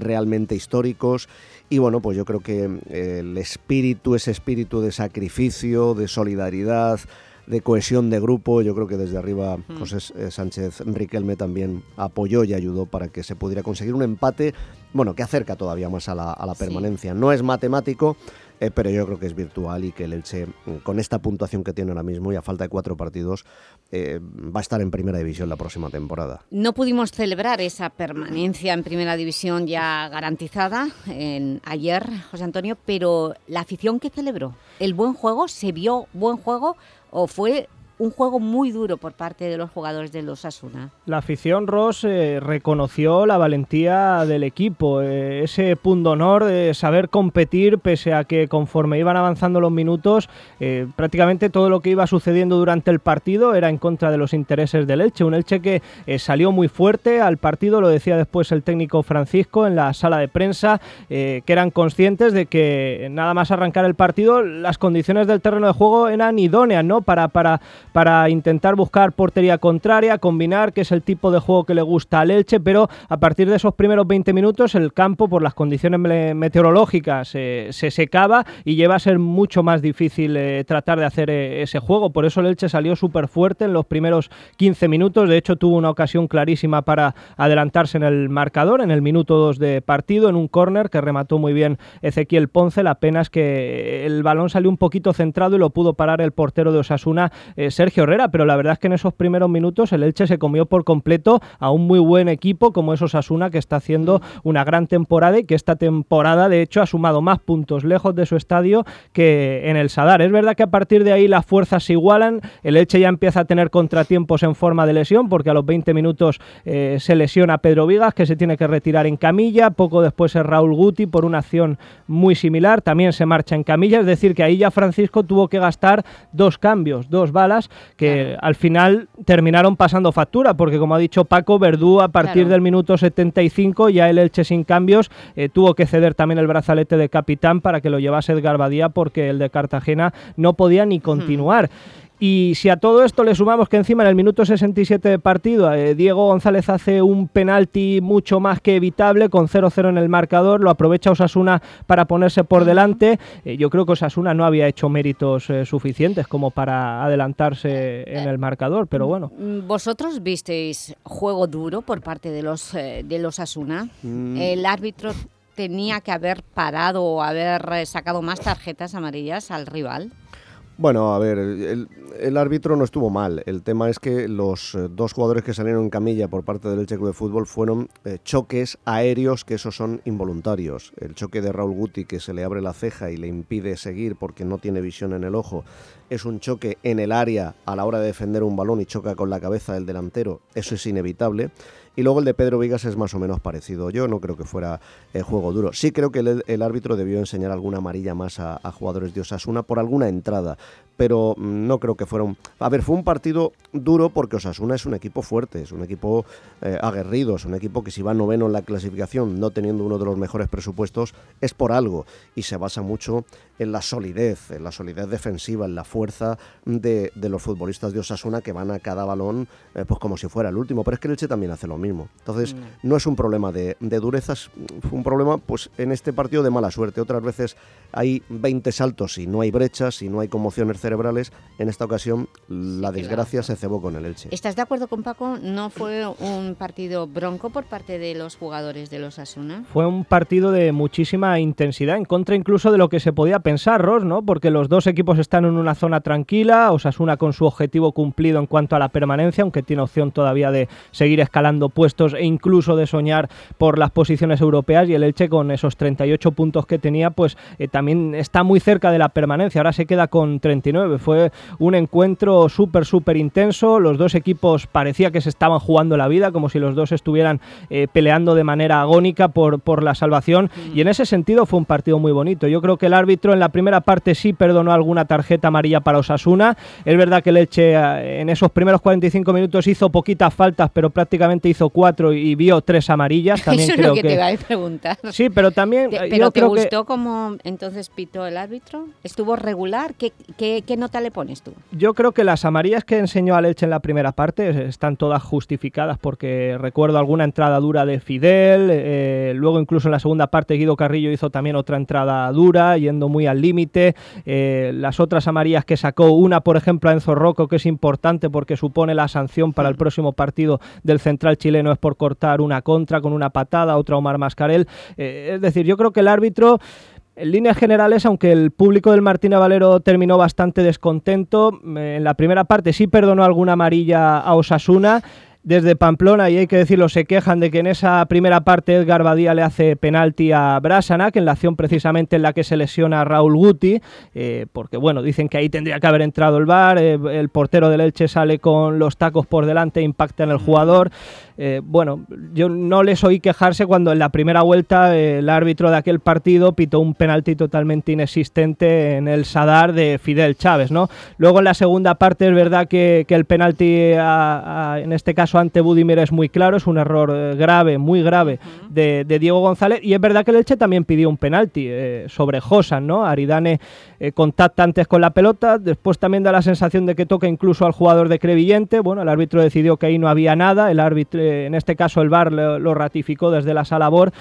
realmente históricos y bueno pues yo creo que eh, el espíritu ese espíritu de sacrificio de solidaridad de cohesión de grupo yo creo que desde arriba Mm. José eh, Sánchez Riquelme también apoyó y ayudó para que se pudiera conseguir un empate bueno que acerca todavía más a la, a la Sí. permanencia no es matemático eh, pero yo creo que es virtual y que el Elche, mm, con esta puntuación que tiene ahora mismo y a falta de cuatro partidos, eh, va a estar en primera división la próxima temporada. No pudimos celebrar esa permanencia en Primera División ya garantizada ayer, José Antonio, pero la afición que celebró, ¿el buen juego? ¿Se vio buen juego o fue un juego muy duro por parte de los jugadores de los Asuna? La afición Ross eh, reconoció la valentía del equipo, eh, ese punto honor de saber competir pese a que conforme iban avanzando los minutos, eh, prácticamente todo lo que iba sucediendo durante el partido era en contra de los intereses del Elche. Un Elche que eh, salió muy fuerte al partido, lo decía después el técnico Francisco en la sala de prensa, que eran conscientes de que nada más arrancar el partido, las condiciones del terreno de juego eran idóneas ¿no? para, para, para intentar buscar portería contraria, combinar, que es el tipo de juego que le gusta al Elche, pero a partir de esos primeros 20 minutos el campo, por las condiciones me- meteorológicas, eh, se secaba y lleva a ser mucho más difícil eh, tratar de hacer eh, ese juego. Por eso el Elche salió súper fuerte en los primeros 15 minutos. De hecho, tuvo una ocasión clarísima para adelantarse en el marcador, en el minuto 2 de partido, en un córner que remató muy bien Ezequiel Ponce. La pena es que el balón salió un poquito centrado y lo pudo parar el portero de Osasuna, Sergio Herrera. Pero la verdad es que en esos primeros minutos el Elche se comió por completo a un muy buen equipo como es Osasuna, que está haciendo una gran temporada y que esta temporada, de hecho, ha sumado más puntos lejos de su estadio que en el Sadar. Es verdad que a partir de ahí las fuerzas se igualan. El Elche ya empieza a tener contratiempos en forma de lesión, porque a los 20 minutos eh, se lesiona Pedro Vigas, que se tiene que retirar en camilla. Poco después es Raúl Guti por una acción muy similar. También se marcha en camilla. Es decir, que ahí ya Francisco tuvo que gastar dos cambios, dos balas, que al final terminaron pasando factura, porque como ha dicho Paco, Verdú a partir Claro. del minuto 75, ya el Elche sin cambios, eh, tuvo que ceder también el brazalete de capitán para que lo llevase Edgar Badía, porque el de Cartagena no podía ni continuar. Y si a todo esto le sumamos que encima en el minuto 67 de partido eh, Diego González hace un penalti mucho más que evitable con 0-0 en el marcador, lo aprovecha Osasuna para ponerse por delante, eh, yo creo que Osasuna no había hecho méritos eh, suficientes como para adelantarse en el marcador, pero bueno. ¿Vosotros visteis juego duro por parte de los, eh, de los Asuna? Mm. ¿El árbitro tenía que haber parado o haber sacado más tarjetas amarillas al rival? Bueno, a ver, el, árbitro no estuvo mal. El tema es que los eh, dos jugadores que salieron en camilla por parte del Elche Club de Fútbol fueron eh, choques aéreos que esos son involuntarios. El choque de Raúl Guti que se le abre la ceja y le impide seguir porque no tiene visión en el ojo es un choque en el área a la hora de defender un balón y choca con la cabeza del delantero. Eso es inevitable. Y luego el de Pedro Vigas es más o menos parecido. Yo no creo que fuera eh, juego duro. Sí creo que el, árbitro debió enseñar alguna amarilla más a jugadores de Osasuna por alguna entrada. Pero mm, no creo que fuera un... A ver, fue un partido duro porque Osasuna es un equipo fuerte, es un equipo eh, aguerrido, es un equipo que si va noveno en la clasificación, no teniendo uno de los mejores presupuestos, es por algo. Y se basa mucho en la solidez, en la solidez defensiva, en la fuerza de, de los futbolistas de Osasuna que van a cada balón eh, pues como si fuera el último. Pero es que el Elche también hace lo mismo. Entonces, no es un problema de, de durezas, fue un problema pues en este partido de mala suerte. Otras veces hay 20 saltos y no hay brechas y no hay conmociones cerebrales. En esta ocasión la desgracia se cebó con el Elche. ¿Estás de acuerdo con Paco? ¿No fue un partido bronco por parte de los jugadores de los Asuna? Fue un partido de muchísima intensidad, en contra incluso de lo que se podía pensar, Ross, ¿no? Porque los dos equipos están en una zona tranquila, Osasuna con su objetivo cumplido en cuanto a la permanencia, aunque tiene opción todavía de seguir escalando puestos e incluso de soñar por las posiciones europeas, y el Elche con esos 38 puntos que tenía, pues eh, también está muy cerca de la permanencia, ahora se queda con 39 89. Fue un encuentro súper, súper intenso. Los dos equipos parecía que se estaban jugando la vida, como si los dos estuvieran eh, peleando de manera agónica por, por la salvación. Y en ese sentido fue un partido muy bonito. Yo creo que el árbitro en la primera parte sí perdonó alguna tarjeta amarilla para Osasuna. Es verdad que el Elche eh, en esos primeros 45 minutos hizo poquitas faltas, pero prácticamente hizo cuatro y vio tres amarillas. También Eso es lo que, te iba a preguntar. Sí, pero también Te- eh, ¿Pero yo te creo que- gustó cómo entonces pitó el árbitro? ¿Estuvo regular? ¿Qué, qué, qué nota le pones tú? Yo creo que las amarillas que enseñó al Elche en la primera parte eh, están todas justificadas porque recuerdo alguna entrada dura de Fidel, eh, luego incluso en la segunda parte Guido Carrillo hizo también otra entrada dura, yendo muy al límite. Eh, las otras amarillas que sacó, una por ejemplo a Enzo Rocco, que es importante porque supone la sanción para el próximo partido del central chileno, es por cortar una contra con una patada, otra Omar Mascarel. Es decir, yo creo que el árbitro... En líneas generales, aunque el público del Martín Valero terminó bastante descontento, eh, en la primera parte sí perdonó alguna amarilla a Osasuna. Desde Pamplona, y hay que decirlo, se quejan de que en esa primera parte Edgar Badía le hace penalti a Brasanac, en la acción precisamente en la que se lesiona Raúl Guti, eh, porque bueno, dicen que ahí tendría que haber entrado el VAR, eh, el portero del Elche sale con los tacos por delante, impacta en el jugador. Eh, bueno, yo no les oí quejarse cuando en la primera vuelta el árbitro de aquel partido pitó un penalti totalmente inexistente en el Sadar de Fidel Chávez, ¿no? Luego en la segunda parte es verdad que, que el penalti a- a- en este caso ante Budimir es muy claro, es un error eh, grave, muy grave de, de Diego González. Y es verdad que el Elche también pidió un penalti eh, sobre Josan, ¿no? Aridane eh, contacta antes con la pelota, después también da la sensación de que toca incluso al jugador de Crevillente, bueno, el árbitro decidió que ahí no había nada, el árbitro, eh, en este caso el VAR lo, lo ratificó desde la sala BOR,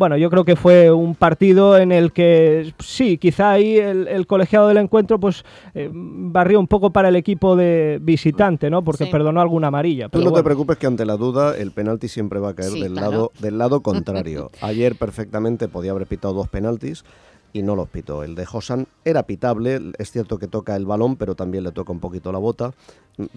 bueno, yo creo que fue un partido en el que sí, quizá ahí el, el colegiado del encuentro pues eh, barrió un poco para el equipo de visitante, ¿no? Porque Sí. perdonó alguna amarilla. Tú pero no te preocupes que ante la duda el penalti siempre va a caer Sí, del, claro. lado, del lado contrario. Ayer perfectamente podía haber pitado dos penaltis y no los pitó. El de Josan era pitable, es cierto que toca el balón, pero también le toca un poquito la bota.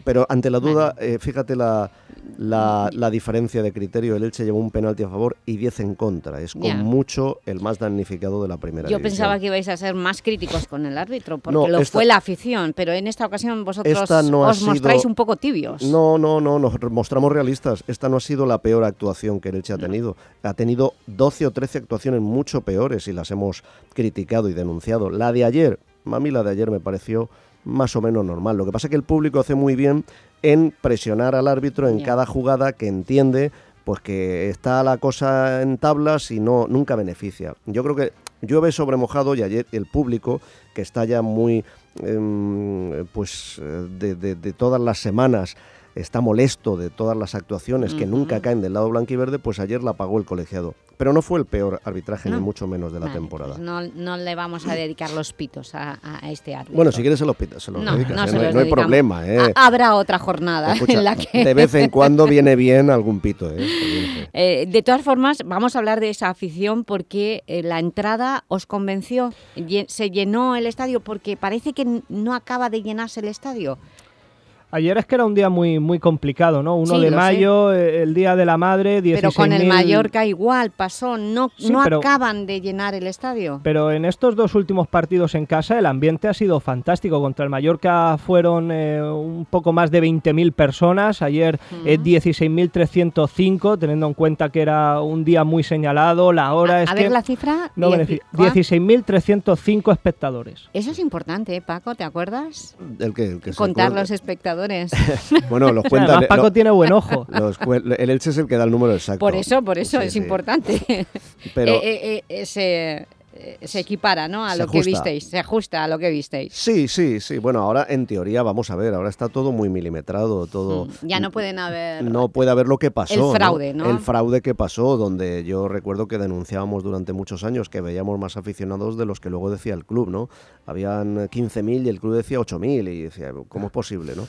Pero ante la duda, eh, fíjate la, la, la diferencia de criterio. El Elche llevó un penalti a favor y 10 en contra. Es con mucho el más damnificado de la primera Yo división. pensaba que ibais a ser más críticos con el árbitro, porque No, lo esta- fue la afición, pero en esta ocasión vosotros no os mostráis sido- un poco tibios. No, no, no, nos mostramos realistas. Esta no ha sido la peor actuación que el Elche ha tenido. Ha tenido 12 o 13 actuaciones mucho peores y las hemos criticado y denunciado. La de ayer, a mí la de ayer me pareció más o menos normal. Lo que pasa es que el público hace muy bien en presionar al árbitro en cada jugada que entiende pues que está la cosa en tablas y no nunca beneficia. Yo creo que llueve sobre mojado y ayer el público que está ya muy em, pues eh, de, de- de todas las semanas está molesto de todas las actuaciones que nunca caen del lado blanquiverde, pues ayer la pagó el colegiado. Pero no fue el peor arbitraje, No. ni mucho menos de la Vale, temporada. pues no, no le vamos a dedicar los pitos a, a este árbitro. Bueno, si quieres se los pitas, se los No, dedicas, no ¿eh? se no, hay- los problema. ¿eh? Ha- Habrá otra jornada Escucha, en la que... De vez en cuando viene bien algún pito. ¿eh? Eh, de todas formas, vamos a hablar de esa afición porque eh, la entrada os convenció. Se llenó el estadio porque parece que no acaba de llenarse el estadio. Ayer es que era un día muy, muy complicado, ¿no? 1 Sí, de mayo, eh, el día de la madre, 16.000... Pero con el Mallorca igual pasó. No, Sí, no pero- acaban de llenar el estadio. Pero en estos dos últimos partidos en casa el ambiente ha sido fantástico. Contra el Mallorca fueron eh, un poco más de 20.000 personas, ayer eh, 16.305, teniendo en cuenta que era un día muy señalado, la hora es a que... ver la cifra. No dieci- beneficia. ¿cuá? 16.305 espectadores. Eso es importante, ¿eh, Paco? ¿Te acuerdas? El que, el que se Contar los espectadores. Bueno, los cuentan. Además, Paco tiene buen ojo. los el Elche es el que da el número exacto. Por eso, por eso Sí, es sí. importante. Pero- Eh, eh, eh, se, eh, se equipara, ¿no? A Se lo que visteis. Se ajusta a lo que visteis. Sí, sí, sí. Bueno, ahora en teoría, vamos a ver, ahora está todo muy milimetrado, todo... Ya no pueden haber. No puede haber lo que pasó. El fraude, ¿no? El fraude que pasó, donde yo recuerdo que denunciábamos durante muchos años que veíamos más aficionados de los que luego decía el club, ¿no? Habían 15.000 y el club decía 8.000 y decía, ¿cómo es posible, no?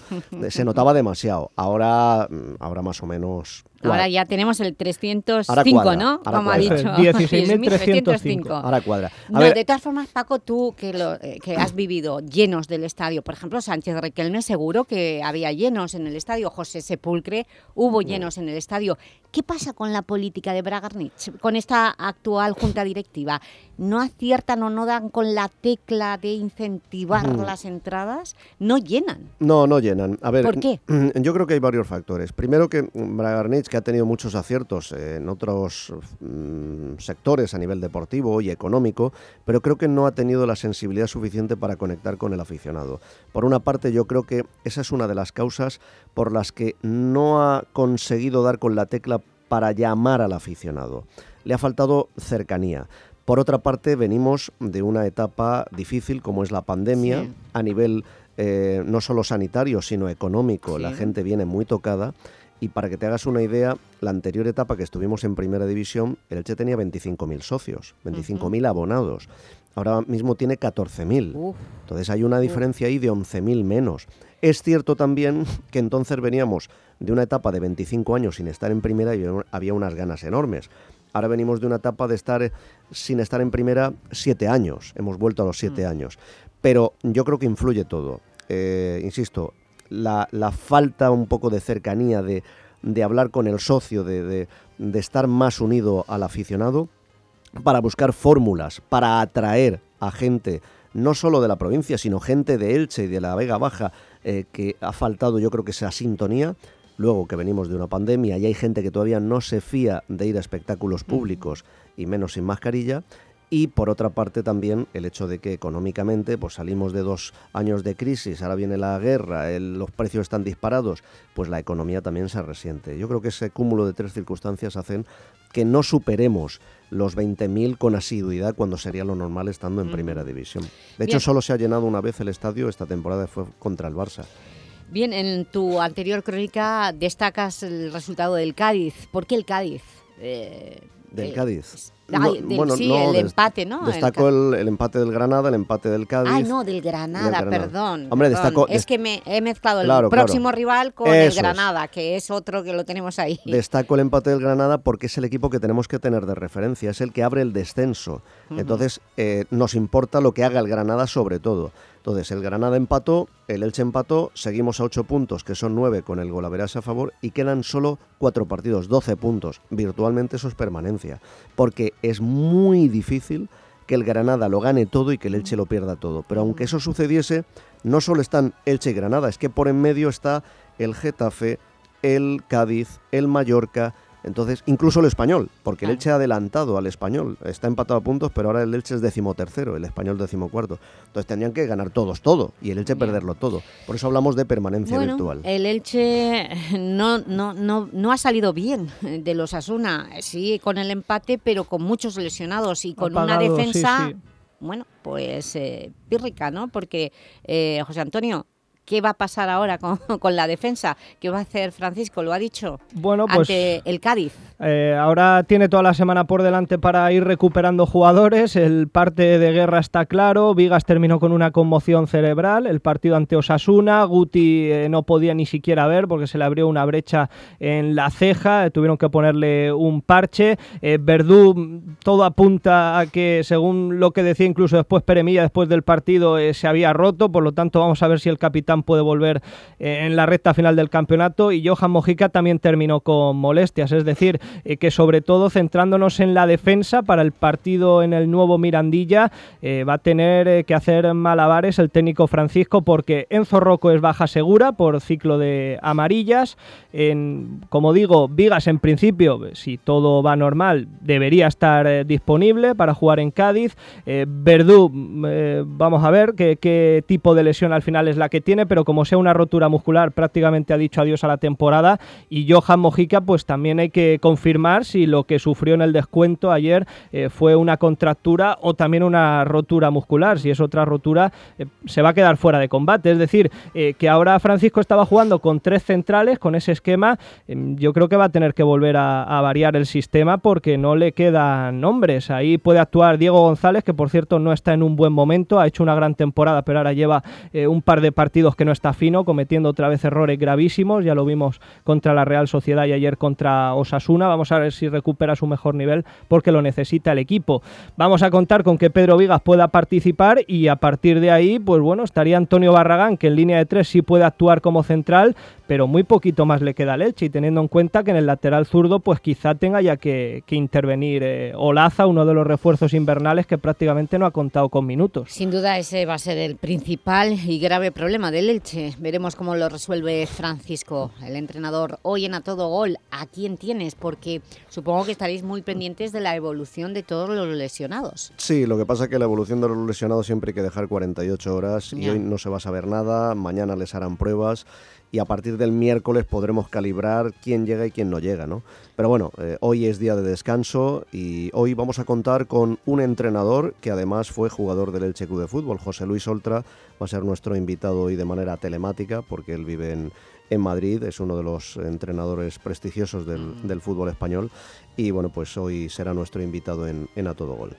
Se notaba demasiado. Ahora, mm, ahora más o menos... Ahora ya tenemos el 305, Ahora cuadra, ¿no? ahora Como ha cuadra. dicho. 16.305. Ahora cuadra. A No, ver, de todas formas, Paco, tú que, lo- eh, que has vivido llenos del estadio, por ejemplo, Sánchez Requelme seguro que había llenos en el estadio, José Sepulcre hubo llenos en el estadio. ¿Qué pasa con la política de Bragarnich, con esta actual junta directiva? ¿No aciertan o no dan con la tecla de incentivar Mm. las entradas? No llenan. No, no llenan. A ver, ¿Por qué? Yo creo que hay varios factores. Primero que Bragarnich, que ha tenido muchos aciertos en otros mm, sectores a nivel deportivo y económico, pero creo que no ha tenido la sensibilidad suficiente para conectar con el aficionado. Por una parte, yo creo que esa es una de las causas por las que no ha conseguido dar con la tecla para llamar al aficionado. Le ha faltado cercanía. Por otra parte, venimos de una etapa difícil como es la pandemia Sí. a nivel eh, no solo sanitario, sino económico. La gente viene muy tocada. Y para que te hagas una idea, la anterior etapa que estuvimos en Primera División, el Elche tenía 25.000 socios, 25.000 abonados. Ahora mismo tiene 14.000. Entonces hay una diferencia ahí de 11.000 menos. Es cierto también que entonces veníamos de una etapa de 25 años sin estar en Primera y había unas ganas enormes. Ahora venimos de una etapa de estar eh, sin estar en Primera siete años. Hemos vuelto a los siete años. Pero yo creo que influye todo. Eh, insisto, la, la falta un poco de cercanía, de, de hablar con el socio, de, de- de estar más unido al aficionado, para buscar fórmulas, para atraer a gente, no solo de la provincia, sino gente de Elche y de la Vega Baja, eh, que ha faltado yo creo que esa sintonía. Luego que venimos de una pandemia y hay gente que todavía no se fía de ir a espectáculos públicos y menos sin mascarilla. Y por otra parte también el hecho de que económicamente pues salimos de dos años de crisis, ahora viene la guerra, el- los precios están disparados, pues la economía también se resiente. Yo creo que ese cúmulo de tres circunstancias hacen que no superemos los 20.000 con asiduidad cuando sería lo normal estando en primera división. De hecho, solo se ha llenado una vez el estadio esta temporada fue contra el Barça. Bien, en tu anterior crónica destacas el resultado del Cádiz. ¿Por qué el Cádiz? Eh, Del eh, Cádiz. Ay, del- sí, el empate, ¿no? Destacó el, el empate del Granada, el empate del Cádiz. Ay, no, del Granada, Del Granada. perdón. Hombre, perdón. destacó- Es que me he mezclado el claro. próximo rival con el es. Granada, que es otro que lo tenemos ahí. Destaco el empate del Granada porque es el equipo que tenemos que tener de referencia, es el que abre el descenso. Entonces, eh, nos importa lo que haga el Granada sobre todo. Entonces, el Granada empató, el Elche empató, seguimos a 8 puntos, que son 9 con el golaveras a favor, y quedan solo 4 partidos, 12 puntos. Virtualmente eso es permanencia, porque es muy difícil que el Granada lo gane todo y que el Elche lo pierda todo. Pero aunque eso sucediese, no solo están Elche y Granada, es que por en medio está el Getafe, el Cádiz, el Mallorca, entonces incluso el Español, porque el Elche ha adelantado al Español, está empatado a puntos, pero ahora el Elche es decimotercero, el Español decimocuarto. Entonces tendrían que ganar todos todo y el Elche perderlo todo. Por eso hablamos de permanencia Bueno, virtual. el Elche no, no, no, no ha salido bien de los Asuna. Sí, con el empate, pero con muchos lesionados y con una sí, defensa, sí. bueno, pues eh, pírrica, ¿no? Porque, eh, José Antonio, ¿qué va a pasar ahora con, con la defensa? ¿Qué va a hacer Francisco? Lo ha dicho Bueno, pues- ante el Cádiz. Eh, ahora tiene toda la semana por delante para ir recuperando jugadores. El parte de guerra está claro. Vigas terminó con una conmoción cerebral. El partido ante Osasuna. Guti eh, no podía ni siquiera ver porque se le abrió una brecha en la ceja. Eh, tuvieron que ponerle un parche. Verdú, mm, todo apunta a que, según lo que decía incluso después Peremilla, después del partido, se había roto. Por lo tanto, vamos a ver si el capitán puede volver eh, en la recta final del campeonato. Y Johan Mojica también terminó con molestias. Es decir, eh, que sobre todo centrándonos en la defensa para el partido en el nuevo Mirandilla, eh, va a tener que hacer malabares el técnico Francisco porque Enzo Rocco es baja segura por ciclo de amarillas. En, como digo, Vigas en principio, si todo va normal, debería estar disponible para jugar en Cádiz. Verdú, mm, vamos a ver qué tipo de lesión al final es la que tiene, pero como sea una rotura muscular, prácticamente ha dicho adiós a la temporada. Y Johan Mojica, pues también hay que confirmar si lo que sufrió en el descuento ayer eh, fue una contractura o también una rotura muscular. Si es otra rotura, eh, se va a quedar fuera de combate. Es decir, eh, que ahora Francisco estaba jugando con tres centrales, con ese esquema, em, yo creo que va a tener que volver a, variar el sistema porque no le quedan nombres. Ahí puede actuar Diego González, que por cierto no está en un buen momento, ha hecho una gran temporada, pero ahora lleva un par de partidos que no está fino, cometiendo otra vez errores gravísimos. Ya lo vimos contra la Real Sociedad y ayer contra Osasuna. Vamos a ver si recupera su mejor nivel porque lo necesita el equipo. Vamos a contar con que Pedro Vigas pueda participar y a partir de ahí, pues bueno, estaría Antonio Barragán, que en línea de tres sí puede actuar como central, pero muy poquito más le queda al Elche y teniendo en cuenta que en el lateral zurdo, pues quizá tenga ya que, que intervenir eh, Olaza, uno de los refuerzos invernales que prácticamente no ha contado con minutos. Sin duda ese va a ser el principal y grave problema del Elche. Veremos cómo lo resuelve Francisco, el entrenador. Hoy en A Todo Gol, ¿a quién tienes? Porque supongo que estaréis muy pendientes de la evolución de todos los lesionados. Sí, lo que pasa es que la evolución de los lesionados siempre hay que dejar 48 horas y hoy no se va a saber nada, mañana les harán pruebas y a partir del miércoles podremos calibrar quién llega y quién no llega, ¿no? Pero bueno, eh, hoy es día de descanso y hoy vamos a contar con un entrenador que además fue jugador del Elche Club de Fútbol, José Luis Oltra, va a ser nuestro invitado hoy de manera telemática porque él vive en, en Madrid, es uno de los entrenadores prestigiosos del, del fútbol español y bueno, pues hoy será nuestro invitado en, en A Todo Gol.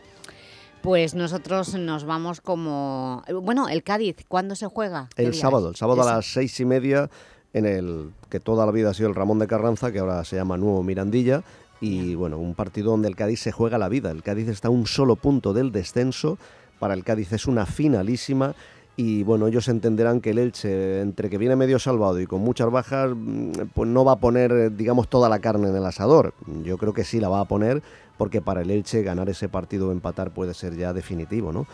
Pues nosotros nos vamos como... Bueno, el Cádiz, ¿cuándo se juega? ¿Qué El sábado, el sábado a las seis y media, en el que toda la vida ha sido el Ramón de Carranza, que ahora se llama Nuevo Mirandilla. Y bueno, un partido donde el Cádiz se juega la vida. El Cádiz está a un solo punto del descenso. Para el Cádiz es una finalísima. Y bueno, ellos entenderán que el Elche, entre que viene medio salvado y con muchas bajas, mm, pues no va a poner, eh, digamos, toda la carne en el asador. Yo creo que sí la va a poner, porque para el Elche ganar ese partido o empatar puede ser ya definitivo, ¿no?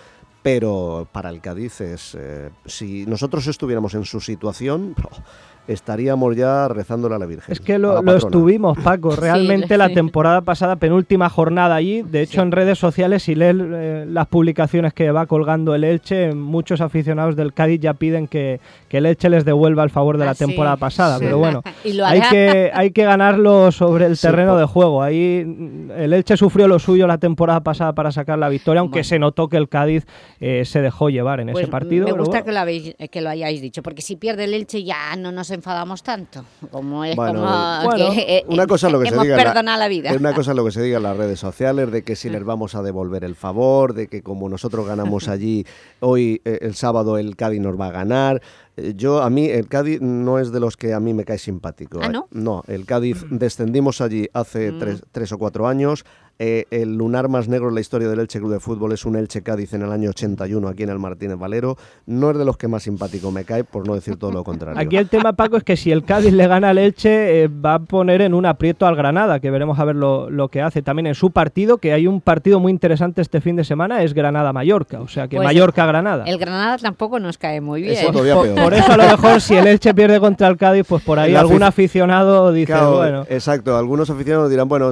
Pero para el Cádiz es. eh, si nosotros estuviéramos en su situación, estaríamos ya rezándole a la Virgen. Es que lo, la lo estuvimos, Paco. Realmente la sí. temporada pasada, penúltima jornada allí. De hecho, en redes sociales, si lees eh, las publicaciones que va colgando el Elche, muchos aficionados del Cádiz ya piden que, que el Elche les devuelva el favor de la Ah, sí, temporada pasada. sí. Pero bueno, hay que, hay que ganarlo sobre el Sí, terreno de juego. Ahí mm, el Elche sufrió lo suyo la temporada pasada para sacar la victoria, aunque Bueno. se notó que el Cádiz eh, se dejó llevar en Pues ese partido. me gusta bueno. que lo, habéis, que lo hayáis dicho, porque si pierde el Elche ya no nos enfadamos tanto, como es Bueno, como bueno, que eh, Una cosa es lo que se diga. en la- vida. Una cosa es lo que se diga en las redes sociales, de que si les vamos a devolver el favor, de que como nosotros ganamos allí, hoy eh, el sábado el Cádiz nos va a ganar. Eh, Yo, a mí, el Cádiz no es de los que a mí me cae simpático. ¿Ah, Eh, no? No, el Cádiz descendimos allí hace Mm. tres, tres o cuatro años. Eh, el lunar más negro en la historia del Elche Club de Fútbol es un Elche Cádiz en el año 81 aquí en el Martínez Valero. No es de los que más simpático me cae, por no decir todo lo contrario. Aquí el tema, Paco, es que si el Cádiz le gana al Elche, eh, va a poner en un aprieto al Granada, que veremos a ver lo, lo que hace también en su partido, que hay un partido muy interesante este fin de semana, es Granada-Mallorca, o sea que Pues Mallorca-Granada. El Granada tampoco nos cae muy bien. Eso todavía Por, peor. por eso a lo mejor si el Elche pierde contra el Cádiz, pues por ahí El algún afic- aficionado dice, Claro, bueno, Exacto, algunos aficionados dirán, bueno,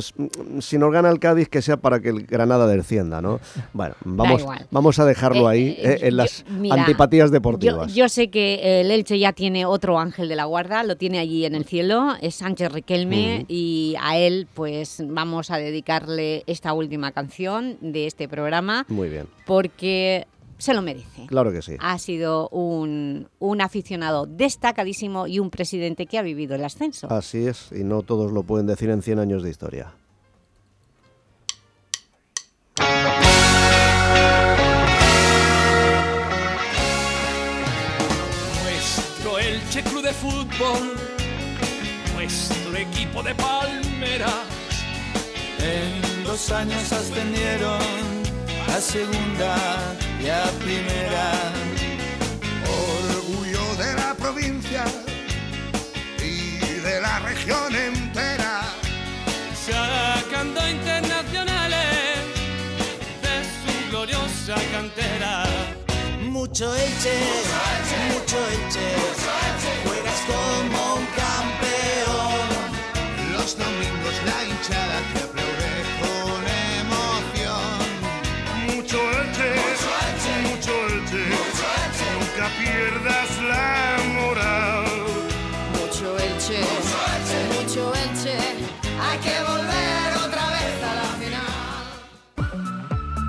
si nos gana el Cádiz, que sea para que el Granada descienda, ¿no? Bueno, vamos, vamos a dejarlo Eh, ahí eh, eh, en yo- las mira, antipatías deportivas. yo sé que el Elche ya tiene otro ángel de la guarda, lo tiene allí en el cielo, es Sánchez Riquelme Ujú. y a él pues vamos a dedicarle esta última canción de este programa Muy bien, porque se lo merece. claro que sí. Ha sido un, un aficionado destacadísimo y un presidente que ha vivido el ascenso. Así es, y no todos lo pueden decir en 100 años de historia. Nuestro Elche Club de Fútbol, nuestro equipo de palmeras. En dos años ascendieron a segunda y a primera. Orgullo de la provincia y de la región entera. Sacando internacionales Mucho Elche, mucho Elche,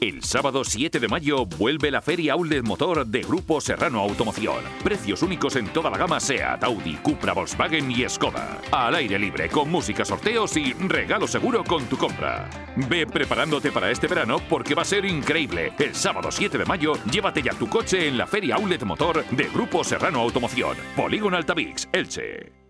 El sábado 7 de mayo vuelve la Feria Outlet Motor de Grupo Serrano Automoción. Precios únicos en toda la gama SEAT, Audi, Cupra, Volkswagen y Skoda. Al aire libre, con música, sorteos y regalo seguro con tu compra. Ve preparándote para este verano porque va a ser increíble. El sábado 7 de mayo, llévate ya tu coche en la Feria Outlet Motor de Grupo Serrano Automoción. Polígono Altavix, Elche.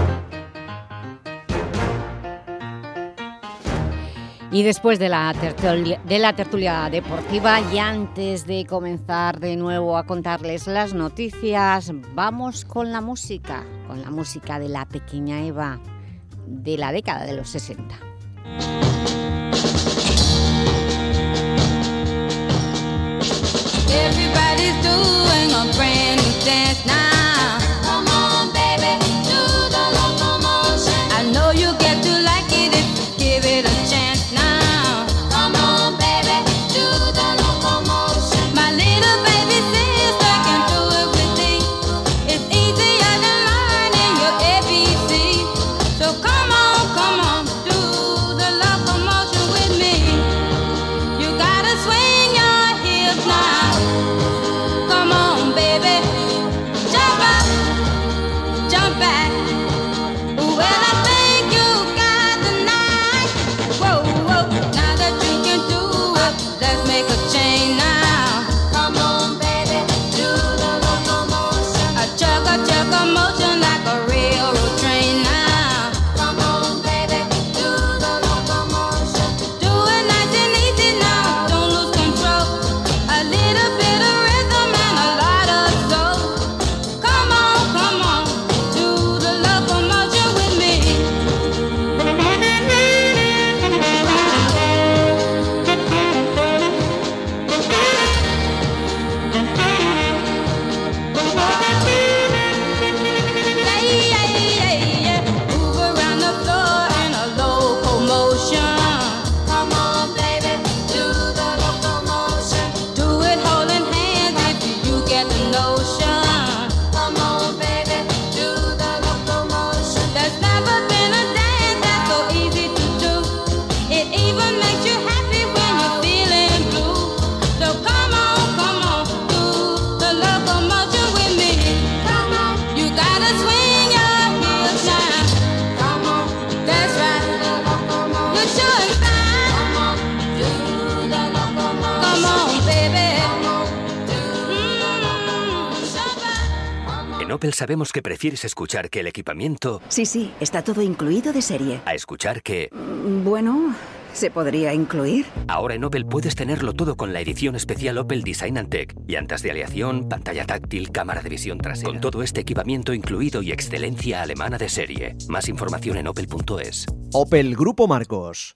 Y después de la, tertulia, de la tertulia deportiva y antes de comenzar de nuevo a contarles las noticias, vamos con la música, con la música de la pequeña Eva de la década de los 60. Everybody's doing a brand new dance now. Opel sabemos que prefieres escuchar que el equipamiento Sí, sí, está todo incluido de serie. a escuchar que... Mm, Bueno, se podría incluir. Ahora en Opel puedes tenerlo todo con la edición especial Opel Design and Tech. Llantas de aleación, pantalla táctil, cámara de visión trasera. Con todo este equipamiento incluido y excelencia alemana de serie. Más información en opel.es. Opel Grupo Marcos.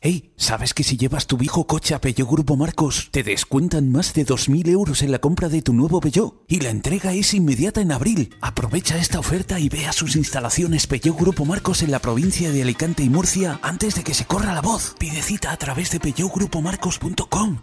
Hey, ¿sabes que si llevas tu viejo coche a Peugeot Grupo Marcos, te descuentan más de 2.000 euros en la compra de tu nuevo Peugeot? Y la entrega es inmediata en abril. Aprovecha esta oferta y ve a sus instalaciones Peugeot Grupo Marcos en la provincia de Alicante y Murcia antes de que se corra la voz. Pide cita a través de peugeotgrupomarcos.com.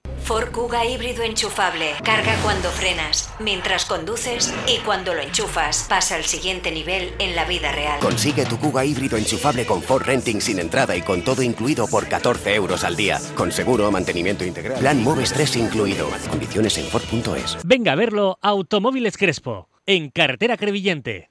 Ford Kuga híbrido enchufable. Carga cuando frenas, mientras conduces y cuando lo enchufas. Pasa al siguiente nivel en la vida real. Consigue tu Kuga híbrido enchufable con Ford Renting sin entrada y con todo incluido por 14 euros al día. Con seguro, mantenimiento integral. Plan Moves 3 incluido. Condiciones en Ford.es. Venga a verlo Automóviles Crespo, en carretera Crevillente.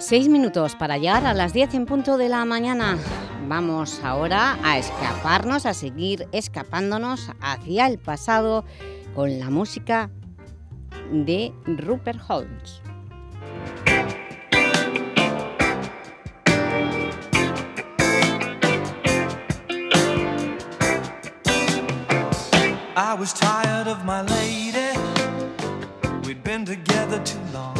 Seis minutos para llegar a las 10 en punto de la mañana. Vamos ahora a escaparnos, a seguir escapándonos hacia el pasado con la música de Rupert Holmes. I was tired of my lady. We'd been together too long.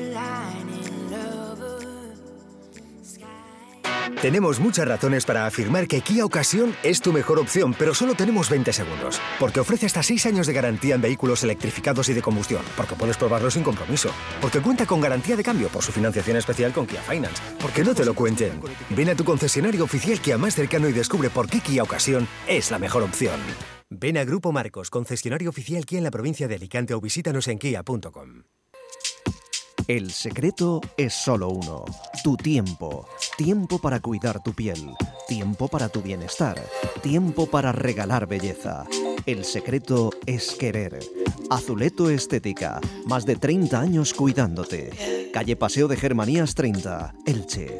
Tenemos muchas razones para afirmar que Kia Ocasión es tu mejor opción, pero solo tenemos 20 segundos. Porque ofrece hasta 6 años de garantía en vehículos electrificados y de combustión. Porque puedes probarlo sin compromiso. Porque cuenta con garantía de cambio por su financiación especial con Kia Finance. Porque no te lo cuenten. Ven a tu concesionario oficial Kia más cercano y descubre por qué Kia Ocasión es la mejor opción. Ven a Grupo Marcos, concesionario oficial Kia en la provincia de Alicante o visítanos en kia.com. El secreto es solo uno, tu tiempo. Tiempo para cuidar tu piel, tiempo para tu bienestar, tiempo para regalar belleza. El secreto es querer. Azuleto Estética, más de 30 años cuidándote. Calle Paseo de Germanías 30, Elche.